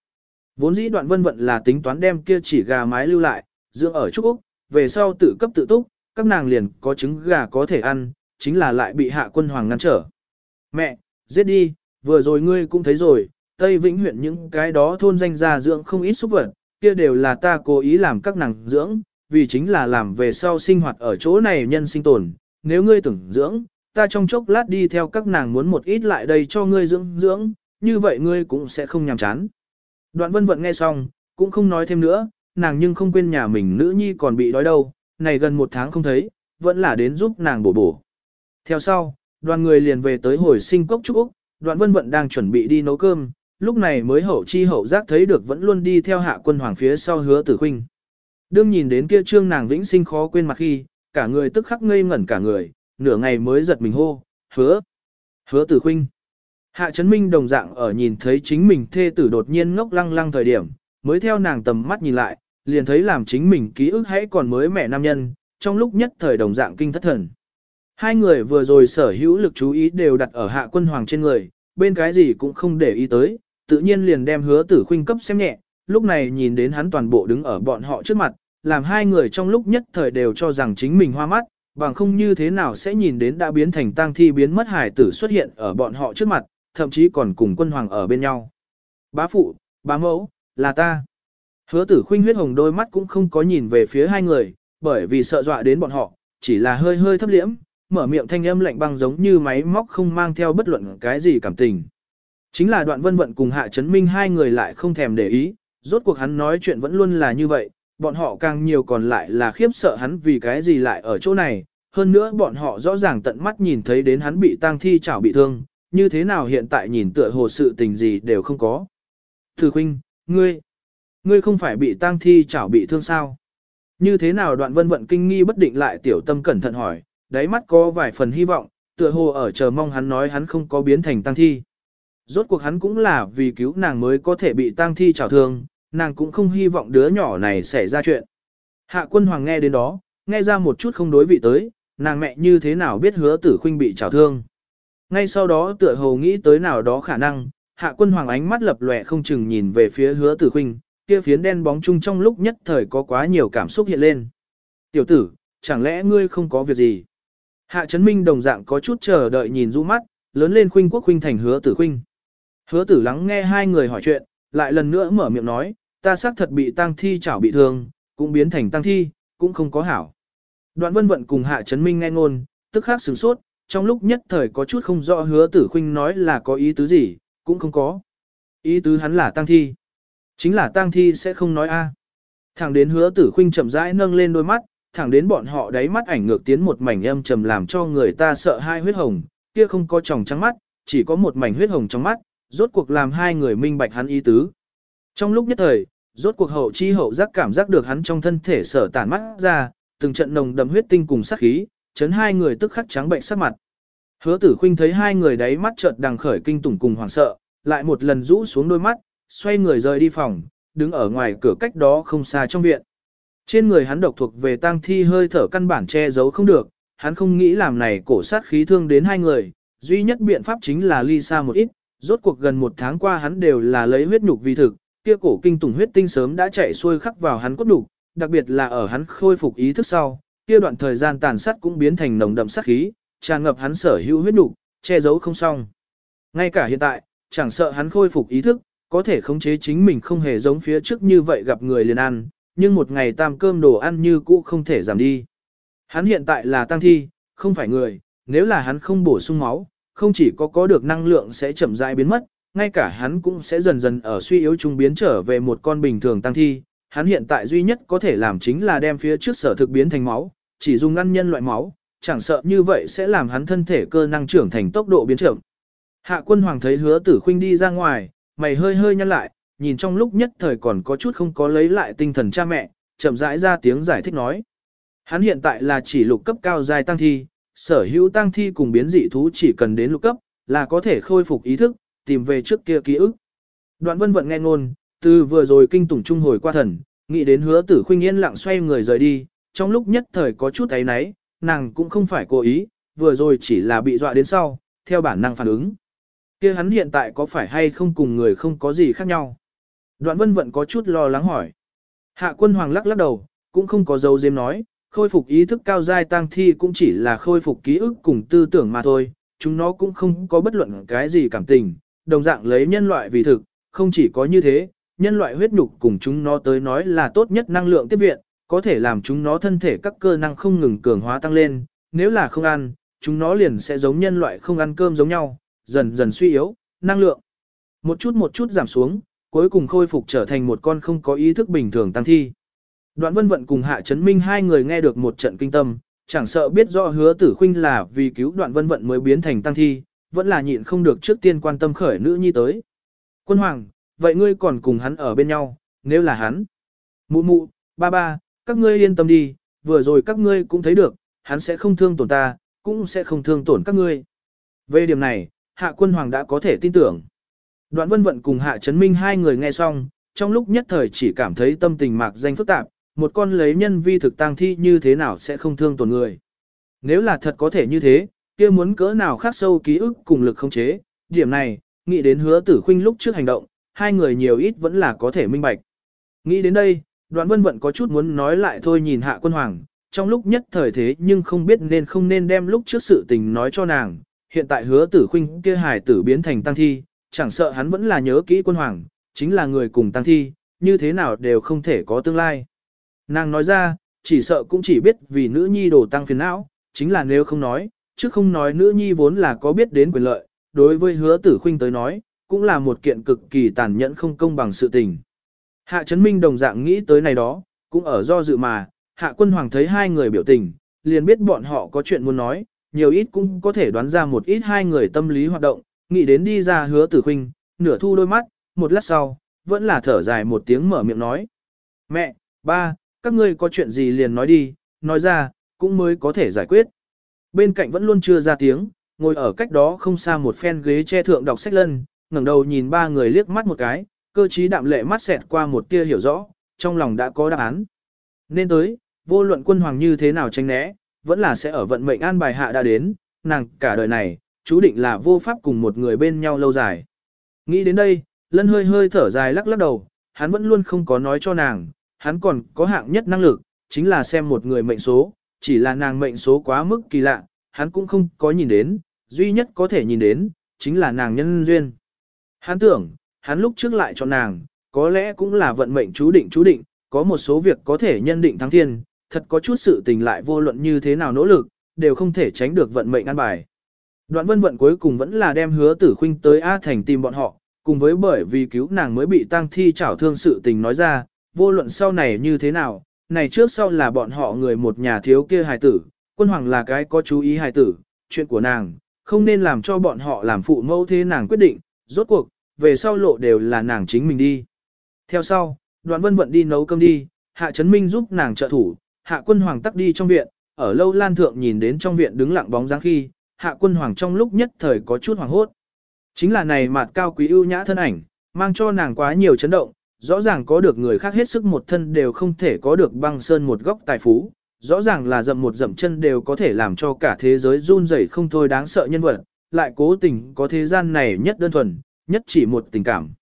Vốn dĩ đoạn vân vận là tính toán đem kia chỉ gà mái lưu lại, dưỡng ở Trúc Úc, về sau tự cấp tự túc, các nàng liền có trứng gà có thể ăn, chính là lại bị hạ quân hoàng ngăn trở. Mẹ, giết đi, vừa rồi ngươi cũng thấy rồi, Tây Vĩnh huyện những cái đó thôn danh gia dưỡng không ít xúc vật, kia đều là ta cố ý làm các nàng dưỡng, vì chính là làm về sau sinh hoạt ở chỗ này nhân sinh tồn, nếu ngươi tưởng dưỡng, ta trong chốc lát đi theo các nàng muốn một ít lại đây cho ngươi dưỡng dưỡng, như vậy ngươi cũng sẽ không nhàm chán. Đoạn vân vận nghe xong, cũng không nói thêm nữa, nàng nhưng không quên nhà mình nữ nhi còn bị đói đâu, này gần một tháng không thấy, vẫn là đến giúp nàng bổ bổ. Theo sau, đoàn người liền về tới hồi sinh cốc trúc Úc, đoạn vân vận đang chuẩn bị đi nấu cơm, lúc này mới hậu chi hậu giác thấy được vẫn luôn đi theo hạ quân hoàng phía sau hứa tử Khinh. Đương nhìn đến kia trương nàng vĩnh sinh khó quên mặt khi, cả người tức khắc ngây ngẩn cả người, nửa ngày mới giật mình hô, hứa, hứa tử Khinh. Hạ Trấn Minh đồng dạng ở nhìn thấy chính mình thê tử đột nhiên ngốc lăng lăng thời điểm, mới theo nàng tầm mắt nhìn lại, liền thấy làm chính mình ký ức hãy còn mới mẹ nam nhân, trong lúc nhất thời đồng dạng kinh thất thần. Hai người vừa rồi sở hữu lực chú ý đều đặt ở hạ quân hoàng trên người, bên cái gì cũng không để ý tới, tự nhiên liền đem hứa tử khuynh cấp xem nhẹ, lúc này nhìn đến hắn toàn bộ đứng ở bọn họ trước mặt, làm hai người trong lúc nhất thời đều cho rằng chính mình hoa mắt, bằng không như thế nào sẽ nhìn đến đã biến thành tang thi biến mất hải tử xuất hiện ở bọn họ trước mặt, thậm chí còn cùng quân hoàng ở bên nhau. Bá phụ, bá mẫu, là ta. Hứa tử khuynh huyết hồng đôi mắt cũng không có nhìn về phía hai người, bởi vì sợ dọa đến bọn họ, chỉ là hơi hơi thấp liễm, mở miệng thanh âm lạnh băng giống như máy móc không mang theo bất luận cái gì cảm tình. Chính là đoạn vân vận cùng hạ chấn minh hai người lại không thèm để ý, rốt cuộc hắn nói chuyện vẫn luôn là như vậy, bọn họ càng nhiều còn lại là khiếp sợ hắn vì cái gì lại ở chỗ này, hơn nữa bọn họ rõ ràng tận mắt nhìn thấy đến hắn bị tang thi chảo bị thương, như thế nào hiện tại nhìn tựa hồ sự tình gì đều không có. Tử huynh, ngươi, ngươi không phải bị tang thi chảo bị thương sao? Như thế nào đoạn vân vận kinh nghi bất định lại tiểu tâm cẩn thận hỏi, đáy mắt có vài phần hy vọng, tựa hồ ở chờ mong hắn nói hắn không có biến thành tang thi. Rốt cuộc hắn cũng là vì cứu nàng mới có thể bị tang thi chảo thương, nàng cũng không hy vọng đứa nhỏ này xảy ra chuyện. Hạ quân hoàng nghe đến đó, nghe ra một chút không đối vị tới, nàng mẹ như thế nào biết hứa tử khuynh bị chảo thương. Ngay sau đó tựa hồ nghĩ tới nào đó khả năng, hạ quân hoàng ánh mắt lập lòe không chừng nhìn về phía hứa tử Khinh kia phiến đen bóng chung trong lúc nhất thời có quá nhiều cảm xúc hiện lên. Tiểu tử, chẳng lẽ ngươi không có việc gì? Hạ Trấn Minh đồng dạng có chút chờ đợi nhìn du mắt, lớn lên khuynh quốc khuynh thành hứa tử khuynh. Hứa tử lắng nghe hai người hỏi chuyện, lại lần nữa mở miệng nói, ta xác thật bị tăng thi chảo bị thương, cũng biến thành tăng thi, cũng không có hảo. Đoạn vân vận cùng Hạ Trấn Minh nghe ngôn, tức khắc sửng sốt, trong lúc nhất thời có chút không rõ hứa tử khuynh nói là có ý tứ gì, cũng không có. Ý tứ hắn là tăng thi. Chính là tăng thi sẽ không nói a. Thẳng đến hứa tử khuynh chậm rãi nâng lên đôi mắt, thẳng đến bọn họ đáy mắt ảnh ngược tiến một mảnh âm trầm làm cho người ta sợ hai huyết hồng, kia không có tròng trắng mắt, chỉ có một mảnh huyết hồng trong mắt, rốt cuộc làm hai người minh bạch hắn ý tứ. Trong lúc nhất thời, rốt cuộc hậu chi hậu giác cảm giác được hắn trong thân thể sở tản mắt ra, từng trận nồng đậm huyết tinh cùng sát khí, chấn hai người tức khắc trắng bệnh sắc mặt. Hứa tử khinh thấy hai người đáy mắt chợt đằng khởi kinh tủng cùng hoảng sợ, lại một lần rũ xuống đôi mắt, xoay người rời đi phòng, đứng ở ngoài cửa cách đó không xa trong viện. Trên người hắn độc thuộc về tang thi hơi thở căn bản che giấu không được, hắn không nghĩ làm này cổ sát khí thương đến hai người, duy nhất biện pháp chính là ly xa một ít, rốt cuộc gần một tháng qua hắn đều là lấy huyết nhục vì thực, kia cổ kinh tủng huyết tinh sớm đã chạy xuôi khắc vào hắn cốt đủ, đặc biệt là ở hắn khôi phục ý thức sau, kia đoạn thời gian tàn sát cũng biến thành nồng đậm sát khí, tràn ngập hắn sở hữu huyết nục, che giấu không xong. Ngay cả hiện tại, chẳng sợ hắn khôi phục ý thức, có thể khống chế chính mình không hề giống phía trước như vậy gặp người liền ăn, nhưng một ngày tam cơm đồ ăn như cũ không thể giảm đi. Hắn hiện tại là tăng thi, không phải người, nếu là hắn không bổ sung máu, không chỉ có có được năng lượng sẽ chậm rãi biến mất, ngay cả hắn cũng sẽ dần dần ở suy yếu trung biến trở về một con bình thường tăng thi. Hắn hiện tại duy nhất có thể làm chính là đem phía trước sở thực biến thành máu, chỉ dùng ngăn nhân loại máu, chẳng sợ như vậy sẽ làm hắn thân thể cơ năng trưởng thành tốc độ biến chậm. Hạ quân hoàng thấy hứa tử khuynh đi ra ngoài, mày hơi hơi nhăn lại, nhìn trong lúc nhất thời còn có chút không có lấy lại tinh thần cha mẹ, chậm rãi ra tiếng giải thích nói. Hắn hiện tại là chỉ lục cấp cao dài tăng thi, sở hữu tăng thi cùng biến dị thú chỉ cần đến lục cấp, là có thể khôi phục ý thức, tìm về trước kia ký ức. Đoạn vân vận nghe ngôn, từ vừa rồi kinh tủng trung hồi qua thần, nghĩ đến hứa tử khuynh yên lặng xoay người rời đi, trong lúc nhất thời có chút ấy náy, nàng cũng không phải cố ý, vừa rồi chỉ là bị dọa đến sau, theo bản năng phản ứng. kia hắn hiện tại có phải hay không cùng người không có gì khác nhau? Đoạn vân vận có chút lo lắng hỏi. Hạ quân hoàng lắc lắc đầu, cũng không có dấu diếm nói, khôi phục ý thức cao giai tăng thi cũng chỉ là khôi phục ký ức cùng tư tưởng mà thôi, chúng nó cũng không có bất luận cái gì cảm tình, đồng dạng lấy nhân loại vì thực, không chỉ có như thế, nhân loại huyết nhục cùng chúng nó tới nói là tốt nhất năng lượng tiếp viện, có thể làm chúng nó thân thể các cơ năng không ngừng cường hóa tăng lên, nếu là không ăn, chúng nó liền sẽ giống nhân loại không ăn cơm giống nhau, dần dần suy yếu, năng lượng một chút một chút giảm xuống, cuối cùng khôi phục trở thành một con không có ý thức bình thường tăng thi. Đoạn vân vận cùng Hạ Trấn Minh hai người nghe được một trận kinh tâm, chẳng sợ biết rõ hứa tử khuynh là vì cứu đoạn vân vận mới biến thành tăng thi, vẫn là nhịn không được trước tiên quan tâm khởi nữ nhi tới. Quân hoàng, vậy ngươi còn cùng hắn ở bên nhau, nếu là hắn. Mụ mụ, ba ba, các ngươi yên tâm đi, vừa rồi các ngươi cũng thấy được, hắn sẽ không thương tổn ta, cũng sẽ không thương tổn các ngươi. Về điểm này, hạ quân hoàng đã có thể tin tưởng. Đoạn vân vận cùng hạ chấn minh hai người nghe xong, trong lúc nhất thời chỉ cảm thấy tâm tình mạc danh phức tạp, một con lấy nhân vi thực tang thi như thế nào sẽ không thương tổn người. Nếu là thật có thể như thế, kia muốn cỡ nào khắc sâu ký ức cùng lực không chế, điểm này, nghĩ đến hứa tử khuynh lúc trước hành động, hai người nhiều ít vẫn là có thể minh bạch. Nghĩ đến đây, đoạn vân vận có chút muốn nói lại thôi nhìn hạ quân hoàng, trong lúc nhất thời thế nhưng không biết nên không nên đem lúc trước sự tình nói cho nàng, hiện tại hứa tử khuynh kia hài tử biến thành tăng thi, chẳng sợ hắn vẫn là nhớ kỹ quân hoàng, chính là người cùng tăng thi, như thế nào đều không thể có tương lai. Nàng nói ra, chỉ sợ cũng chỉ biết vì nữ nhi đổ tăng phiền não, chính là nếu không nói, chứ không nói nữ nhi vốn là có biết đến quyền lợi, đối với hứa tử khuynh tới nói, cũng là một kiện cực kỳ tàn nhẫn không công bằng sự tình. Hạ Trấn Minh đồng dạng nghĩ tới này đó, cũng ở do dự mà, Hạ Quân Hoàng thấy hai người biểu tình, liền biết bọn họ có chuyện muốn nói, nhiều ít cũng có thể đoán ra một ít hai người tâm lý hoạt động, nghĩ đến đi ra hứa tử khinh, nửa thu đôi mắt, một lát sau, vẫn là thở dài một tiếng mở miệng nói. Mẹ, ba, các ngươi có chuyện gì liền nói đi, nói ra, cũng mới có thể giải quyết. Bên cạnh vẫn luôn chưa ra tiếng, ngồi ở cách đó không xa một phen ghế che thượng đọc sách lân, ngẩng đầu nhìn ba người liếc mắt một cái, cơ trí đạm lệ mắt xẹt qua một tia hiểu rõ, trong lòng đã có đáp án. Nên tới, vô luận quân hoàng như thế nào tranh né, vẫn là sẽ ở vận mệnh an bài hạ đã đến, nàng cả đời này, chú định là vô pháp cùng một người bên nhau lâu dài. Nghĩ đến đây, lân hơi hơi thở dài lắc lắc đầu, hắn vẫn luôn không có nói cho nàng, hắn còn có hạng nhất năng lực, chính là xem một người mệnh số, chỉ là nàng mệnh số quá mức kỳ lạ, hắn cũng không có nhìn đến, duy nhất có thể nhìn đến, chính là nàng nhân duyên. Hắn tưởng, hắn lúc trước lại chọn nàng, có lẽ cũng là vận mệnh chú định chú định, có một số việc có thể nhân định thắng thiên, thật có chút sự tình lại vô luận như thế nào nỗ lực, đều không thể tránh được vận mệnh an bài. Đoạn vân vận cuối cùng vẫn là đem hứa tử khuynh tới A Thành tìm bọn họ, cùng với bởi vì cứu nàng mới bị tăng thi trảo thương sự tình nói ra, vô luận sau này như thế nào, này trước sau là bọn họ người một nhà thiếu kia hài tử, quân hoàng là cái có chú ý hài tử, chuyện của nàng, không nên làm cho bọn họ làm phụ mẫu thế nàng quyết định, rốt cuộc, về sau lộ đều là nàng chính mình đi. Theo sau, đoạn vân vận đi nấu cơm đi, hạ chấn minh giúp nàng trợ thủ, hạ quân hoàng tắc đi trong viện, ở lâu lan thượng nhìn đến trong viện đứng lặng bóng dáng khi, hạ quân hoàng trong lúc nhất thời có chút hoàng hốt. Chính là này mặt cao quý ưu nhã thân ảnh, mang cho nàng quá nhiều chấn động, rõ ràng có được người khác hết sức một thân đều không thể có được băng sơn một góc tài phú, rõ ràng là dậm một dậm chân đều có thể làm cho cả thế giới run rẩy không thôi đáng sợ nhân vật, lại cố tình có thế gian này nhất đơn thuần, nhất chỉ một tình cảm.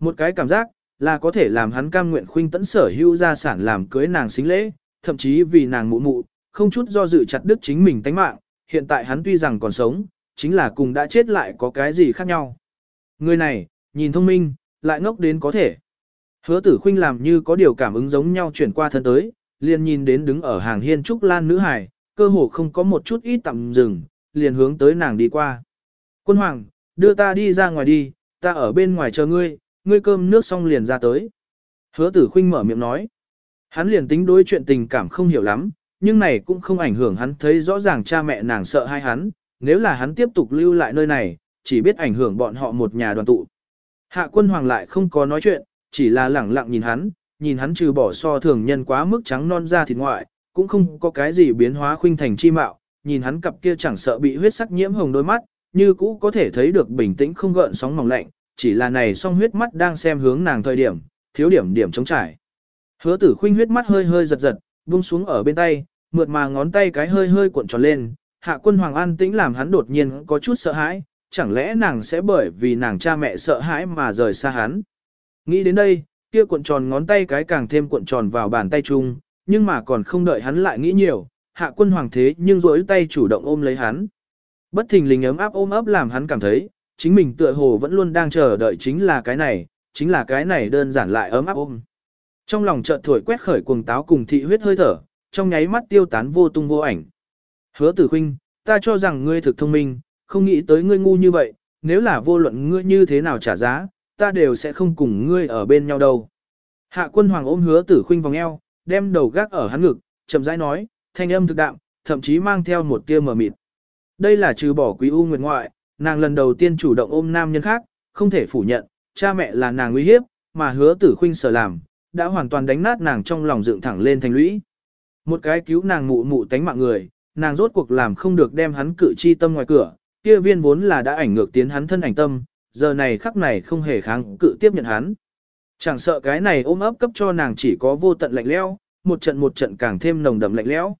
Một cái cảm giác, là có thể làm hắn cam nguyện khuynh tẫn sở hữu gia sản làm cưới nàng xính lễ, thậm chí vì nàng mụ mụ, không chút do dự chặt đứt chính mình tánh mạng, hiện tại hắn tuy rằng còn sống, chính là cùng đã chết lại có cái gì khác nhau. Người này, nhìn thông minh, lại ngốc đến có thể. Hứa tử khuynh làm như có điều cảm ứng giống nhau chuyển qua thân tới, liền nhìn đến đứng ở hàng hiên trúc lan nữ hải, cơ hồ không có một chút ít tạm dừng, liền hướng tới nàng đi qua. Quân hoàng, đưa ta đi ra ngoài đi, ta ở bên ngoài chờ ngươi, ngươi cơm nước xong liền ra tới. Hứa tử Khinh mở miệng nói. Hắn liền tính đối chuyện tình cảm không hiểu lắm, nhưng này cũng không ảnh hưởng hắn thấy rõ ràng cha mẹ nàng sợ hai hắn, nếu là hắn tiếp tục lưu lại nơi này, chỉ biết ảnh hưởng bọn họ một nhà đoàn tụ. Hạ quân hoàng lại không có nói chuyện, chỉ là lẳng lặng nhìn hắn, nhìn hắn trừ bỏ so thường nhân quá mức trắng non ra thịt ngoại, cũng không có cái gì biến hóa khuynh thành chi mạo, nhìn hắn cặp kia chẳng sợ bị huyết sắc nhiễm hồng đôi mắt, như cũ có thể thấy được bình tĩnh không gợn sóng mỏng lạnh, chỉ là này song huyết mắt đang xem hướng nàng thời điểm, thiếu điểm điểm chống trải. Hứa tử khuynh huyết mắt hơi hơi giật giật, buông xuống ở bên tay, mượt mà ngón tay cái hơi hơi cuộn tròn lên, hạ quân hoàng an tĩnh làm hắn đột nhiên có chút sợ hãi, chẳng lẽ nàng sẽ bởi vì nàng cha mẹ sợ hãi mà rời xa hắn. Nghĩ đến đây, kia cuộn tròn ngón tay cái càng thêm cuộn tròn vào bàn tay chung, nhưng mà còn không đợi hắn lại nghĩ nhiều, hạ quân hoàng thế nhưng rỗi tay chủ động ôm lấy hắn. Bất thình lình ấm áp ôm ấp làm hắn cảm thấy, chính mình tựa hồ vẫn luôn đang chờ đợi chính là cái này, chính là cái này đơn giản lại ấm áp ôm. Trong lòng chợt thổi quét khởi cuồng táo cùng thị huyết hơi thở, trong nháy mắt tiêu tán vô tung vô ảnh. Hứa tử huynh, ta cho rằng ngươi thực thông minh, không nghĩ tới ngươi ngu như vậy, nếu là vô luận ngươi như thế nào trả giá, ta đều sẽ không cùng ngươi ở bên nhau đâu. Hạ quân hoàng ôm hứa tử khinh vòng eo, đem đầu gác ở hắn ngực, chậm rãi nói, thanh âm thực đạm, thậm chí mang theo một tia mờ mịt. Đây là trừ bỏ quý u nguyệt ngoại, nàng lần đầu tiên chủ động ôm nam nhân khác, không thể phủ nhận, cha mẹ là nàng uy hiếp, mà hứa tử khinh sở làm, đã hoàn toàn đánh nát nàng trong lòng dựng thẳng lên thành lũy. Một cái cứu nàng mụ mụ tánh mạng người, nàng rốt cuộc làm không được đem hắn cự chi tâm ngoài cửa, kia viên vốn là đã ảnh ngược tiến hắn thân ảnh tâm, giờ này khắc này không hề kháng cự tiếp nhận hắn. Chẳng sợ cái này ôm ấp cấp cho nàng chỉ có vô tận lạnh lẽo, một trận một trận càng thêm nồng đậm lạnh lẽo.